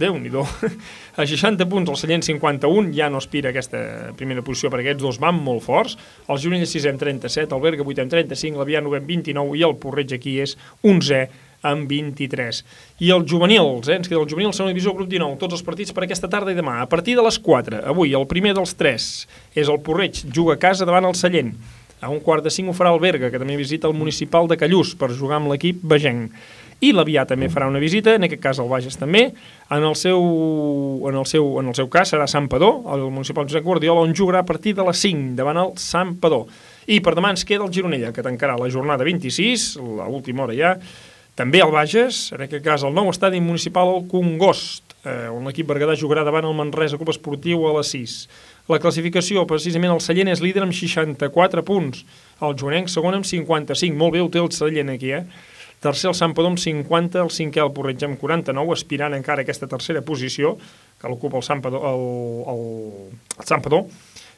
S25: Déu nhi A 60 punts, el Sallent 51 ja no aspira a aquesta primera posició perquè aquests dos van molt forts. El Gironella 6 amb 37, el Berga 8 amb 35, l'Avià 9 amb 29 i el Porreig aquí és 11 amb 23. I els juvenils, eh? ens queda el juvenil, segona divisió, grup 19, tots els partits per aquesta tarda i demà. A partir de les 4, avui, el primer dels 3 és el Porreig, juga a casa davant el Sallent. A un quart de 5 ho farà el Berga, que també visita el municipal de Callús per jugar amb l'equip vegenc. I l'Avià també farà una visita, en aquest cas el Bages també. En el seu, en el seu, en el seu cas serà Sant Padó, el municipal Josep Guardiola, on jugarà a partir de les 5 davant el Sant Padó. I per demà ens queda el Gironella, que tancarà la jornada 26, a última hora ja, també el Bages, en aquest cas el nou estadi municipal al Congost, eh, on l'equip Berguedà jugarà davant el Manresa Club Esportiu a les 6. La classificació, precisament, el Sallent és líder amb 64 punts, el Joanenc segon amb 55, molt bé ho té el Sallent aquí, eh? Tercer el Sant Padó amb 50, el cinquè el Porreig amb 49, aspirant encara a aquesta tercera posició, que l'ocupa el Sant Padó, el, el, el Sant Padó.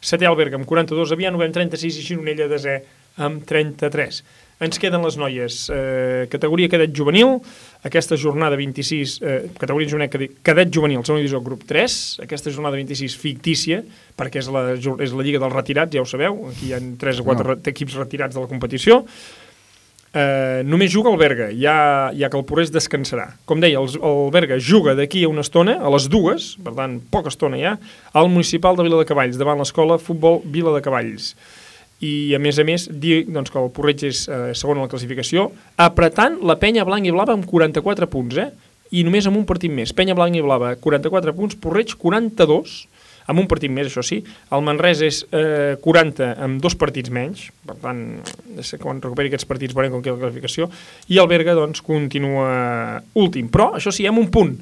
S25: Setè el Berga amb 42, Avià 9 amb 36 i Gironella desè amb 33. Ens queden les noies. Eh, categoria cadet juvenil, aquesta jornada 26, eh, categoria juvenil, cadet, cadet juvenil, segona divisió, grup 3, aquesta jornada 26 fictícia, perquè és la, és la lliga dels retirats, ja ho sabeu, aquí hi ha 3 o 4
S5: No.
S25: no. equips retirats de la competició. Eh, només juga el Berga, ja, ja que el Porrés descansarà. Com deia, el, el Berga juga d'aquí a una estona, a les dues, per tant, poca estona ja, al municipal de Vila de Cavalls, davant l'escola Futbol Vila de Cavalls. I, a més a més, dir doncs, que el Porreig és eh, segon a la classificació, apretant la penya blanca i blava amb 44 punts, eh? i només amb un partit més. Penya blanca i blava, 44 punts, Porreig, 42, amb un partit més, això sí. El Manresa és eh, 40 amb dos partits menys, per tant, quan recuperi aquests partits veurem com queda la classificació, i el Berga, doncs, continua últim. Però, això sí, amb un punt.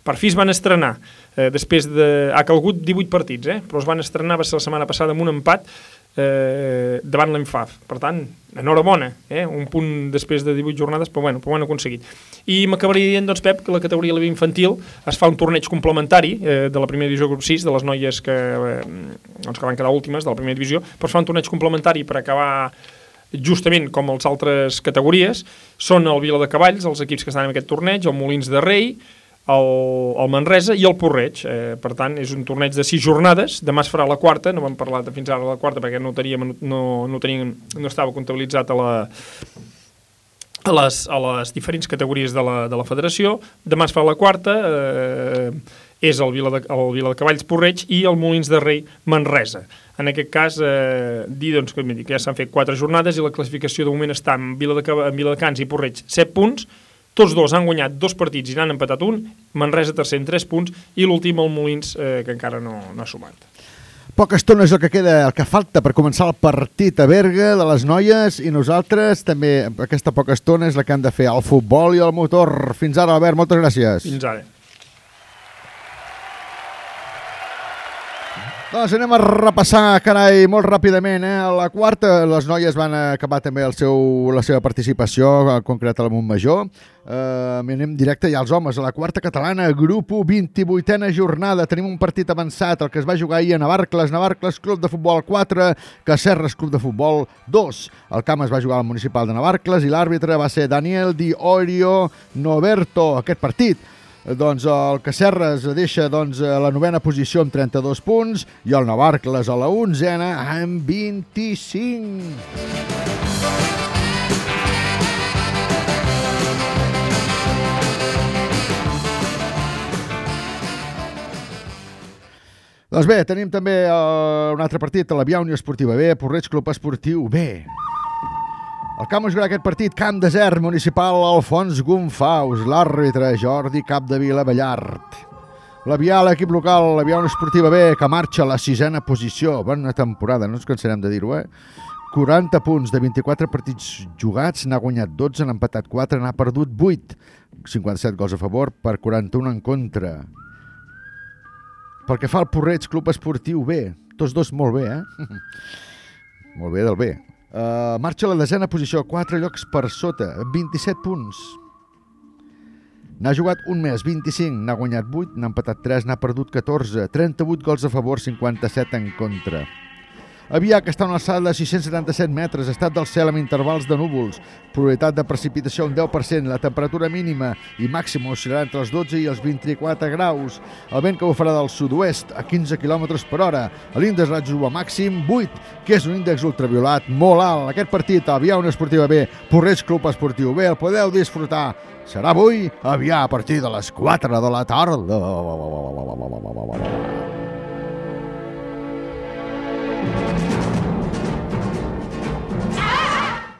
S25: Per fi es van estrenar, eh, després de... Ha calgut 18 partits, eh? però es van estrenar, va ser la setmana passada, amb un empat eh, davant l'Enfaf. Per tant, enhorabona, eh? un punt després de 18 jornades, però bueno, però han aconseguit. I m'acabaria dient, doncs, Pep, que la categoria de infantil es fa un torneig complementari eh, de la primera divisió grup 6, de les noies que, eh, doncs, que van quedar últimes de la primera divisió, però es fa un torneig complementari per acabar justament com les altres categories, són el Vila de Cavalls, els equips que estan en aquest torneig, el Molins de Rei, el, el Manresa i el Porreig. Eh, per tant, és un torneig de sis jornades. Demà es farà la quarta, no vam parlar de fins ara la quarta perquè no, teníem, no, no, teníem, no estava comptabilitzat a la, a les, a les diferents categories de la, de la federació. Demà es fa la quarta, eh, és el Vila, de, el Vila de Cavalls Porreig i el Molins de Rei Manresa. En aquest cas, eh, dir doncs, que, que ja s'han fet quatre jornades i la classificació de moment està en Vila de, en Vila de Cans i Porreig 7 punts, tots dos han guanyat dos partits i n'han empatat un, Manresa tercer en 3 punts i l'últim el Molins, eh, que encara no, no ha sumat.
S5: Poca estona és el que queda, el que falta per començar el partit a Berga de les noies i nosaltres també, aquesta poca estona és la que han de fer el futbol i el motor. Fins ara, Albert, moltes gràcies.
S25: Fins ara.
S5: Doncs anem a repassar, carai, molt ràpidament. Eh? A la quarta, les noies van acabar també el seu, la seva participació, en concret a la Montmajor. Uh, anem directe ja als homes. A la quarta catalana, grup 1, 28a jornada. Tenim un partit avançat, el que es va jugar ahir a Navarcles. Navarcles, Club de Futbol 4, Cacerres, Club de Futbol 2. El camp es va jugar al municipal de Navarcles i l'àrbitre va ser Daniel Di Orio Noberto. Aquest partit doncs el Cacerres deixa doncs, a la novena posició amb 32 punts i el Navarcles a la onzena amb 25. Doncs bé, tenim també uh, un altre partit, la Via Unió Esportiva B, Porreig Club Esportiu B. El camp jugarà aquest partit, Camp Desert Municipal Alfons Gonfaus, l'àrbitre Jordi Capdevila Ballart. La Via, l'equip local, la Via Unió Esportiva B, que marxa a la sisena posició. Bona temporada, no ens cansarem de dir-ho, eh? 40 punts de 24 partits jugats, n'ha guanyat 12, n'ha empatat 4, n'ha perdut 8. 57 gols a favor per 41 en contra. Pel que fa al Porreig Club Esportiu B, tots dos molt bé, eh? molt bé del B. Uh, marxa a la desena posició, 4 llocs per sota, 27 punts. N'ha jugat un mes, 25, n'ha guanyat 8, n'ha empatat 3, n'ha perdut 14, 38 gols a favor, 57 en contra. Avià, que està a una alçada de 677 metres, estat del cel amb intervals de núvols, probabilitat de precipitació un 10%, la temperatura mínima i màxima oscil·larà entre els 12 i els 24 graus, el vent que bufarà del sud-oest a 15 km per hora, l'índex UVA màxim 8, que és un índex ultraviolat molt alt. Aquest partit, Avià Unió Esportiva B, Porreig Club Esportiu B, el podeu disfrutar. Serà avui, Avià, a partir de les 4 de la tarda.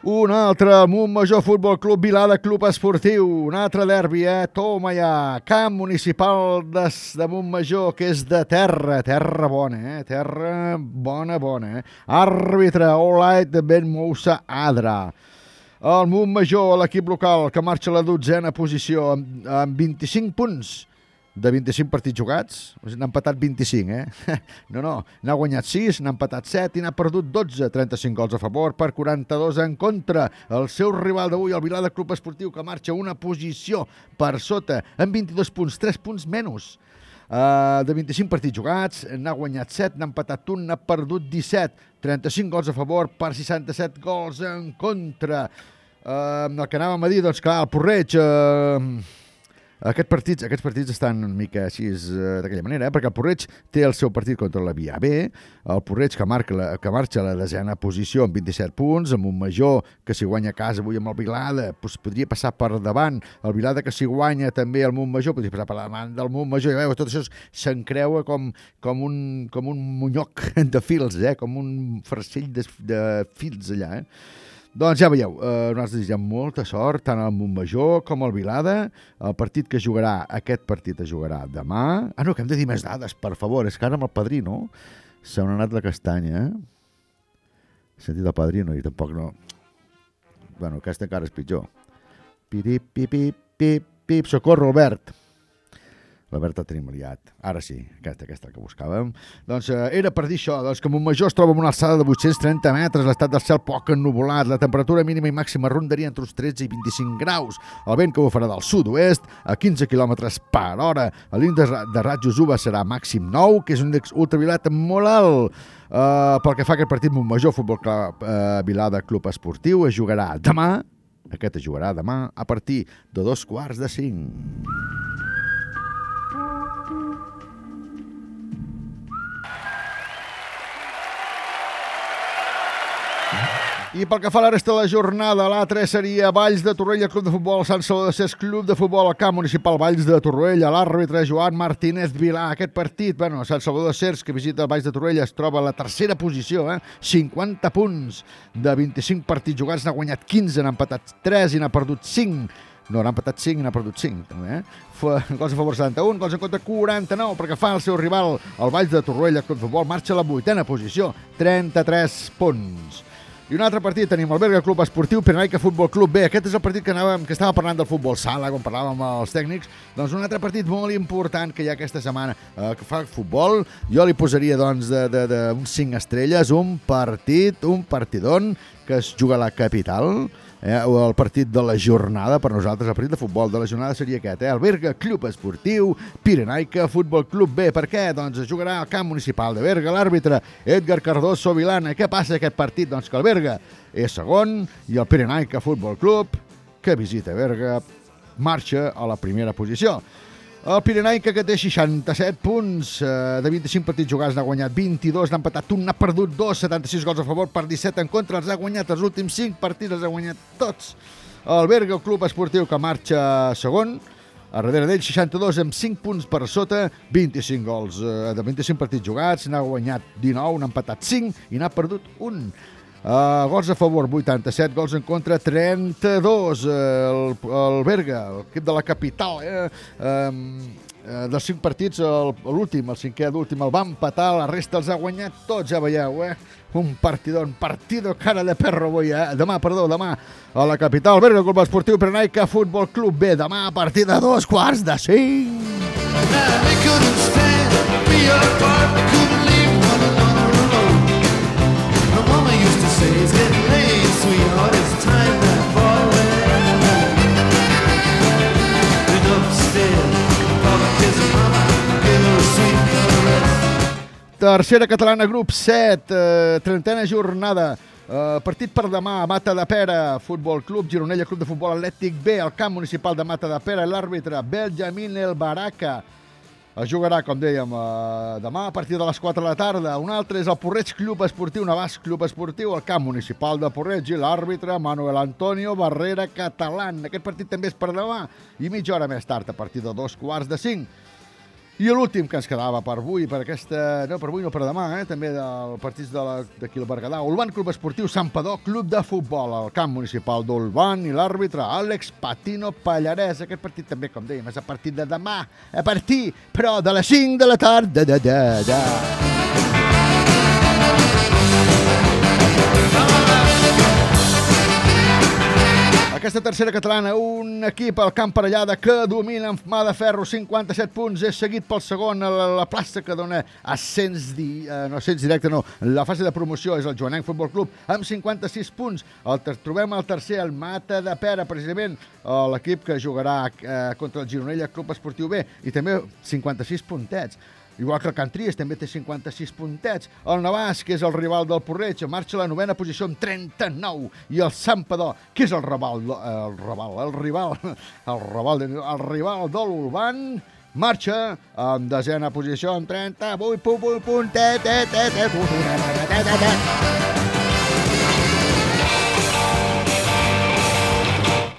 S5: Un altre, Montmajor Futbol Club Vilada Club Esportiu. Un altre derbi, eh? Toma ja. Camp municipal de, de Montmajor, que és de terra. Terra bona, eh? Terra bona, bona, eh? Àrbitre, Olait de Ben Moussa Adra. El Montmajor, l'equip local, que marxa a la dotzena posició amb, amb 25 punts de 25 partits jugats, n'ha empatat 25, eh? No, no, n'ha guanyat 6, n'ha empatat 7 i n'ha perdut 12, 35 gols a favor per 42 en contra. El seu rival d'avui, el Vilada Club Esportiu, que marxa una posició per sota, amb 22 punts, 3 punts menys. Uh, de 25 partits jugats, n'ha guanyat 7, n'ha empatat 1, n'ha perdut 17, 35 gols a favor per 67 gols en contra. Uh, el que anàvem a dir, doncs clar, el Porreig... Uh, aquest partits, aquests partits estan una mica així uh, d'aquella manera, eh? perquè el Porreig té el seu partit contra la Via B, el Porreig que, marca la, que marxa a la desena posició amb 27 punts, amb un major que si guanya a casa avui amb el Vilada doncs podria passar per davant, el Vilada que si guanya també el Montmajor podria passar per davant del Montmajor, i veus, tot això s'encreua com, com, un, com un munyoc de fils, eh? com un farcell de, de fils allà, eh? Doncs ja veieu, eh, nosaltres desitgem molta sort, tant al Montmajor com al Vilada. El partit que jugarà, aquest partit es jugarà demà. Ah, no, que hem de dir més dades, per favor. És que ara amb el padrino se n'ha anat la castanya. He sentit el padrino i tampoc no... Bueno, aquesta encara és pitjor. Pirip, pip, pip, pip, pip, socorro, Albert. L'Albert el tenim liat. Ara sí, aquesta, aquesta que buscàvem. Doncs eh, era per dir això, doncs que Montmajor es troba en una alçada de 830 metres, l'estat del cel poc ennuvolat, la temperatura mínima i màxima rondaria entre uns 13 i 25 graus, el vent que bufarà del sud-oest a 15 km per hora, l'índex de ratjos UVA serà màxim 9, que és un índex ultraviolat molt alt. Uh, pel que fa a aquest partit Montmajor Futbol Club uh, Vilada Club Esportiu es jugarà demà, aquest es jugarà demà a partir de dos quarts de cinc. I pel que fa a la resta de la jornada, l'A3 seria Valls de Torrella, Club de Futbol, Sant Salvador de Cés, Club de Futbol, al camp municipal Valls de Torrella, l'àrbitre Joan Martínez Vilà. Aquest partit, bueno, Sant Salvador de Cers, que visita Valls de Torrella, es troba a la tercera posició, eh? 50 punts de 25 partits jugats, n'ha guanyat 15, n'ha empatat 3 i n'ha perdut 5. No, n'ha empatat 5 i n'ha perdut 5, també, eh? Gols a favor 71, gols en contra 49, perquè fa el seu rival, el Valls de Torroella, Club Futbol, marxa a la vuitena posició, 33 punts. I un altre partit tenim el Berga Club Esportiu Pirenaica Futbol Club B. Aquest és el partit que, anàvem, que estava parlant del futbol sala, quan parlàvem amb els tècnics. Doncs un altre partit molt important que hi ha aquesta setmana eh, que fa futbol. Jo li posaria doncs de, de, de uns 5 estrelles, un partit, un partidon que es juga a la capital eh, el partit de la jornada per nosaltres, el partit de futbol de la jornada seria aquest, eh? el Berga Club Esportiu Pirenaica Futbol Club B. Per què? Doncs jugarà al camp municipal de Berga, l'àrbitre Edgar Cardoso Vilana. Què passa aquest partit? Doncs que el Berga és segon i el Pirenaica Futbol Club, que visita Berga, marxa a la primera posició. El Pirenaica, que té 67 punts eh, de 25 partits jugats, n'ha guanyat 22, n'ha empatat un, n'ha perdut dos, 76 gols a favor per 17 en contra, els ha guanyat els últims 5 partits, els ha guanyat tots. El Berga, el club esportiu que marxa segon, a darrere d'ell 62 amb 5 punts per sota, 25 gols eh, de 25 partits jugats, n'ha guanyat 19, n'ha empatat 5 i n'ha perdut un. Uh, gols a favor 87, gols en contra 32 uh, el, el Berga, l'equip de la capital eh? Um, uh, dels 5 partits el- l'últim, el cinquè d'últim el va empatar, la resta els ha guanyat tots, ja veieu eh? un partidón, partido cara de perro avui, eh? demà, perdó, demà a la capital, Berga Club Esportiu Pirenaica Futbol Club B, demà a partir de dos quarts de cinc Tercera catalana, grup 7, eh, trentena jornada. Eh, partit per demà, Mata de Pera, Futbol Club, Gironella, Club de Futbol Atlètic B, al camp municipal de Mata de Pera, l'àrbitre Benjamin El Baraka. Es jugarà, com dèiem, eh, demà a partir de les 4 de la tarda. Un altre és el Porreig Club Esportiu, Navàs Club Esportiu, al camp municipal de Porreig i l'àrbitre Manuel Antonio Barrera Catalán. Aquest partit també és per demà i mitja hora més tard, a partir de dos quarts de cinc. I l'últim que ens quedava per avui, per aquesta... No, per avui no, per demà, eh? també del partits de la- d'aquí al Berguedà. Ulvan Club Esportiu Sant Padó, Club de Futbol, al camp municipal d'Ulvan i l'àrbitre Àlex Patino Pallarès. Aquest partit també, com dèiem, és a partir de demà, a partir, però de les 5 de la tarda. Da, da, da. Aquesta tercera catalana, un equip al camp parellada que domina amb mà de ferro 57 punts, és seguit pel segon a la, la plaça que dona ascens, di, eh, no ascens directe, no, la fase de promoció és el Joanenc Futbol Club amb 56 punts. El, trobem el tercer, el Mata de Pera, precisament eh, l'equip que jugarà eh, contra el Gironella Club Esportiu B i també 56 puntets. Igual que el Cantries també té 56 puntets. El Navàs, que és el rival del Porreig, marxa a la novena posició amb 39. I el Sampador, que és el rival, el rival, el rival, el rival, el rival de l'Urban, marxa en desena posició amb 38 pu-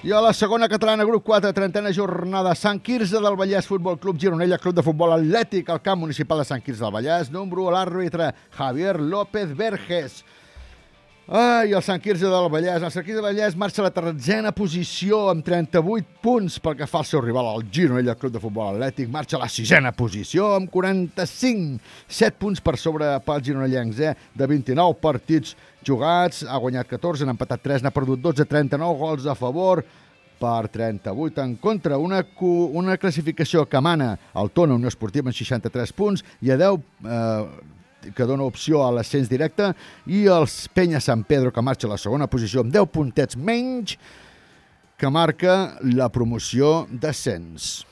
S5: I a la segona catalana, grup 4, trentena jornada, Sant Quirze del Vallès, Futbol Club Gironella, Club de Futbol Atlètic, al camp municipal de Sant Quirze del Vallès, número l'àrbitre Javier López Verges. Ai, el Sant Quirze del Vallès. El Sant Quirze del Vallès marxa a la tretzena posició amb 38 punts pel que fa al seu rival, el Gironella Club de Futbol Atlètic. Marxa a la sisena posició amb 45, 7 punts per sobre pel Gironellencs, eh? de 29 partits jugats. Ha guanyat 14, n'ha empatat 3, n'ha perdut 12, 39 gols a favor per 38 en contra. Una, una classificació que mana el Tona Unió Esportiva amb 63 punts i a 10 eh, que dona opció a l'ascens directe i els Penya Sant Pedro que marxa a la segona posició amb 10 puntets menys que marca la promoció d'ascens.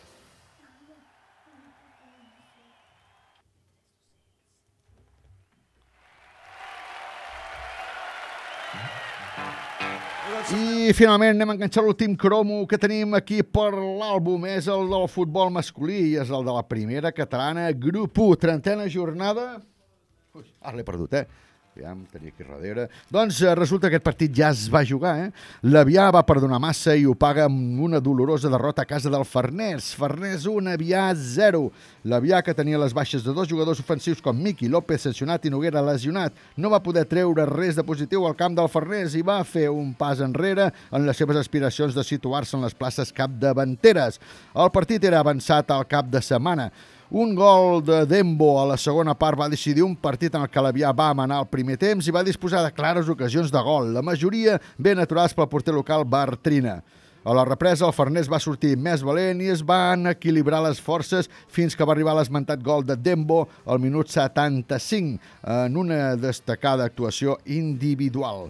S5: I finalment anem a enganxar l'últim cromo que tenim aquí per l'àlbum. És el del futbol masculí i és el de la primera catalana, grup 1, trentena jornada. Ui, ara l'he perdut, eh? Aviam, tenia aquí darrere. Doncs eh, resulta que aquest partit ja es va jugar, eh? L'Avià va perdonar massa i ho paga amb una dolorosa derrota a casa del Farners. Farners 1, Avià 0. L'Avià, que tenia les baixes de dos jugadors ofensius com Miqui López, sancionat i Noguera lesionat, no va poder treure res de positiu al camp del Farners i va fer un pas enrere en les seves aspiracions de situar-se en les places capdavanteres. El partit era avançat al cap de setmana. Un gol de Dembo a la segona part va decidir un partit en el que l'Avià va manar el primer temps i va disposar de clares ocasions de gol, la majoria ben naturals pel porter local Bartrina. A la represa, el Farners va sortir més valent i es van equilibrar les forces fins que va arribar l'esmentat gol de Dembo al minut 75 en una destacada actuació individual.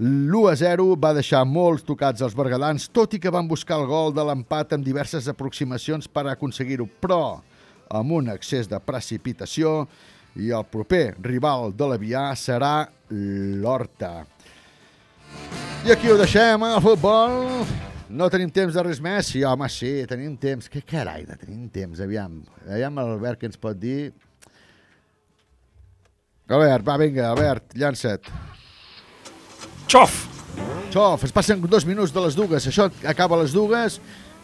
S5: L'1 a 0 va deixar molts tocats als bergadans, tot i que van buscar el gol de l'empat amb diverses aproximacions per aconseguir-ho, però amb un excés de precipitació i el proper rival de l'Avià serà l'Horta. I aquí ho deixem, el futbol. No tenim temps de res més? Sí, home, sí, tenim temps. Que carai, de tenim temps, aviam. Aviam l'Albert que ens pot dir. Albert, va, vinga, Albert, llança't.
S25: Xof!
S5: Xof, es passen dos minuts de les dues. Això acaba a les dues.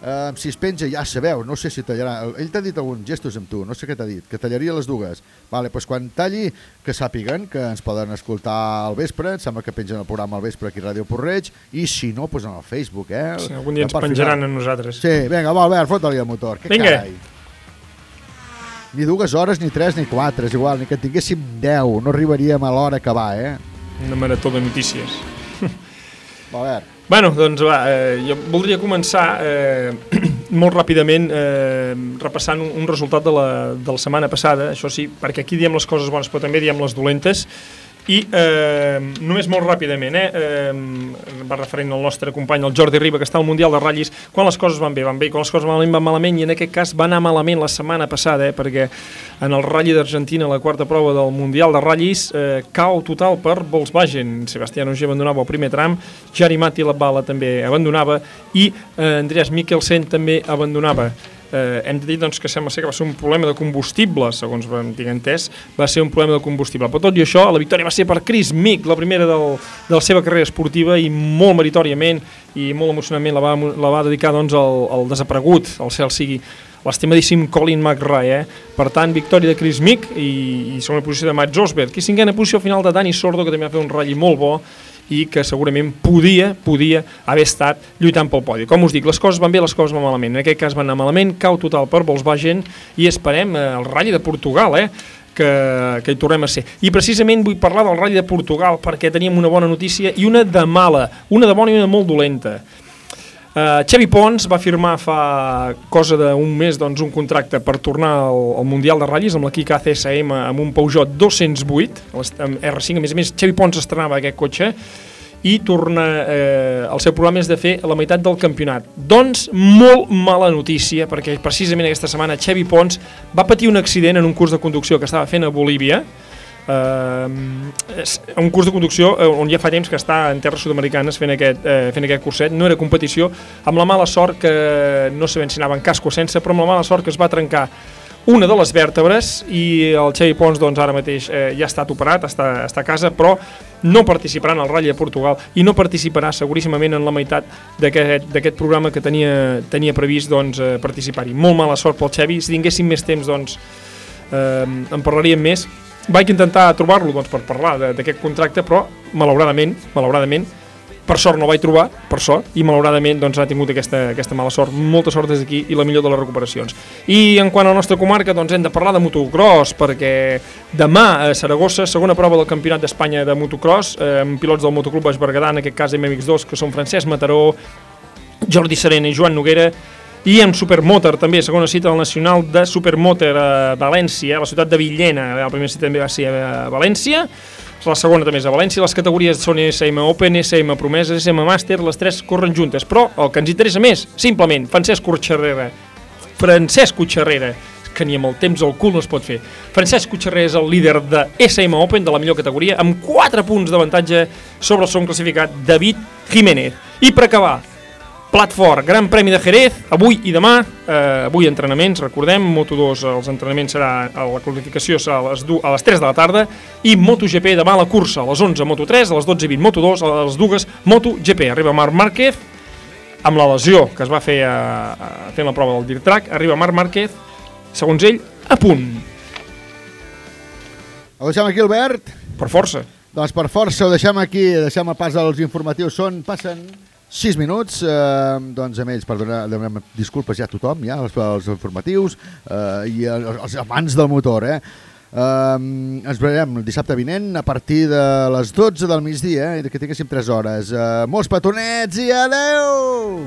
S5: Uh, si es penja ja sabeu, no sé si tallarà. Ell t'ha dit alguns gestos amb tu, no sé què t'ha dit, que tallaria les dues. Vale, doncs quan talli, que sàpiguen que ens poden escoltar al vespre, em sembla que pengen el programa al vespre aquí a Ràdio Porreig, i si no, doncs en el Facebook, eh?
S25: Sí, algun dia ens penjaran
S5: final.
S25: a nosaltres.
S5: Sí, vinga, va, Albert, fot-li el motor. Que
S25: Vinga.
S5: carai. Ni dues hores, ni tres, ni quatre, és igual, ni que tinguéssim deu, no arribaríem a l'hora que va, eh?
S25: Una marató de notícies.
S5: Albert.
S25: Bueno, doncs va, eh, jo voldria començar eh, molt ràpidament eh, repassant un, un resultat de la, de la setmana passada, això sí, perquè aquí diem les coses bones però també diem les dolentes, i eh, només molt ràpidament, eh, eh, va referent al nostre company, el Jordi Riba, que està al Mundial de Ratllis, quan les coses van bé, van bé, quan les coses van malament, van malament, i en aquest cas va anar malament la setmana passada, eh, perquè en el Rally d'Argentina, la quarta prova del Mundial de Ratllis, eh, cau total per Volkswagen. Sebastián Ogier abandonava el primer tram, Jari Mati Bala també abandonava, i eh, Andreas Mikkelsen també abandonava. Eh, hem de dir doncs, que sembla ser que va ser un problema de combustible, segons vam tinc entès, va ser un problema de combustible. Però tot i això, la victòria va ser per Chris Mick, la primera del, de la seva carrera esportiva i molt meritòriament i molt emocionament la va, la va dedicar doncs, al, al desaparegut, al cel sigui l'estimadíssim Colin McRae. Eh? Per tant, victòria de Chris Mick i, i segona posició de Matt Osberg. I cinquena posició final de Dani Sordo, que també va fer un ratll molt bo i que segurament podia, podia haver estat lluitant pel podi. Com us dic, les coses van bé, les coses van malament. En aquest cas van anar malament, cau total per Volkswagen i esperem eh, el ratll de Portugal, eh? que, que hi tornem a ser. I precisament vull parlar del ratll de Portugal perquè teníem una bona notícia i una de mala, una de bona i una molt dolenta. Uh, Xavi Pons va firmar fa cosa d'un mes doncs, un contracte per tornar al, al Mundial de Ratllis amb l'equip ACSM amb un Peugeot 208 l'est- amb R5, a més a més Xavi Pons estrenava aquest cotxe i torna, eh, el seu programa és de fer la meitat del campionat. Doncs molt mala notícia, perquè precisament aquesta setmana Xavi Pons va patir un accident en un curs de conducció que estava fent a Bolívia, eh, és un curs de conducció eh, on ja fa temps que està en terres sud-americanes fent aquest, eh, fent aquest curset, no era competició, amb la mala sort que no sabem si anava en casco sense, però amb la mala sort que es va trencar una de les vèrtebres i el Xavi Pons doncs, ara mateix eh, ja ha estat operat, està, està a casa, però no participarà en el Rally de Portugal i no participarà seguríssimament en la meitat d'aquest programa que tenia, tenia previst doncs, eh, participar-hi. Molt mala sort pel Xavi, si tinguéssim més temps doncs, eh, en parlaríem més. Vaig intentar trobar-lo doncs, per parlar d'aquest contracte, però malauradament, malauradament, per sort no vaig trobar, per sort, i malauradament doncs, ha tingut aquesta, aquesta mala sort. Molta sort des d'aquí i la millor de les recuperacions. I en quant a la nostra comarca, doncs hem de parlar de motocross, perquè demà a Saragossa, segona prova del Campionat d'Espanya de motocross, eh, amb pilots del Motoclub Baix Berguedà, en aquest cas MX2, que són Francesc Mataró, Jordi Serena i Joan Noguera, i amb Supermotor també, segona cita del Nacional de Supermotor a València, a la ciutat de Villena, la primera cita també va ser a València, la segona també és a València, les categories són SM Open, SM Promesa, SM Master, les tres corren juntes, però el que ens interessa més, simplement, Francesc Cotxarrera, Francesc Cotxarrera, que ni amb el temps al cul no es pot fer. Francesc Cotxarrera és el líder de SM Open, de la millor categoria, amb 4 punts d'avantatge sobre el segon classificat, David Jiménez. I per acabar, Plat fort, Gran Premi de Jerez, avui i demà, eh, avui entrenaments, recordem, Moto2 els entrenaments serà, a la qualificació serà a les, du, a les 3 de la tarda, i MotoGP demà a la cursa, a les 11 Moto3, a les 12 i 20 Moto2, a les dues MotoGP. Arriba Marc Márquez, amb la lesió que es va fer a, a fent la prova del Dirt Track, arriba Marc Márquez, segons ell, a punt.
S5: Ho deixem aquí, Albert?
S25: Per força.
S5: Doncs per força ho deixem aquí, deixem el pas als informatius. Són, passen 6 minuts, eh, doncs amb ells, perdona, demanem disculpes ja a tothom, ja, els, els informatius eh, i els, els amants del motor, eh? Um, ens veurem el dissabte vinent a partir de les 12 del migdia eh, que tinguéssim 3 hores. Uh, molts petonets i adeu!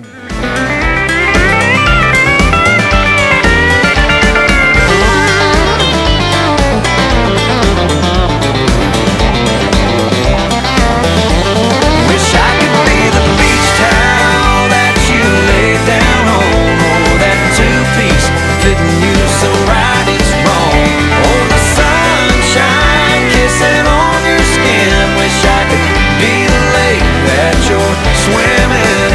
S7: so right wrong. Oh, the sunshine kissing on your skin. Wish I could be the lake that you're swimming.